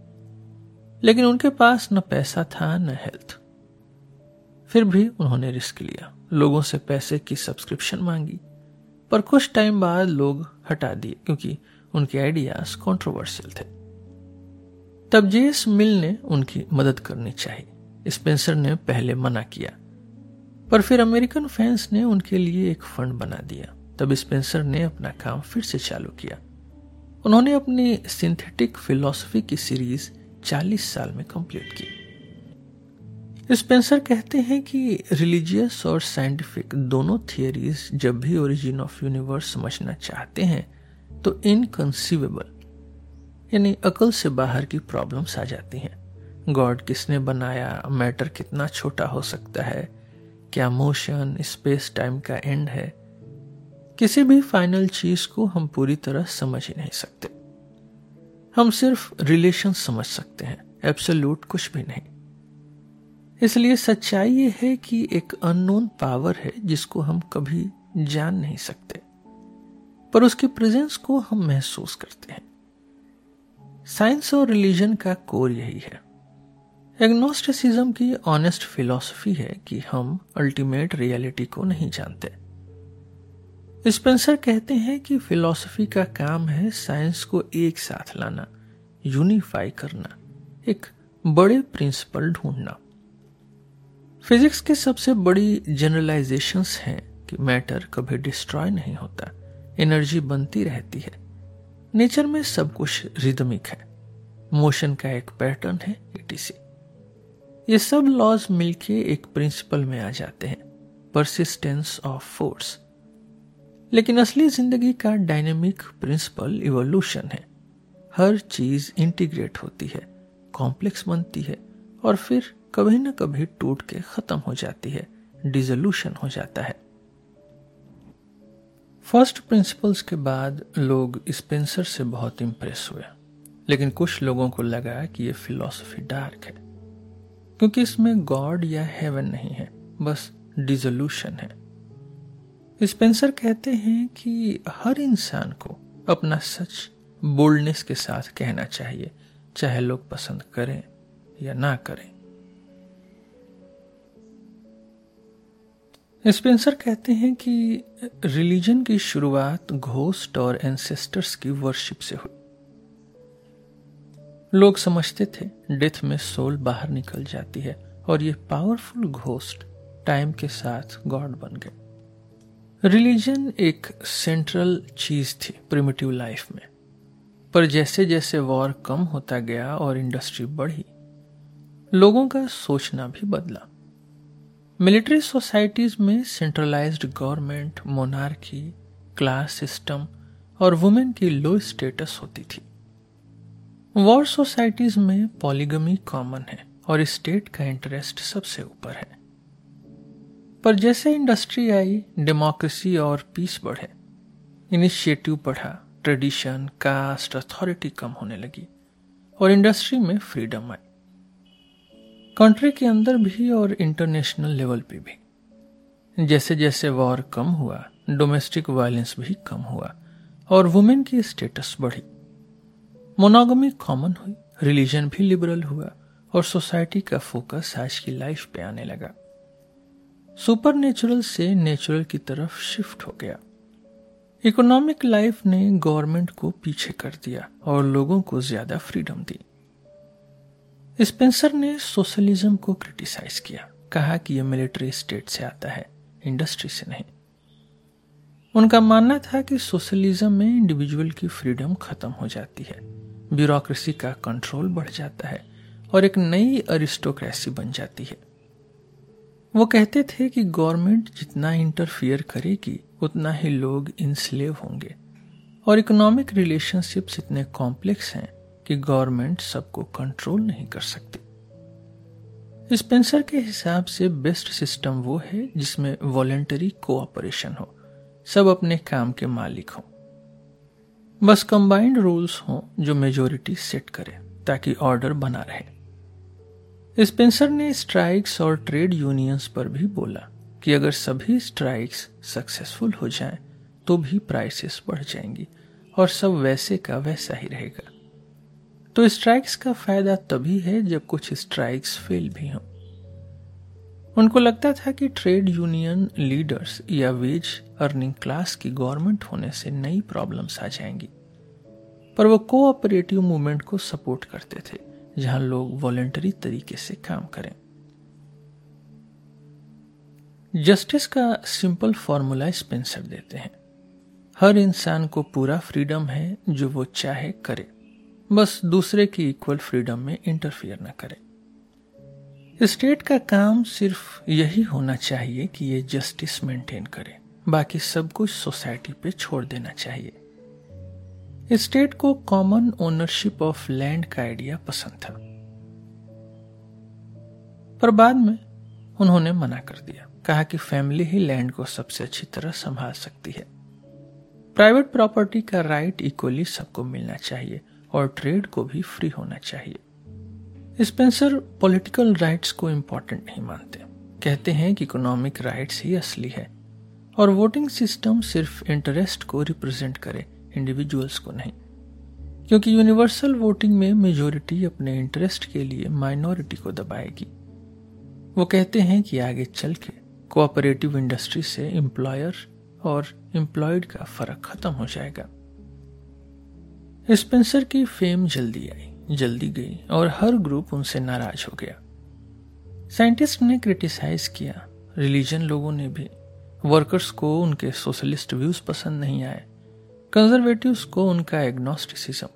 लेकिन उनके पास न पैसा था, न हेल्थ फिर भी उन्होंने रिस्क लिया। लोगों से पैसे की सब्सक्रिप्शन मांगी। पर कुछ टाइम बाद लोग हटा दिए, क्योंकि उनके आइडियाज़ कंट्रोवर्शियल थे। तब जेस मिल ने उनकी मदद करनी चाहिए। स्पेंसर ने पहले मना किया। पर फिर अमेरिकन फैंस ने उनके लिए एक फंड बना दिया। तब स्पेंसर ने अपना काम फिर से चालू किया। उन्होंने अपनी सिंथेटिक फिलॉसफी की सीरीज़ 40 साल में कंप्लीट की। स्पेंसर कहते हैं कि रिलीजियस और साइंटिफिक दोनों थियरीज जब भी ओरिजिन ऑफ़ यूनिवर्स समझना चाहते हैं तो इनकंसीवेबल। यानी अकल से बाहर की प्रॉब्लम्स आ जाती हैं। गॉड किसने बनाया? मैटर कितना छोटा हो सकता है? क्या मोशन, स्पेस टाइम का एंड है? किसी भी फाइनल चीज़ को हम पूरी तरह समझ ही नहीं सकते। हम सिर्फ़ रिलेशन समझ सकते हैं, एब्सोल्यूट कुछ भी नहीं। इसलिए सच्चाई ये है कि एक अननोन पावर है जिसको हम कभी जान नहीं सकते, पर उसकी प्रेजेंस को हम महसूस करते हैं। साइंस और रिलीजन का कोर यही है। एग्नोस्टिसिज्म की ऑनेस्ट फिलॉसफी है कि हम अल्टीमेट रियलिटी को नहीं जानते। स्पेंसर कहते हैं कि फिलॉसफी का काम है साइंस को एक साथ लाना, यूनिफाई करना, एक बड़े प्रिंसिपल ढूंढना। फिजिक्स के सबसे बड़ी जनरलाइजेशंस हैं कि मैटर कभी डिस्ट्रॉय नहीं होता, एनर्जी बनती रहती है। नेचर में सब कुछ रिदमिक है। मोशन का एक पैटर्न है एटीसी ये सब लॉज मिलके एक प्रिंसिपल में आ जाते हैं परसिस्टेंस ऑफ़ फोर्स लेकिन असली ज़िंदगी का डायनेमिक प्रिंसिपल इवोल्यूशन है। हर चीज़ इंटीग्रेट होती है कॉम्प्लेक्स बनती है, और फिर कभी ना कभी टूट के खत्म हो जाती है डिजोल्यूशन हो जाता है। फ़र्स्ट प्रिंसिपल्स के बाद लोग स्पेंसर से बहुत इंप्रेस हुए। लेकिन कुछ लोगों को लगा कि यह फिलॉसफी डार्क है। क्योंकि इसमें गॉड या हेवन नहीं है, बस डिजोल्यूशन है। स्पेंसर कहते हैं कि हर इंसान को अपना सच बोल्डनेस के साथ कहना चाहिए, चाहे लोग पसंद करें या ना करें। स्पेंसर कहते हैं कि रिलीजन की शुरुआत घोस्ट और एंसेस्टर्स की वर्शिप से हुई। लोग समझते थे, डेथ में सोल बाहर निकल जाती है और ये पावरफुल घोस्ट टाइम के साथ गॉड बन गए। रिलीजन एक सेंट्रल चीज़ थी प्रिमिटिव लाइफ में। पर जैसे जैसे वॉर कम होता गया और इंडस्ट्री बढ़ी, लोगों का सोचना भी बदला। मिलिट्री सोसाइटीज में centralized government monarchy class system और वुमेन की लो स्टेटस होती थी। वॉर सोसाइटीज में पॉलीगमी कॉमन है और स्टेट का इंटरेस्ट सबसे ऊपर है। पर जैसे इंडस्ट्री आई डेमोक्रेसी और पीस बढ़े। इनिशिएटिव बढ़ा ट्रेडिशन कास्ट अथॉरिटी कम होने लगी और इंडस्ट्री में फ्रीडम आई। कंट्री के अंदर भी और इंटरनेशनल लेवल पे भी। जैसे जैसे वॉर कम हुआ, डोमेस्टिक वायलेंस भी कम हुआ और वुमेन की स्टेटस बढ़ी। मोनोगमी कॉमन हुई, रिलीजन भी लिबरल हुआ और सोसाइटी का फोकस आज की लाइफ पे आने लगा। सुपर नेचुरल से नेचुरल की तरफ़ शिफ्ट हो गया। इकोनॉमिक लाइफ ने गवर्नमेंट को पीछे कर दिया और लोगों को ज़्यादा फ्रीडम दी। स्पेंसर ने सोशलिज्म को क्रिटिसाइज किया, कहा कि यह मिलिट्री स्टेट से आता है, इंडस्ट्री से नहीं। उनका मानना था कि सोशलिज्म में इंडिविजुअल की फ्रीडम खत्म हो जाती है, ब्यूरोक्रेसी का कंट्रोल बढ़ जाता है और एक नई अरिस्टोक्रेसी बन जाती है। वो कहते थे कि गवर्नमेंट जितना इंटरफियर करेगी, उतना ही लोग इंस्लेव होंगे और इकोनॉमिक रिलेशनशिप्स इतने कॉम्प्लेक्स हैं कि गवर्नमेंट सबको कंट्रोल नहीं कर सकती। स्पेंसर के हिसाब से बेस्ट सिस्टम वो है जिसमें वॉलेंटरी कोऑपरेशन हो, सब अपने काम के मालिक हों। बस कंबाइंड रूल्स हों जो मेजोरिटी सेट करे, ताकि ऑर्डर बना रहे। स्पेंसर ने स्ट्राइक्स और ट्रेड यूनियंस पर भी बोला कि अगर सभी स्ट्राइक्स सक्सेसफुल हो जाएँ तो भी प्राइसेस बढ़ जाएँगी, और सब वैसे का वैसा ही रहेगा। तो स्ट्राइक्स का फ़ायदा तभी है जब कुछ स्ट्राइक्स फेल भी हों। उनको लगता था कि ट्रेड यूनियन लीडर्स या वेज अर्निंग क्लास की गवर्नमेंट होने से नई प्रॉब्लम्स आ जाएँगी। पर वो कोऑपरेटिव मूवमेंट को सपोर्ट करते थे, जहाँ लोग वॉलेंटरी तरीके से काम करें। जस्टिस का सिंपल फॉर्मूला स्पेंसर देते हैं। हर इंसान को पूरा फ्रीडम है जो वो चाहे करे। बस दूसरे की इक्वल फ्रीडम में इंटरफियर न करे। स्टेट का काम सिर्फ़ यही होना चाहिए कि ये जस्टिस मेंटेन करे। बाकी सब कुछ सोसाइटी पे छोड़ देना चाहिए। स्टेट को कॉमन ओनरशिप ऑफ़ लैंड का आइडिया पसंद था। पर बाद में उन्होंने मना कर दिया। कहा कि फैमिली ही लैंड को सबसे अच्छी तरह संभाल सकती है। प्राइवेट प्रॉपर्टी का राइट इक्वली सबको मिलना चाहिए। और ट्रेड को भी फ्री होना चाहिए। स्पेंसर पॉलिटिकल राइट्स को इम्पोर्टेंट नहीं मानते। कहते हैं कि इकोनॉमिक राइट्स ही असली है और वोटिंग सिस्टम सिर्फ़ इंटरेस्ट को रिप्रेजेंट करे इंडिविजुअल्स को नहीं। क्योंकि यूनिवर्सल वोटिंग में मेजोरिटी अपने इंटरेस्ट के लिए माइनॉरिटी को दबाएगी। वो कहते हैं कि आगे चल के कोऑपरेटिव इंडस्ट्री से एम्प्लॉयर और एम्प्लॉयड का फ़र्क खत्म हो जाएगा। स्पेंसर की फेम जल्दी आई, जल्दी गई और हर ग्रुप उनसे नाराज़ हो गया। साइंटिस्ट ने क्रिटिसाइज किया, रिलीजन लोगों ने भी। वर्कर्स को उनके सोशलिस्ट व्यूज़ पसंद नहीं आए, कंजर्वेटिव्स को उनका एग्नोस्टिसिज्म।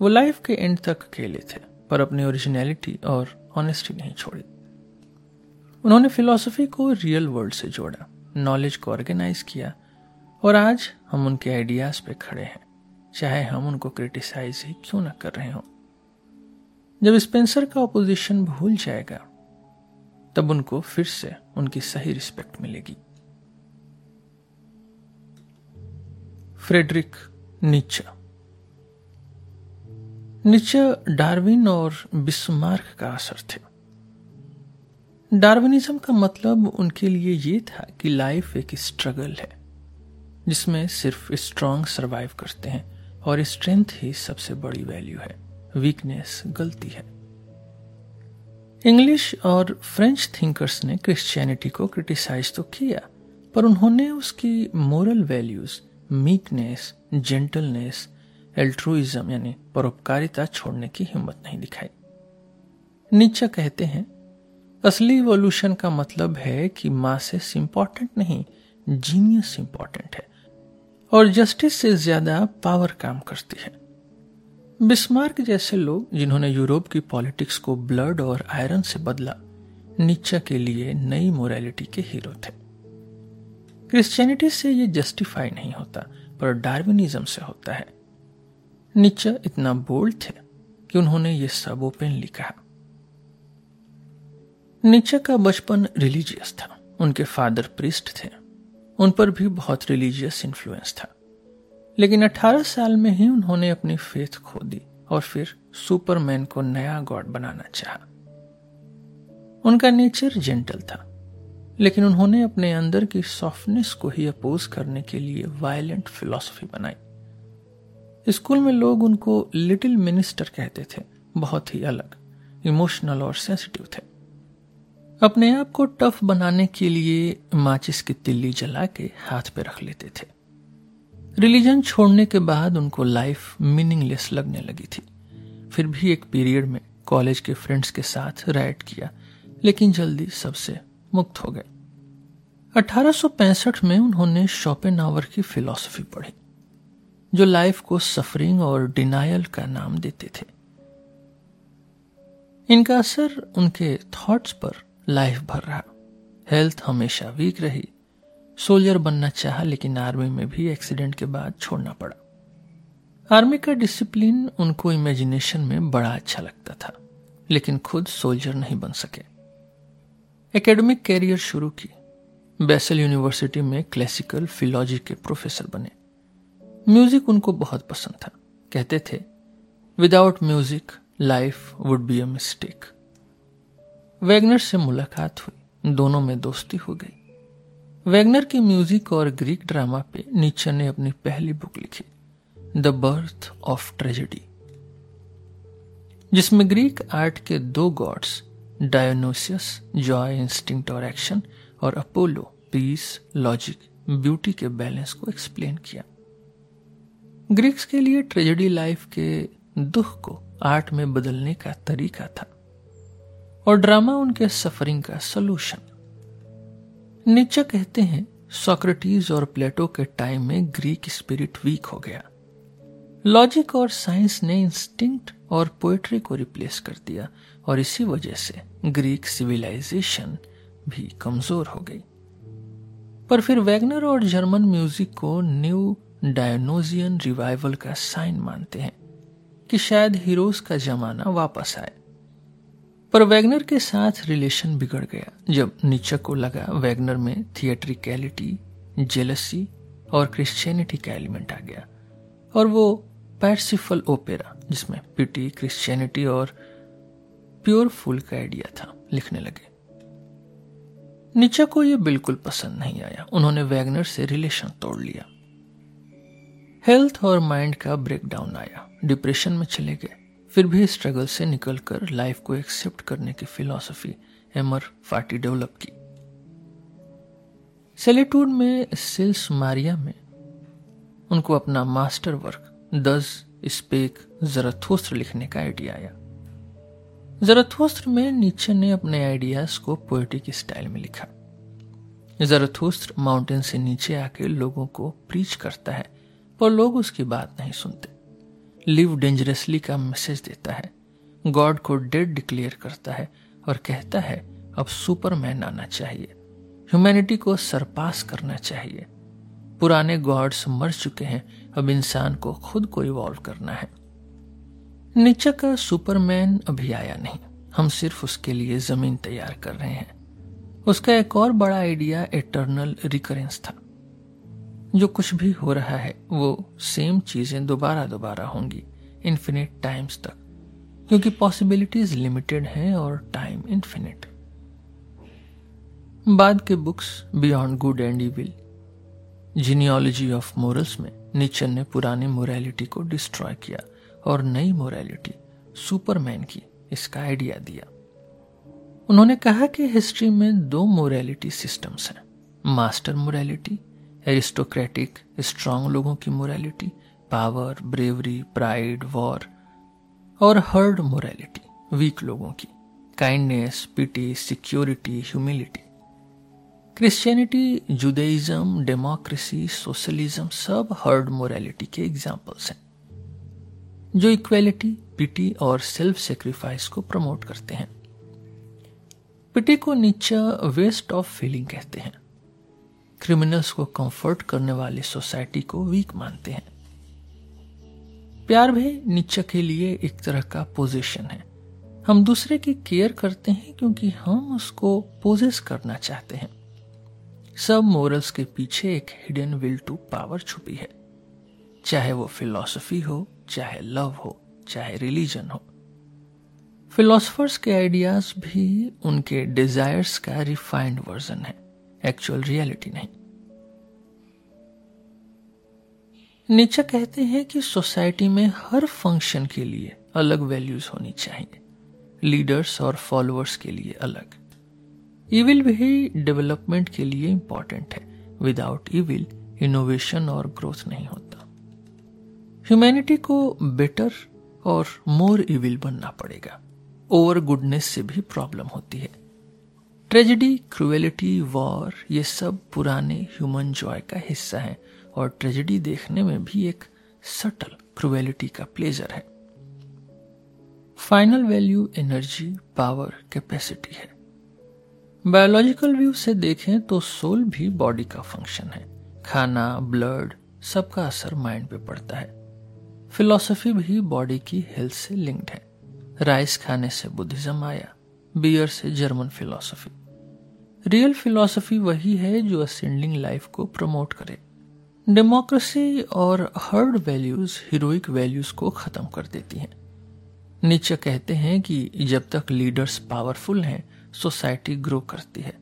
वो लाइफ के एंड तक अकेले थे, पर अपनी ओरिजिनलिटी और ऑनेस्टी नहीं छोड़ी। उन्होंने फिलॉसफी को रियल वर्ल्ड से जोड़ा, नॉलेज को ऑर्गेनाइज किया और आज हम उनके आइडियाज़ पे खड़े हैं। चाहे हम उनको क्रिटिसाइज ही क्यों ना कर रहे हो। जब स्पेंसर का ऑपोजिशन भूल जाएगा, तब उनको फिर से उनकी सही रिस्पेक्ट मिलेगी। फ्रेडरिक नीचा नीचे डार्विन और बिस्मार्क का असर थे। डार्विनिज्म का मतलब उनके लिए ये था कि लाइफ एक स्ट्रगल है, जिसमें सिर्फ़ स्ट्रांग सरवाइव करते हैं। और स्ट्रेंथ ही सबसे बड़ी वैल्यू है। वीकनेस गलती है। इंग्लिश और फ्रेंच थिंकर्स ने क्रिश्चियनिटी को क्रिटिसाइज तो किया, पर उन्होंने उसकी moral values meekness gentleness altruism यानी परोपकारिता छोड़ने की हिम्मत नहीं दिखाई। नीचा कहते हैं, असली इवोल्यूशन का मतलब है कि मासेस इंपॉर्टेंट नहीं जीनियस इंपॉर्टेंट है। और जस्टिस से ज़्यादा पावर काम करती है। बिस्मार्क जैसे लोग जिन्होंने यूरोप की पॉलिटिक्स को ब्लड और आयरन से बदला, नीचा के लिए नई मोरालिटी के हीरो थे। क्रिश्चियनिटी से ये जस्टिफाई नहीं होता, पर डार्विनिज्म से होता है। नीचा इतना बोल्ड थे कि उन्होंने ये सब ओपनली कहा। नीचा का बचपन रिलीजियस था, उनके फादर प्रिस्ट थे। उन पर भी बहुत रिलीजियस इन्फ्लुएंस था। लेकिन 18 साल में ही उन्होंने अपनी फेथ खो दी और फिर सुपरमैन को नया गॉड बनाना चाहा। उनका नेचर जेंटल था, लेकिन उन्होंने अपने अंदर की सॉफ्टनेस को ही अपोज करने के लिए वायलेंट फिलॉसफी बनाई। स्कूल में लोग उनको लिटिल मिनिस्टर कहते थे, बहुत ही अलग इमोशनल और सेंसिटिव थे। अपने आप को टफ बनाने के लिए माचिस की तिल्ली जला के हाथ पे रख लेते थे। रिलीजन छोड़ने के बाद उनको लाइफ मीनिंगलेस लगने लगी थी। फिर भी एक पीरियड में कॉलेज के फ्रेंड्स के साथ राइड किया, लेकिन जल्दी सबसे मुक्त हो गए। 1865 में उन्होंने शॉपिन आवर की फिलॉसफी पढ़ी, जो लाइफ को सफरिंग और डिनायल का नाम देते थे। इनका असर उनके थॉट्स पर लाइफ भर रहा। हेल्थ हमेशा वीक रही। सोल्जर बनना चाहा, लेकिन आर्मी में भी एक्सीडेंट के बाद छोड़ना पड़ा। आर्मी का डिसिप्लिन उनको इमेजिनेशन में बड़ा अच्छा लगता था, लेकिन खुद सोल्जर नहीं बन सके। एकेडमिक कैरियर शुरू की। बेसल यूनिवर्सिटी में क्लासिकल फिलॉजी के प्रोफेसर बने। म्यूज़िक उनको बहुत पसंद था। कहते थे without music life would be a mistake Wagner से मुलाकात हुई। दोनों में दोस्ती हो गई। वैगनर की म्यूज़िक और ग्रीक ड्रामा पे नीचे ने अपनी पहली बुक लिखी द बर्थ ऑफ़ ट्रेजेडी जिसमें ग्रीक आर्ट के दो गॉड्स डायोनोसियस जॉय इंस्टिंक्ट और एक्शन और अपोलो पीस लॉजिक ब्यूटी के बैलेंस को एक्सप्लेन किया। ग्रीक्स के लिए ट्रेजेडी लाइफ के दुख को आर्ट में बदलने का तरीका था। और ड्रामा उनके सफरिंग का सोल्यूशन नीचा कहते हैं सोक्रेटिस और प्लेटो के टाइम में ग्रीक स्पिरिट वीक हो गया। लॉजिक और साइंस ने इंस्टिंक्ट और पोएट्री को रिप्लेस कर दिया और इसी वजह से ग्रीक सिविलाइजेशन भी कमज़ोर हो गई। पर फिर वैगनर और जर्मन म्यूज़िक को न्यू डायनोजियन रिवाइवल का साइन मानते हैं कि शायद हीरोज का जमाना वापस आए। पर वैगनर के साथ रिलेशन बिगड़ गया, जब नीचक को लगा वैगनर में थिएट्रिकैलिटी, जेलसी और क्रिश्चियनिटी का एलिमेंट आ गया, और वो पैरसिफल ओपेरा, जिसमें पिटी, क्रिश्चियनिटी और प्योर फूल का आइडिया था, लिखने लगे। नीचा को यह बिल्कुल पसंद नहीं आया। उन्होंने वैगनर से रिलेशन तोड़ लिया। हेल्थ और माइंड का ब्रेकडाउन आया। डिप्रेशन में चले गए। फिर भी स्ट्रगल से निकलकर लाइफ को एक्सेप्ट करने की फिलॉसफी एमर फाटी डेवलप की। सेलेटूड में सिल्स मारिया में, उनको अपना master work thus spake Zarathustra लिखने का आइडिया आया। जरथोस्त्र में नीचे ने अपने आइडियाज़ को पोएटिक स्टाइल में लिखा। जरथोस्त्र माउंटेन से नीचे आके लोगों को प्रीच करता है, पर लोग उसकी बात नहीं सुनते। लिव डेंजरसली का मैसेज देता है। गॉड को डेड डिक्लेयर करता है और कहता है, अब सुपरमैन आना चाहिए। ह्यूमैनिटी को सरपास करना चाहिए। पुराने गॉड्स मर चुके हैं, अब इंसान को खुद को इवॉल्व करना है। नीचा का सुपरमैन अभी आया नहीं। हम सिर्फ़ उसके लिए ज़मीन तैयार कर रहे हैं। उसका एक और बड़ा आइडिया एटर्नल रिकरेंस था। जो कुछ भी हो रहा है, वो सेम चीज़ें दोबारा दोबारा होंगी इन्फिनिट टाइम्स तक। क्योंकि पॉसिबिलिटीज लिमिटेड हैं और टाइम इन्फिनिट बाद के books beyond good and evil genealogy of morals में निचन ने पुरानी मोरालिटी को डिस्ट्रॉय किया और नई मोरालिटी सुपरमैन की इसका आइडिया दिया। उन्होंने कहा कि हिस्ट्री में दो मोरालिटी सिस्टम्स हैं मास्टर मोरालिटी एरिस्टोक्रेटिक स्ट्रांग लोगों की morality power bravery pride war और हर्ड मोरालिटी वीक लोगों की kindness pity security humility Christianity Judaism democracy socialism सब हर्ड मोरालिटी के एग्जाम्पल्स हैं, जो इक्वेलिटी पिटी और सेल्फ सेक्रीफाइस को प्रमोट करते हैं। पिटी को नीचा वेस्ट ऑफ़ फीलिंग कहते हैं। क्रिमिनल्स को कंफर्ट करने वाली सोसाइटी को वीक मानते हैं। प्यार भी नीचा के लिए एक तरह का पोजीशन है। हम दूसरे की केयर करते हैं क्योंकि हम उसको पोजेस करना चाहते हैं। सब मोरल्स के पीछे एक हिडन विल टू पावर छुपी है। चाहे वो फिलॉसफी हो, चाहे लव हो, चाहे रिलीजन हो। फिलोसफर्स के आइडियाज़ भी उनके डिजायर्स का रिफाइंड वर्जन है। एक्चुअल रियलिटी नहीं। नीचा कहते हैं कि सोसाइटी में हर फ़ंक्शन के लिए अलग वैल्यूज़ होनी चाहिए। लीडर्स और फॉलोअर्स के लिए अलग। इविल भी डेवलपमेंट के लिए इंपॉर्टेंट है। विदाउट इविल इनोवेशन और ग्रोथ नहीं होता। ह्यूमैनिटी को बेटर और मोर इविल बनना पड़ेगा। ओवर गुडनेस से भी प्रॉब्लम होती है। ट्रेजिडी, क्रुएलिटी, वॉर, ये सब पुराने ह्यूमन जॉय का हिस्सा है और ट्रेजिडी देखने में भी एक सटल क्रुएलिटी का प्लेजर है। Final value energy, power, capacity है। बायोलॉजिकल व्यू से देखें तो सोल भी बॉडी का फ़ंक्शन है। खाना, ब्लड, सबका असर माइंड पे पड़ता है। फिलॉसफी भी बॉडी की हेल्थ से लिंक्ड है। राइस खाने से बुद्धिज्म आया, बियर से जर्मन फिलॉसफी। रियल फिलॉसफी वही है जो असेंडिंग लाइफ को प्रमोट करे। डेमोक्रेसी और हर्ड वैल्यूज़ हीरोइक वैल्यूज़ को खत्म कर देती हैं। नीचे कहते हैं कि जब तक लीडर्स पावरफुल हैं सोसाइटी ग्रो करती है।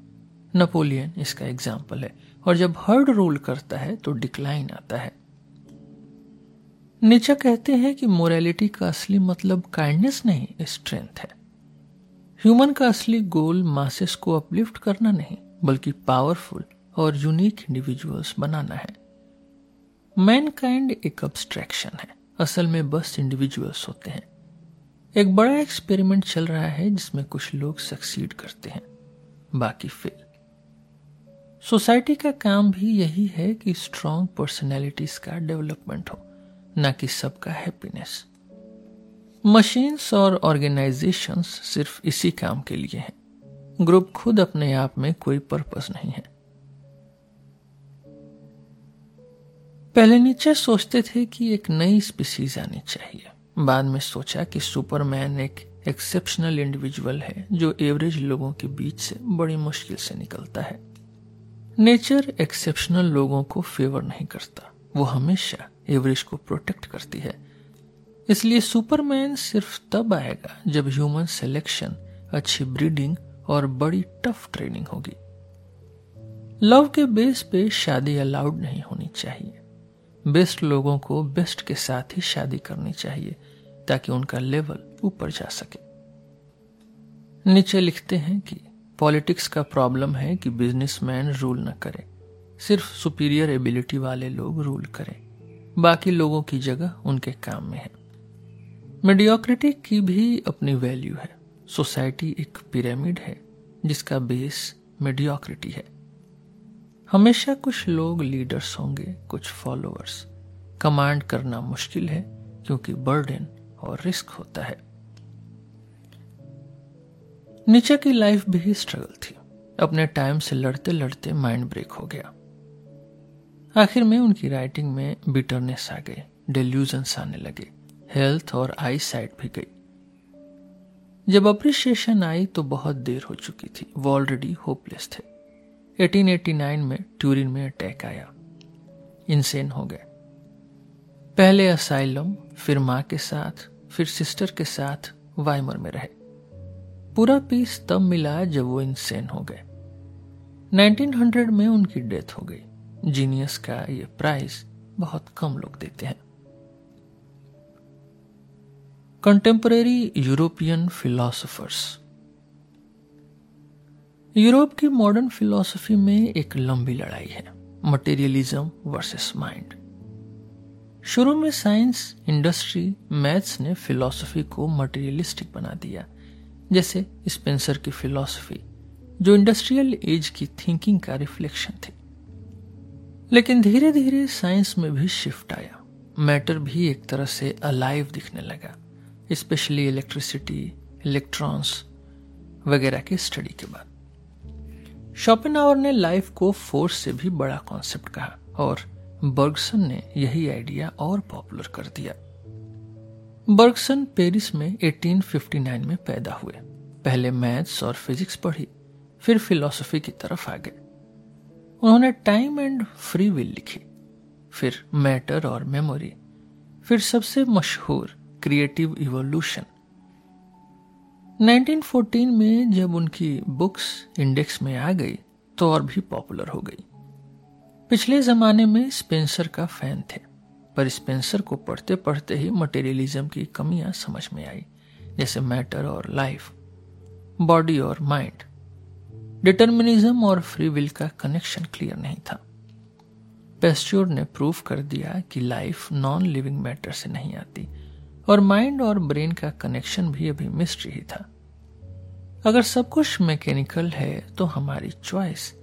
नेपोलियन इसका एग्ज़ाम्पल है, और जब हर्ड रूल करता है तो डिक्लाइन आता है। नीचा कहते हैं कि मोरालिटी का असली मतलब काइंडनेस नहीं स्ट्रेंथ है। ह्यूमन का असली गोल मासेस को अपलिफ्ट करना नहीं, बल्कि पावरफुल और यूनिक इंडिविजुअल्स बनाना है। मैन काइंड एक अब्स्ट्रैक्शन है, असल में बस इंडिविजुअल्स होते हैं। एक बड़ा एक्सपेरिमेंट चल रहा है जिसमें कुछ लोग सक्सीड करते हैं, बाकी फेल सोसाइटी का काम भी यही है कि स्ट्रॉन्ग पर्सनैलिटीज का डेवलपमेंट हो, न कि सबका हैप्पीनेस मशीन्स और ऑर्गेनाइजेशंस सिर्फ़ इसी काम के लिए हैं। ग्रुप खुद अपने आप में कोई पर्पस नहीं है। पहले नीचे सोचते थे कि एक नई स्पीसीज आनी चाहिए। बाद में सोचा कि सुपरमैन एक एक्सेप्शनल इंडिविजुअल है, जो एवरेज लोगों के बीच से बड़ी मुश्किल से निकलता है। नेचर एक्सेप्शनल लोगों को फेवर नहीं करता। वो हमेशा एवरेज को प्रोटेक्ट करती है। इसलिए सुपरमैन सिर्फ़ तब आएगा जब ह्यूमन सिलेक्शन, अच्छी ब्रीडिंग और बड़ी टफ ट्रेनिंग होगी। लव के बेस पे शादी अलाउड नहीं होनी चाहिए। बेस्ट लोगों को बेस्ट के साथ ही शादी करनी चाहिए ताकि उनका लेवल ऊपर जा सके। नीचे लिखते हैं कि पॉलिटिक्स का प्रॉब्लम है कि बिजनेसमैन रूल न करे। सिर्फ़ सुपीरियर एबिलिटी वाले लोग रूल करें। बाकी लोगों की जगह उनके काम में है। मीडियोक्रिटी की भी अपनी वैल्यू है। सोसाइटी एक पिरामिड है, जिसका बेस मीडियोक्रिटी है। हमेशा कुछ लोग लीडर्स होंगे, कुछ फॉलोअर्स। कमांड करना मुश्किल है, क्योंकि बर्डन और रिस्क होता है। नीचे की लाइफ भी स्ट्रगल थी। अपने टाइम से लड़ते लड़ते माइंड ब्रेक हो गया। आखिर में उनकी राइटिंग में बिटरनेस आ गए डेल्यूजन्स आने लगे। हेल्थ और आई साइट भी गई। जब अप्रिशिएशन आई तो बहुत देर हो चुकी थी। वो ऑलरेडी होपलेस थे। 1889 में ट्यूरिन में अटैक आया। इंसेन हो गए। पहले असाइलम फिर माँ के साथ, फिर सिस्टर के साथ वाइमर में रहे। पूरा पीस तब मिला जब वो इंसेन हो गए। 1900 में उनकी डेथ हो गई। जीनियस का ये प्राइज बहुत कम लोग देते हैं। कंटेम्परेरी यूरोपियन फिलोसोफर्स यूरोप की मॉडर्न फिलॉसफी में एक लंबी लड़ाई है मटेरियलिज्म वर्सेस माइंड शुरू में साइंस इंडस्ट्री मैथ्स ने फिलॉसफी को मटेरियलिस्टिक बना दिया। जैसे स्पेंसर की फिलॉसफी जो इंडस्ट्रियल एज की थिंकिंग का रिफ्लेक्शन थी। लेकिन धीरे धीरे साइंस में भी शिफ्ट आया। मैटर भी एक तरह से अलाइव दिखने लगा। स्पेशली इलेक्ट्रिसिटी इलेक्ट्रॉन्स वगैरह की स्टडी के बाद। शॉपिन ने लाइफ को फोर्स से भी बड़ा कॉन्सेप्ट कहा और बर्गसन ने यही आइडिया और पॉपुलर कर दिया। बर्गसन पेरिस में 1859 में पैदा हुए। पहले मैथ्स और फिजिक्स पढ़ी, फिर फिलॉसफी की तरफ़ आ गए उन्होंने टाइम एंड फ्री विल लिखी, फिर मैटर और मेमोरी फिर सबसे मशहूर क्रिएटिव इवोल्यूशन। 1914 में जब उनकी बुक्स इंडेक्स में आ गई तो और भी पॉपुलर हो गई। पिछले जमाने में स्पेंसर का फ़ैन थे, पर स्पेंसर को पढ़ते पढ़ते ही मटेरियलिज्म की कमियाँ समझ में आई, जैसे मैटर और लाइफ, बॉडी और माइंड। डिटर्मिनिज्म और फ्री विल का कनेक्शन क्लियर नहीं था। पेस्ट्योर ने प्रूव कर दिया कि लाइफ नॉन लिविंग मैटर से नहीं आती। और माइंड और ब्रेन का कनेक्शन भी अभी मिस्ट्री ही था। अगर सब कुछ मैकेनिकल है तो हमारी चॉइस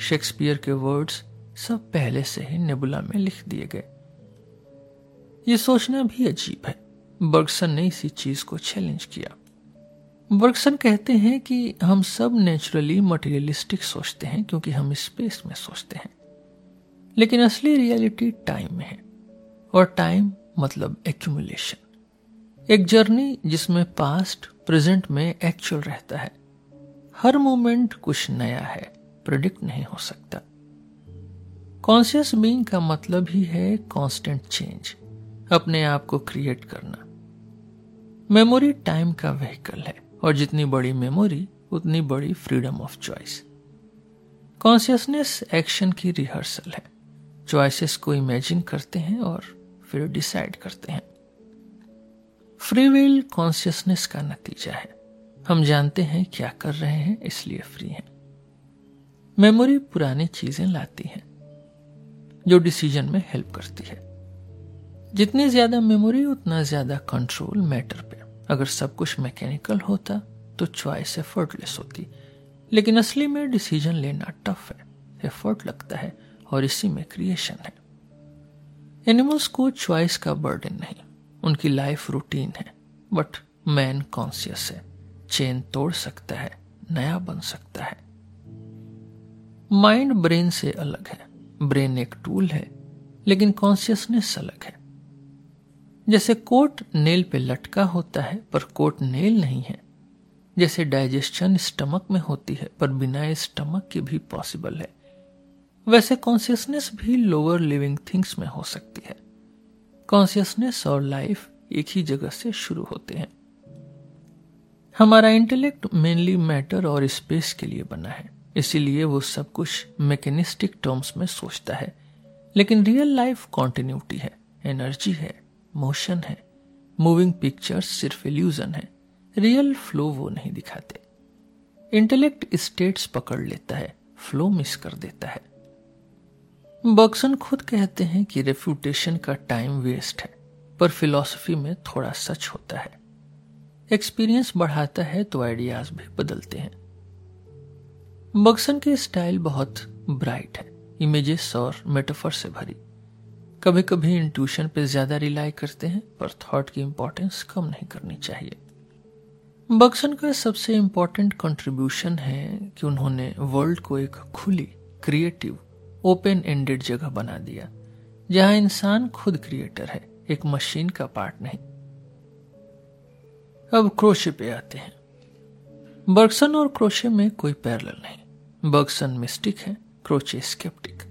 शेक्सपियर के वर्ड्स सब पहले से ही नेबुला में लिख दिए गए। ये सोचना भी अजीब है। बर्गसन ने इसी चीज़ को चैलेंज किया। बर्गसन कहते हैं कि हम सब नेचुरली मटेरियलिस्टिक सोचते हैं, क्योंकि हम स्पेस में सोचते हैं। लेकिन असली रियलिटी टाइम में है, और टाइम मतलब एक्यूमुलेशन एक जर्नी जिसमें पास्ट, प्रेजेंट में एक्चुअल रहता है। हर मोमेंट कुछ नया है, प्रिडिक्ट नहीं हो सकता। कॉन्शियस बीइंग का मतलब ही है कांस्टेंट चेंज, अपने आप को क्रिएट करना। मेमोरी टाइम का व्हीकल है, और जितनी बड़ी मेमोरी, उतनी बड़ी freedom of choice. Consciousness action की रिहर्सल है। चॉइसेस को इमेजिन करते हैं और फिर डिसाइड करते हैं। फ्री विल कॉन्शियसनेस का नतीजा है। हम जानते हैं क्या कर रहे हैं, इसलिए फ्री हैं। मेमोरी पुरानी चीज़ें लाती है, जो डिसीज़न में हेल्प करती है। जितनी ज़्यादा मेमोरी उतना ज़्यादा कंट्रोल मैटर पे। अगर सब कुछ मैकेनिकल होता तो चॉइस एफर्टलेस होती। लेकिन असली में डिसीज़न लेना टफ है एफर्ट लगता है, और इसी में क्रिएशन है। एनिमल्स को चॉइस का बर्डन नहीं। उनकी लाइफ रूटीन है। बट मैन कॉन्सियस है। चेन तोड़ सकता है। नया बन सकता है। माइंड ब्रेन से अलग है। ब्रेन एक टूल है। लेकिन कॉन्सियसनेस अलग है। जैसे कोट नेल पे लटका होता है, पर कोट नेल नहीं है। जैसे डाइजेशन स्टमक में होती है, पर बिना स्टमक के भी पॉसिबल है। वैसे कॉन्सियसनेस भी लोअर लिविंग थिंग्स में हो सकती है। कॉन्सियसनेस और लाइफ एक ही जगह से शुरू होते हैं। हमारा इंटेलेक्ट मेनली मैटर और स्पेस के लिए बना है, इसीलिए वो सब कुछ मैकेनिस्टिक टर्म्स में सोचता है। लेकिन रियल लाइफ कॉन्टिन्यूटी है एनर्जी है मोशन है मूविंग पिक्चर्स सिर्फ़ इल्यूजन है रियल फ्लो वो नहीं दिखाते। इंटेलेक्ट स्टेट्स पकड़ लेता है फ्लो मिस कर देता है। बक्सन खुद कहते हैं कि रेफ्यूटेशन का टाइम वेस्ट है, पर फिलॉसफी में थोड़ा सच होता है। एक्सपीरियंस बढ़ाता है तो आइडियाज़ भी बदलते हैं। बक्सन की स्टाइल बहुत ब्राइट है, इमेजेस और मेटाफर से भरी। कभी कभी इंट्यूशन पे ज़्यादा रिलाई करते हैं, पर थॉट की इंपॉर्टेंस कम नहीं करनी चाहिए। बक्सन का सबसे इंपॉर्टेंट कंट्रीब्यूशन है कि उन्होंने वर्ल्ड को एक खुली क्रिएटिव ओपन एंडेड जगह बना दिया, जहाँ इंसान खुद क्रिएटर है, एक मशीन का पार्ट नहीं। अब क्रोशे पे आते हैं। बर्गसन और क्रोशे में कोई पैरल नहीं। बर्गसन मिस्टिक है क्रोचे स्केप्टिक।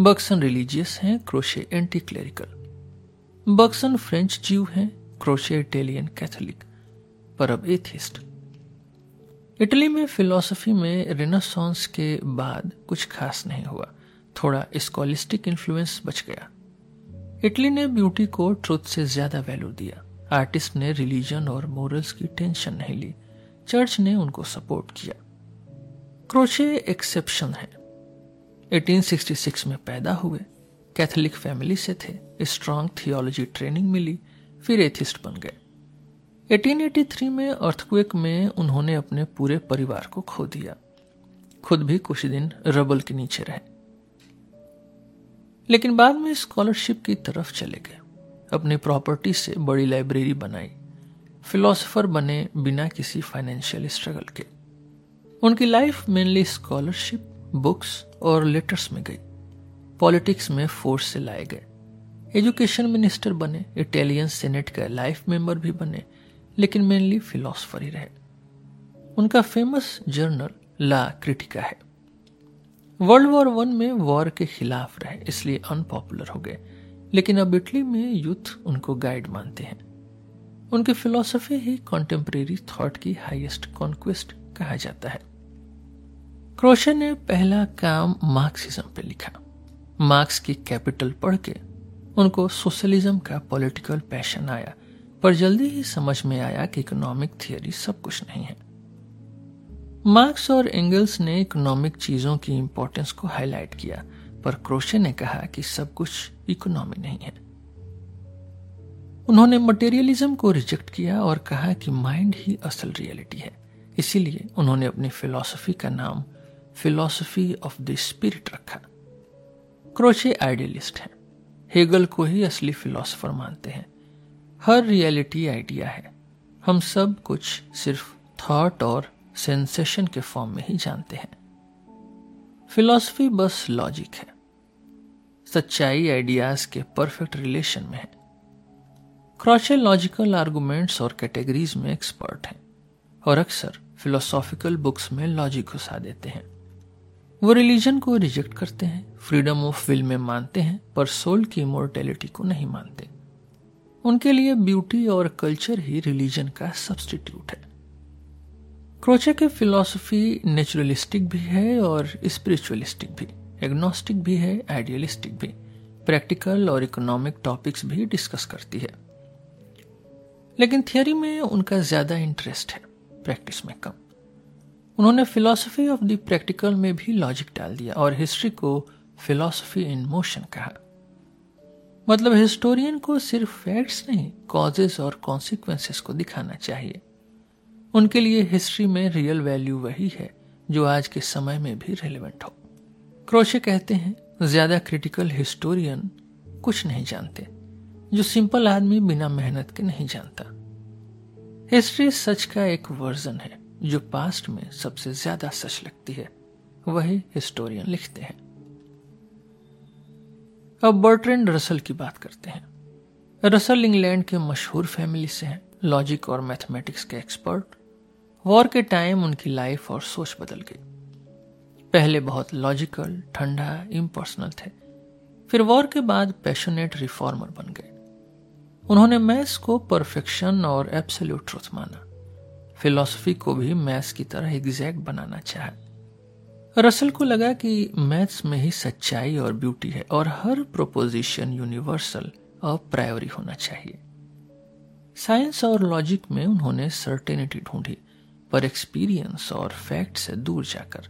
बक्सन रिलीजियस हैं, Croce anti clerical Bergson French Jew हैं, क्रोशे इटालियन कैथोलिक, पर अब एथिस्ट। इटली में फिलॉसफी में रेनासॉन्स के बाद कुछ खास नहीं हुआ। थोड़ा स्कॉलिस्टिक इन्फ्लुएंस बच गया। इटली ने ब्यूटी को ट्रुथ से ज़्यादा वैल्यू दिया। आर्टिस्ट ने रिलीजन और मोरल्स की टेंशन नहीं ली। चर्च ने उनको सपोर्ट किया। क्रोशे एक्सेप्शन है। 1866 में पैदा हुए। कैथोलिक फैमिली से थे। स्ट्रांग थियोलॉजी ट्रेनिंग मिली। फिर एथिस्ट बन गए। 1883 में अर्थक्वेक में उन्होंने अपने पूरे परिवार को खो दिया। खुद भी कुछ दिन रबल के नीचे रहे। लेकिन बाद में स्कॉलरशिप की तरफ़ चले गए। अपनी प्रॉपर्टी से बड़ी लाइब्रेरी बनाई। फिलोसोफर बने बिना किसी फाइनेंशियल स्ट्रगल के। उनकी लाइफ मेनली स्कॉलरशिप बुक्स और लेटर्स में गई। पॉलिटिक्स में फोर्स से लाए गए। एजुकेशन मिनिस्टर बने इटालियन सेनेट का लाइफ मेंबर भी बने, लेकिन मेनली फिलोसफर ही रहे। उनका फ़ेमस जर्नल ला क्रिटिका है। वर्ल्ड वॉर वन में वॉर के खिलाफ रहे, इसलिए अनपॉपुलर हो गए। लेकिन अब इटली में यूथ उनको गाइड मानते हैं। उनकी फिलोसफी ही कॉन्टेम्प्रेरी थॉट की हाईएस्ट कॉन्क्वेस्ट कहा जाता है। क्रोशे ने पहला काम मार्क्सिज्म पे लिखा। मार्क्स की कैपिटल पढ़ के उनको सोशलिज्म का पॉलिटिकल पैशन आया, पर जल्दी ही समझ में आया कि इकोनॉमिक थियोरी सब कुछ नहीं है। मार्क्स और एंगल्स ने इकोनॉमिक चीज़ों की इंपॉर्टेंस को हाईलाइट किया, पर क्रोशे ने कहा कि सब कुछ इकोनॉमी नहीं है। उन्होंने मटेरियलिज्म को रिजेक्ट किया और कहा कि माइंड ही असल रियलिटी है। इसीलिए उन्होंने अपनी फिलॉसफी का नाम फिलॉसफी ऑफ़ द स्पिरिट रखा। क्रोशे आइडियलिस्ट है। हेगल को ही असली फिलोसोफर मानते हैं। हर रियलिटी आइडिया है। हम सब कुछ सिर्फ़ थॉट और सेंसेशन के फॉर्म में ही जानते हैं। फिलॉसफी बस लॉजिक है। सच्चाई आइडियाज़ के परफेक्ट रिलेशन में है। क्रॉचे लॉजिकल आर्गुमेंट्स और कैटेगरीज में एक्सपर्ट हैं और अक्सर फिलोसॉफिकल बुक्स में लॉजिक घुसा देते हैं। वो रिलीजन को रिजेक्ट करते हैं फ्रीडम ऑफ़ विल में मानते हैं, पर सोल की इमोर्टेलिटी को नहीं मानते। उनके लिए ब्यूटी और कल्चर ही रिलीजन का सब्सटीट्यूट है। क्रोचे की फिलॉसफी नेचुरलिस्टिक भी है और स्पिरिचुअलिस्टिक भी, एग्नोस्टिक भी है, आइडियलिस्टिक भी। प्रैक्टिकल और इकोनॉमिक टॉपिक्स भी डिस्कस करती है। लेकिन थियोरी में उनका ज़्यादा इंटरेस्ट है, प्रैक्टिस में कम। उन्होंने फिलॉसफी ऑफ़ द प्रैक्टिकल में भी लॉजिक डाल दिया और हिस्ट्री को फिलॉसफी इन मोशन कहा। मतलब हिस्टोरियन को सिर्फ़ फैक्ट्स नहीं कॉजेस और कॉन्सिक्वेंसेस को दिखाना चाहिए। उनके लिए हिस्ट्री में रियल वैल्यू वही है, जो आज के समय में भी रेलिवेंट हो। क्रोशे कहते हैं, ज़्यादा क्रिटिकल हिस्टोरियन कुछ नहीं जानते, जो सिंपल आदमी बिना मेहनत के नहीं जानता। हिस्ट्री सच का एक वर्जन है, जो पास्ट में सबसे ज़्यादा सच लगती है। वही हिस्टोरियन लिखते हैं। अब बर्ट्रेंड रसल की बात करते हैं। रसल इंग्लैंड के मशहूर फैमिली से हैं। लॉजिक और मैथमेटिक्स के एक्सपर्ट वॉर के टाइम उनकी लाइफ और सोच बदल गई। पहले बहुत लॉजिकल, ठंडा, इम्पर्सनल थे। फिर वॉर के बाद पैशनेट रिफॉर्मर बन गए। उन्होंने मैथ्स को परफेक्शन और एब्सोल्यूट ट्रुथ माना। फिलॉसफी को भी मैथ्स की तरह एग्जैक्ट बनाना चाहा। रसल को लगा कि मैथ्स में ही सच्चाई और ब्यूटी है और हर प्रोपोजिशन यूनिवर्सल और प्रायोरी होना चाहिए। साइंस और लॉजिक में उन्होंने सर्टेनिटी ढूंढी। पर एक्सपीरियंस और फैक्ट से दूर जाकर।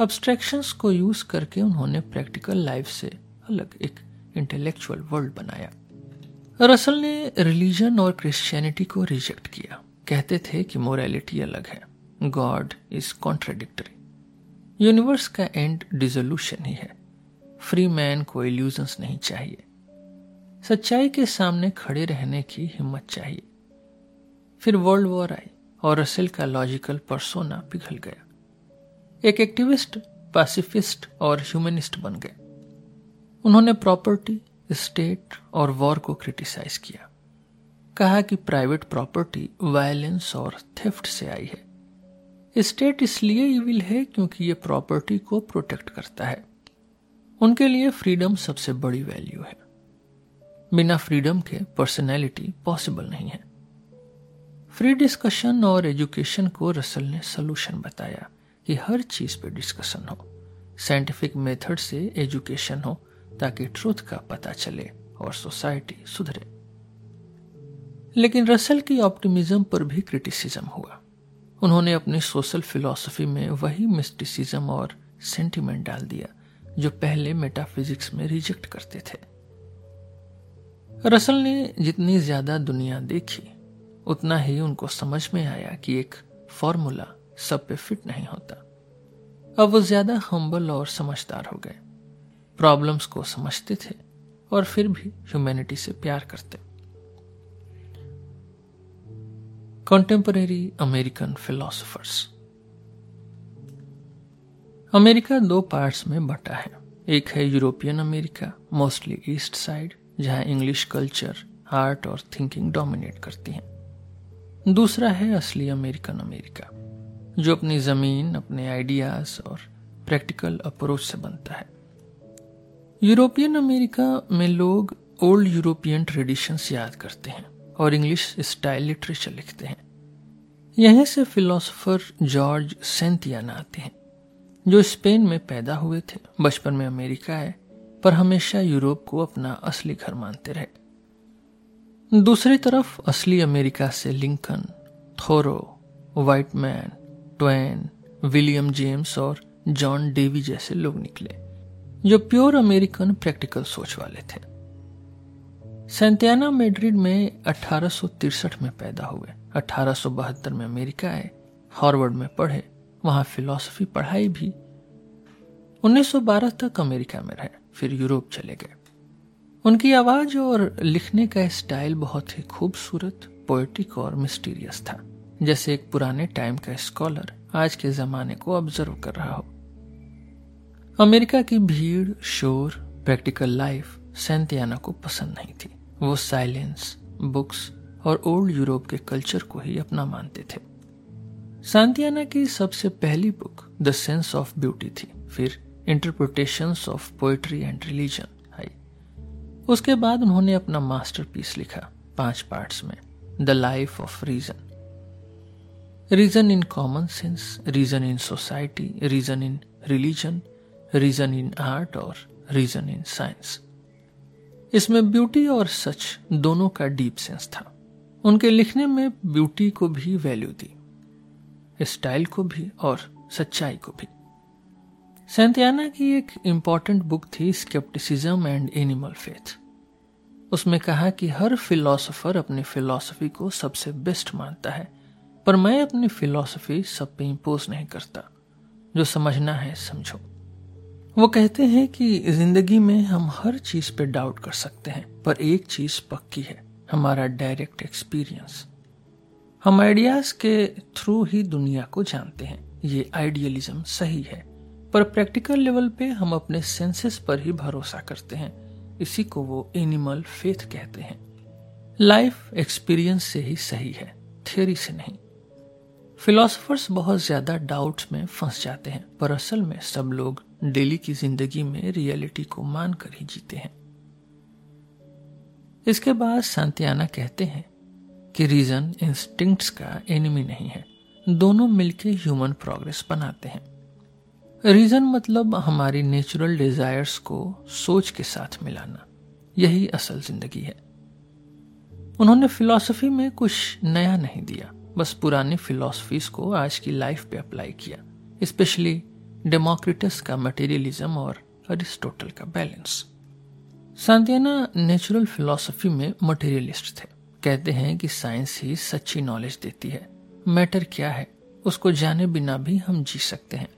अब्स्ट्रैक्शंस को यूज़ करके उन्होंने प्रैक्टिकल लाइफ से अलग एक इंटेलेक्चुअल वर्ल्ड बनाया। रसल ने रिलीजन और क्रिश्चियनिटी को रिजेक्ट किया। कहते थे कि मोरालिटी अलग है। गॉड इज़ कॉन्ट्रेडिक्टरी यूनिवर्स का एंड डिजोल्यूशन ही है। फ्री मैन को इल्यूजन्स नहीं चाहिए। सच्चाई के सामने खड़े रहने की हिम्मत चाहिए। फिर वर्ल्ड वॉर आई। और रसेल का लॉजिकल परसोना पिघल गया। एक एक्टिविस्ट पैसिफिस्ट और ह्यूमनिस्ट बन गए। उन्होंने प्रॉपर्टी स्टेट और वॉर को क्रिटिसाइज किया। कहा कि प्राइवेट प्रॉपर्टी वायलेंस और थेफ्ट से आई है। स्टेट इसलिए इविल है क्योंकि ये प्रॉपर्टी को प्रोटेक्ट करता है। उनके लिए फ्रीडम सबसे बड़ी वैल्यू है। बिना फ्रीडम के पर्सनैलिटी पॉसिबल नहीं है। फ्री डिस्कशन और एजुकेशन को रसल ने सोल्यूशन बताया कि हर चीज़ पे डिस्कशन हो। साइंटिफिक मेथड से एजुकेशन हो, ताकि ट्रूथ का पता चले और सोसाइटी सुधरे। लेकिन रसल की ऑप्टिमिज्म पर भी क्रिटिसिज्म हुआ। उन्होंने अपनी सोशल फिलॉसफी में वही मिस्टिसिज्म और सेंटिमेंट डाल दिया, जो पहले मेटाफिजिक्स में रिजेक्ट करते थे। रसल ने जितनी ज़्यादा दुनिया देखी उतना ही उनको समझ में आया कि एक फॉर्मूला सब पे फिट नहीं होता। अब वो ज़्यादा हम्बल और समझदार हो गए। प्रॉब्लम्स को समझते थे और फिर भी ह्यूमैनिटी से प्यार करते। कॉन्टेम्परेरी अमेरिकन फिलोसफर्स अमेरिका दो पार्ट्स में बटा है। एक है European America mostly east side जहाँ इंग्लिश कल्चर आर्ट और थिंकिंग डोमिनेट करती हैं। दूसरा है असली अमेरिकन अमेरिका, जो अपनी ज़मीन, अपने आइडियाज़ और प्रैक्टिकल अप्रोच से बनता है। यूरोपियन अमेरिका में लोग ओल्ड यूरोपियन ट्रेडिशंस याद करते हैं और इंग्लिश स्टाइल लिटरेचर लिखते हैं। यहीं से फिलोसोफर जॉर्ज सेंतियाना आते हैं, जो स्पेन में पैदा हुए थे। बचपन में अमेरिका है, पर हमेशा यूरोप को अपना असली घर मानते रहे। दूसरी तरफ़ असली अमेरिका से Lincoln, Thoreau Whitman Twain, William James और जॉन डेवी जैसे लोग निकले, जो प्योर अमेरिकन प्रैक्टिकल सोच वाले थे। सेंतियाना मेड्रिड में अठारह में पैदा हुए 1872 में अमेरिका आए, हार्वर्ड में पढ़े, वहाँ फिलॉसफी पढ़ाई भी। 1912 तक अमेरिका में रहे, फिर यूरोप चले गए। उनकी आवाज़ और लिखने का स्टाइल बहुत ही खूबसूरत पोएटिक और मिस्टीरियस था। जैसे एक पुराने टाइम का स्कॉलर आज के जमाने को ऑब्ज़र्व कर रहा हो। अमेरिका की भीड़, शोर प्रैक्टिकल लाइफ सेंतियाना को पसंद नहीं थी। वो साइलेंस बुक्स और ओल्ड यूरोप के कल्चर को ही अपना मानते थे। सांतियाना की सबसे पहली book the sense of beauty थी। फिर interpretation of poetry and religion उसके बाद उन्होंने अपना मास्टरपीस लिखा, पाँच पार्ट्स में the life of reason reason in common sense reason in society reason in religion reason in art और रीजन इन साइंस इसमें ब्यूटी और सच दोनों का डीप सेंस था। उनके लिखने में ब्यूटी को भी वैल्यू दी स्टाइल को भी और सच्चाई को भी। सेंतियाना की एक इंपॉर्टेंट बुक थी स्केप्टिसिज्म एंड एनिमल फेथ उसमें कहा कि हर फिलोसोफर अपनी फिलोसफी को सबसे बेस्ट मानता है, पर मैं अपनी फिलोसफी सब पे इम्पोज नहीं करता। जो समझना है, समझो। वो कहते हैं कि ज़िंदगी में हम हर चीज़ पे डाउट कर सकते हैं, पर एक चीज़ पक्की है, हमारा डायरेक्ट एक्सपीरियंस हम आइडियाज़ के थ्रू ही दुनिया को जानते हैं, ये आइडियलिज्म सही है। पर प्रैक्टिकल लेवल पे हम अपने सेंसेस पर ही भरोसा करते हैं। इसी को वो एनिमल फेथ कहते हैं। लाइफ एक्सपीरियंस से ही सही है थियोरी से नहीं। फिलोसफर्स बहुत ज़्यादा डाउट्स में फंस जाते हैं, पर असल में सब लोग डेली की ज़िंदगी में रियलिटी को मानकर ही जीते हैं। इसके बाद सांतियाना कहते हैं कि रीजन इंस्टिंक्ट्स का एनिमी नहीं है। दोनों मिलकर ह्यूमन प्रोग्रेस बनाते हैं। रीजन मतलब हमारी नेचुरल डिजायर्स को सोच के साथ मिलाना। यही असल ज़िंदगी है। उन्होंने फिलॉसफी में कुछ नया नहीं दिया, बस पुरानी फिलोसफीज को आज की लाइफ पे अप्लाई किया स्पेशली डेमोक्रिटस का मटेरियलिज्म और अरिस्टोटल का बैलेंस सांतियाना नेचुरल फिलोसफी में मटेरियलिस्ट थे। कहते हैं कि साइंस ही सच्ची नॉलेज देती है। मैटर क्या है? उसको जाने बिना भी हम जी सकते हैं।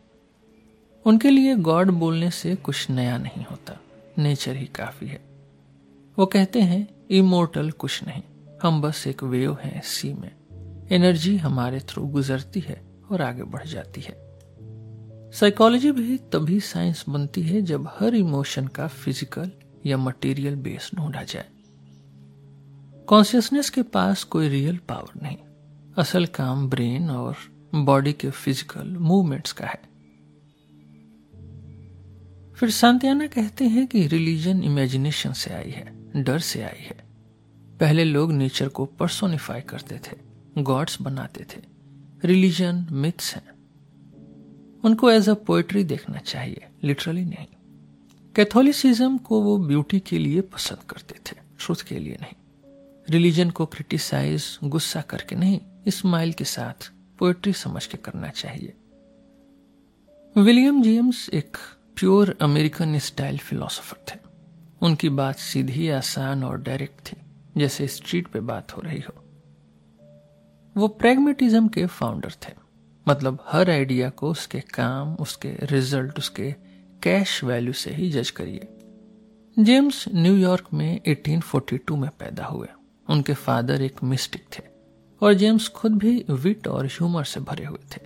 उनके लिए गॉड बोलने से कुछ नया नहीं होता। नेचर ही काफ़ी है। वो कहते हैं, इमोर्टल कुछ नहीं। हम बस एक वेव हैं सी में। एनर्जी हमारे थ्रू गुजरती है और आगे बढ़ जाती है। साइकोलॉजी भी तभी साइंस बनती है जब हर इमोशन का फ़िज़िकल या मटेरियल बेस ढूंढा जाए। कॉन्शियसनेस के पास कोई रियल पावर नहीं। असल काम ब्रेन और बॉडी के फ़िज़िकल मूवमेंट्स का है। फिर सांतियाना कहते हैं कि रिलीजन इमेजिनेशन से आई है, डर से आई है। पहले लोग नेचर को पर्सोनिफाई करते थे, गॉड्स बनाते थे। रिलीजन मिथ्स हैं। उनको एज अ पोएट्री देखना चाहिए लिटरली नहीं। कैथोलिसिज्म को वो ब्यूटी के लिए पसंद करते थे ट्रुथ के लिए नहीं। रिलीजन को क्रिटिसाइज गुस्सा करके नहीं स्माइल के साथ पोएट्री समझ के करना चाहिए। विलियम जेम्स एक प्योर अमेरिकन स्टाइल फिलोसोफर थे। उनकी बात सीधी, आसान और डायरेक्ट थी, जैसे स्ट्रीट पे बात हो रही हो। वो प्रेगमेटिज्म के फाउंडर थे। मतलब हर आइडिया को उसके काम, उसके रिज़ल्ट, उसके कैश वैल्यू से ही जज करिए। जेम्स न्यूयॉर्क में 1842 में पैदा हुए। उनके फादर एक मिस्टिक थे और जेम्स खुद भी विट और ह्यूमर से भरे हुए थे।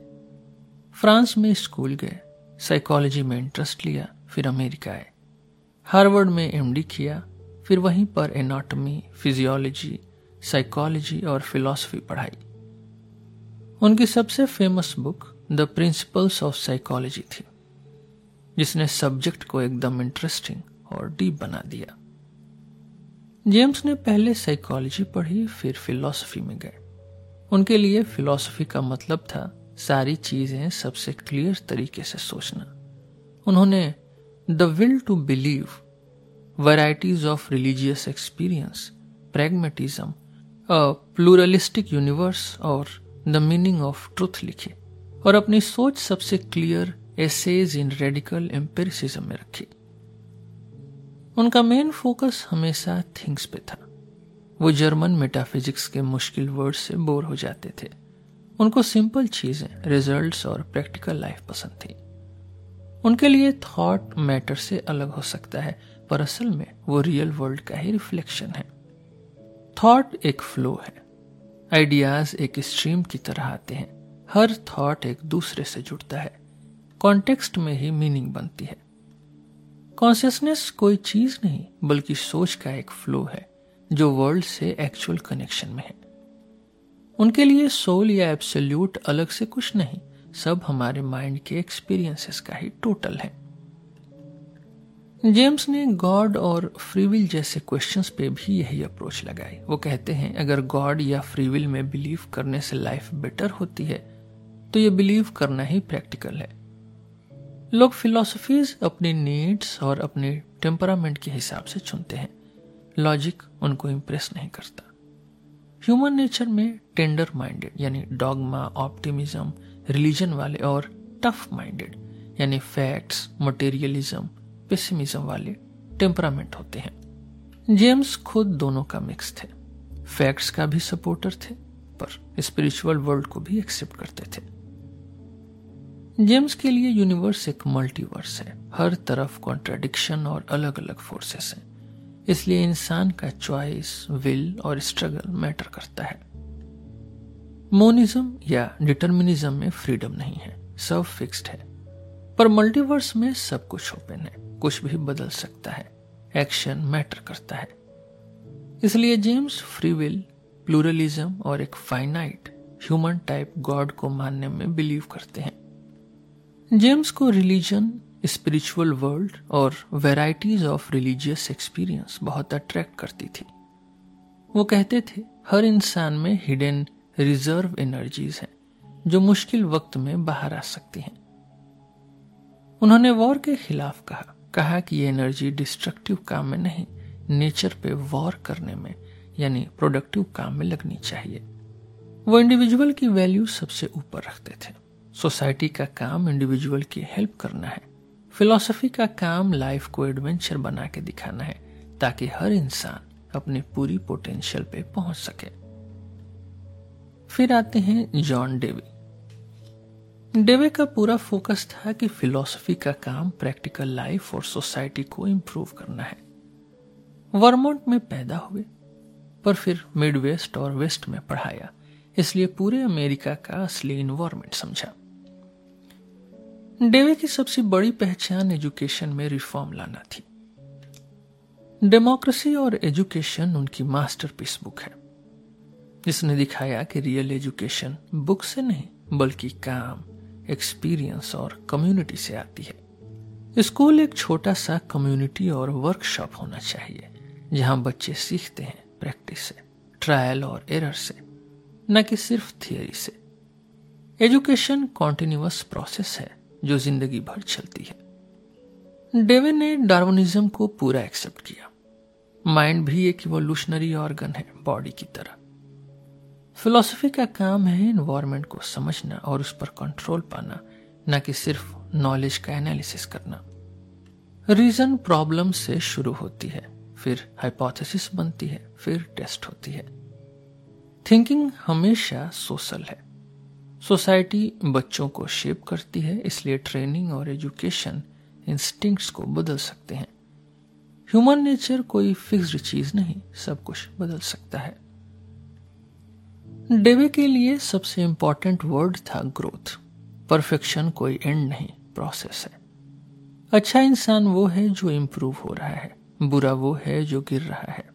फ्रांस में स्कूल गए। साइकोलॉजी में इंटरेस्ट लिया, फिर अमेरिका आए। हार्वर्ड में एमडी किया, फिर वहीं पर एनाटॉमी फिजियोलॉजी साइकोलॉजी और फिलॉसफी पढ़ाई। उनकी सबसे famous book the principles of psychology थी, जिसने सब्जेक्ट को एकदम इंटरेस्टिंग और डीप बना दिया। जेम्स ने पहले साइकोलॉजी पढ़ी, फिर फिलॉसफी में गए। उनके लिए फिलॉसफी का मतलब था सारी चीज़ें सबसे क्लियर तरीके से सोचना। उन्होंने the will to believe varieties of religious experience pragmatism pluralistic universe और द मीनिंग ऑफ़ ट्रुथ लिखी और अपनी सोच सबसे clear essays in radical empiricism में रखी। उनका मेन फोकस हमेशा थिंग्स पे था। वो जर्मन मेटाफिजिक्स के मुश्किल वर्ड से बोर हो जाते थे। उनको सिंपल चीज़ें रिजल्ट्स और प्रैक्टिकल लाइफ पसंद थी। उनके लिए थॉट मैटर से अलग हो सकता है, पर असल में वो रियल वर्ल्ड का ही रिफ्लेक्शन है। थॉट एक फ्लो है। आइडियाज़ एक स्ट्रीम की तरह आते हैं। हर थॉट एक दूसरे से जुड़ता है। कॉन्टेक्स्ट में ही मीनिंग बनती है। कॉन्सियसनेस कोई चीज़ नहीं, बल्कि सोच का एक फ्लो है, जो वर्ल्ड से एक्चुअल कनेक्शन में है। उनके लिए सोल या एब्सोल्यूट अलग से कुछ नहीं, सब हमारे माइंड के एक्सपीरियंसेस का ही टोटल है। जेम्स ने गॉड और फ्रीविल जैसे क्वेश्चंस पे भी यही अप्रोच लगाई। वो कहते हैं, अगर गॉड या फ्रीविल में बिलीव करने से लाइफ बेटर होती है तो ये बिलीव करना ही प्रैक्टिकल है। लोग फिलोसफीज अपनी नीड्स और अपने टेम्परामेंट के हिसाब से चुनते हैं। लॉजिक उनको इम्प्रेस नहीं करता। ह्यूमन नेचर में टेंडर माइंडेड यानी डॉगमा ऑप्टिमिज्म रिलीजन वाले और टफ माइंडेड यानी फैक्ट्स मटेरियलिज्म पेसिमिज्म वाले टेम्परामेंट होते हैं। जेम्स खुद दोनों का मिक्स थे। फैक्ट्स का भी सपोर्टर थे, पर स्पिरिचुअल वर्ल्ड को भी एक्सेप्ट करते थे। जेम्स के लिए यूनिवर्स एक मल्टीवर्स है। हर तरफ़ कॉन्ट्राडिक्शन और अलग अलग फोर्सेस हैं। इसलिए इंसान का चॉइस विल और स्ट्रगल मैटर करता है। मोनिज्म या डिटर्मिनिज्म में फ्रीडम नहीं है, सब फिक्स्ड है। पर मल्टीवर्स में सब कुछ ओपन है, कुछ भी बदल सकता है एक्शन मैटर करता है। इसलिए जेम्स फ्री विल प्लूरलिज्म और एक फाइनाइट ह्यूमन टाइप गॉड को मानने में बिलीव करते हैं। जेम्स को रिलीजन स्पिरिचुअल वर्ल्ड और वेराइटीज ऑफ़ रिलीजियस एक्सपीरियंस बहुत अट्रैक्ट करती थी। वो कहते थे, हर इंसान में हिडन रिज़र्व एनर्जीज हैं, जो मुश्किल वक्त में बाहर आ सकती हैं। उन्होंने वॉर के खिलाफ कहा कहा कि ये एनर्जी डिस्ट्रक्टिव काम में नहीं नेचर पे वॉर करने में, यानी प्रोडक्टिव काम में लगनी चाहिए। वो इंडिविजुअल की वैल्यू सबसे ऊपर रखते थे। सोसाइटी का काम इंडिविजुअल की हेल्प करना है। फिलॉसफी का काम लाइफ को एडवेंचर बना के दिखाना है, ताकि हर इंसान अपने पूरी पोटेंशियल पे पहुँच सके। फिर आते हैं जॉन डेवी। डेवे का पूरा फोकस था कि फिलॉसफी का काम प्रैक्टिकल लाइफ और सोसाइटी को इंप्रूव करना है। वर्मोंट में पैदा हुए, पर फिर मिड वेस्ट और वेस्ट में पढ़ाया, इसलिए पूरे अमेरिका का असली इन्वायरमेंट समझा। डेवे की सबसे बड़ी पहचान एजुकेशन में रिफॉर्म लाना थी। डेमोक्रेसी और एजुकेशन उनकी मास्टरपीस बुक है। जिसने दिखाया कि रियल एजुकेशन बुक से नहीं, बल्कि काम, एक्सपीरियंस और कम्युनिटी से आती है। स्कूल एक छोटा सा कम्युनिटी और वर्कशॉप होना चाहिए, जहाँ बच्चे सीखते हैं प्रैक्टिस से, ट्रायल और एरर से, न कि सिर्फ़ थियोरी से। एजुकेशन कॉन्टिन्यूस प्रोसेस है। जो ज़िंदगी भर चलती है। डेवे ने डार्विनिज्म को पूरा एक्सेप्ट किया। माइंड भी एक इवोल्यूशनरी ऑर्गन है बॉडी की तरह। फिलोसफी का काम है इन्वायरमेंट को समझना और उस पर कंट्रोल पाना, न कि सिर्फ़ नॉलेज का एनालिसिस करना। रीजन प्रॉब्लम से शुरू होती है, फिर हाइपोथेसिस बनती है, फिर टेस्ट होती है। थिंकिंग हमेशा सोशल है। सोसाइटी बच्चों को शेप करती है, इसलिए ट्रेनिंग और एजुकेशन इंस्टिंक्ट्स को बदल सकते हैं। ह्यूमन नेचर कोई फिक्स्ड चीज़ नहीं, सब कुछ बदल सकता है। डेवे के लिए सबसे इंपॉर्टेंट वर्ड था ग्रोथ परफेक्शन कोई एंड नहीं प्रोसेस है। अच्छा इंसान वो है जो इम्प्रूव हो रहा है, बुरा वो है जो गिर रहा है।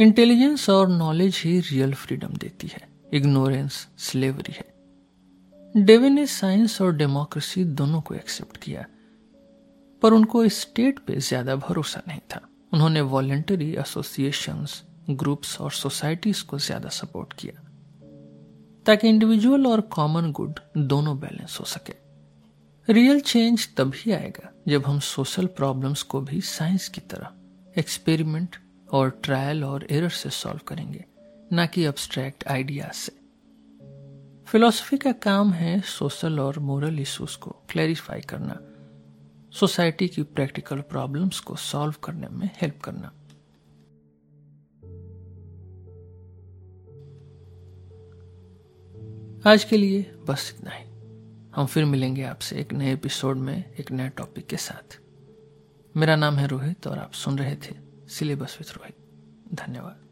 इंटेलिजेंस और नॉलेज ही रियल फ्रीडम देती है। इग्नोरेंस स्लेवरी है। डेवे ने साइंस और डेमोक्रेसी दोनों को एक्सेप्ट किया, पर उनको स्टेट पे ज़्यादा भरोसा नहीं था। उन्होंने वॉलेंटरी एसोसिएशंस, ग्रुप्स और सोसाइटीज को ज़्यादा सपोर्ट किया, ताकि इंडिविजुअल और कॉमन गुड दोनों बैलेंस हो सके। रियल चेंज तभी आएगा जब हम सोशल प्रॉब्लम्स को भी साइंस की तरह एक्सपेरिमेंट और ट्रायल और एरर से सॉल्व करेंगे, ना कि अब्स्ट्रैक्ट आइडिया से। फिलॉसफी का काम है सोशल और मोरल इश्यूज़ को क्लैरिफाई करना, सोसाइटी की प्रैक्टिकल प्रॉब्लम्स को सॉल्व करने में हेल्प करना। आज के लिए बस इतना ही। हम फिर मिलेंगे आपसे एक नए एपिसोड में एक नए टॉपिक के साथ। मेरा नाम है रोहित और आप सुन रहे थे सिलेबस विथ रोहित। धन्यवाद।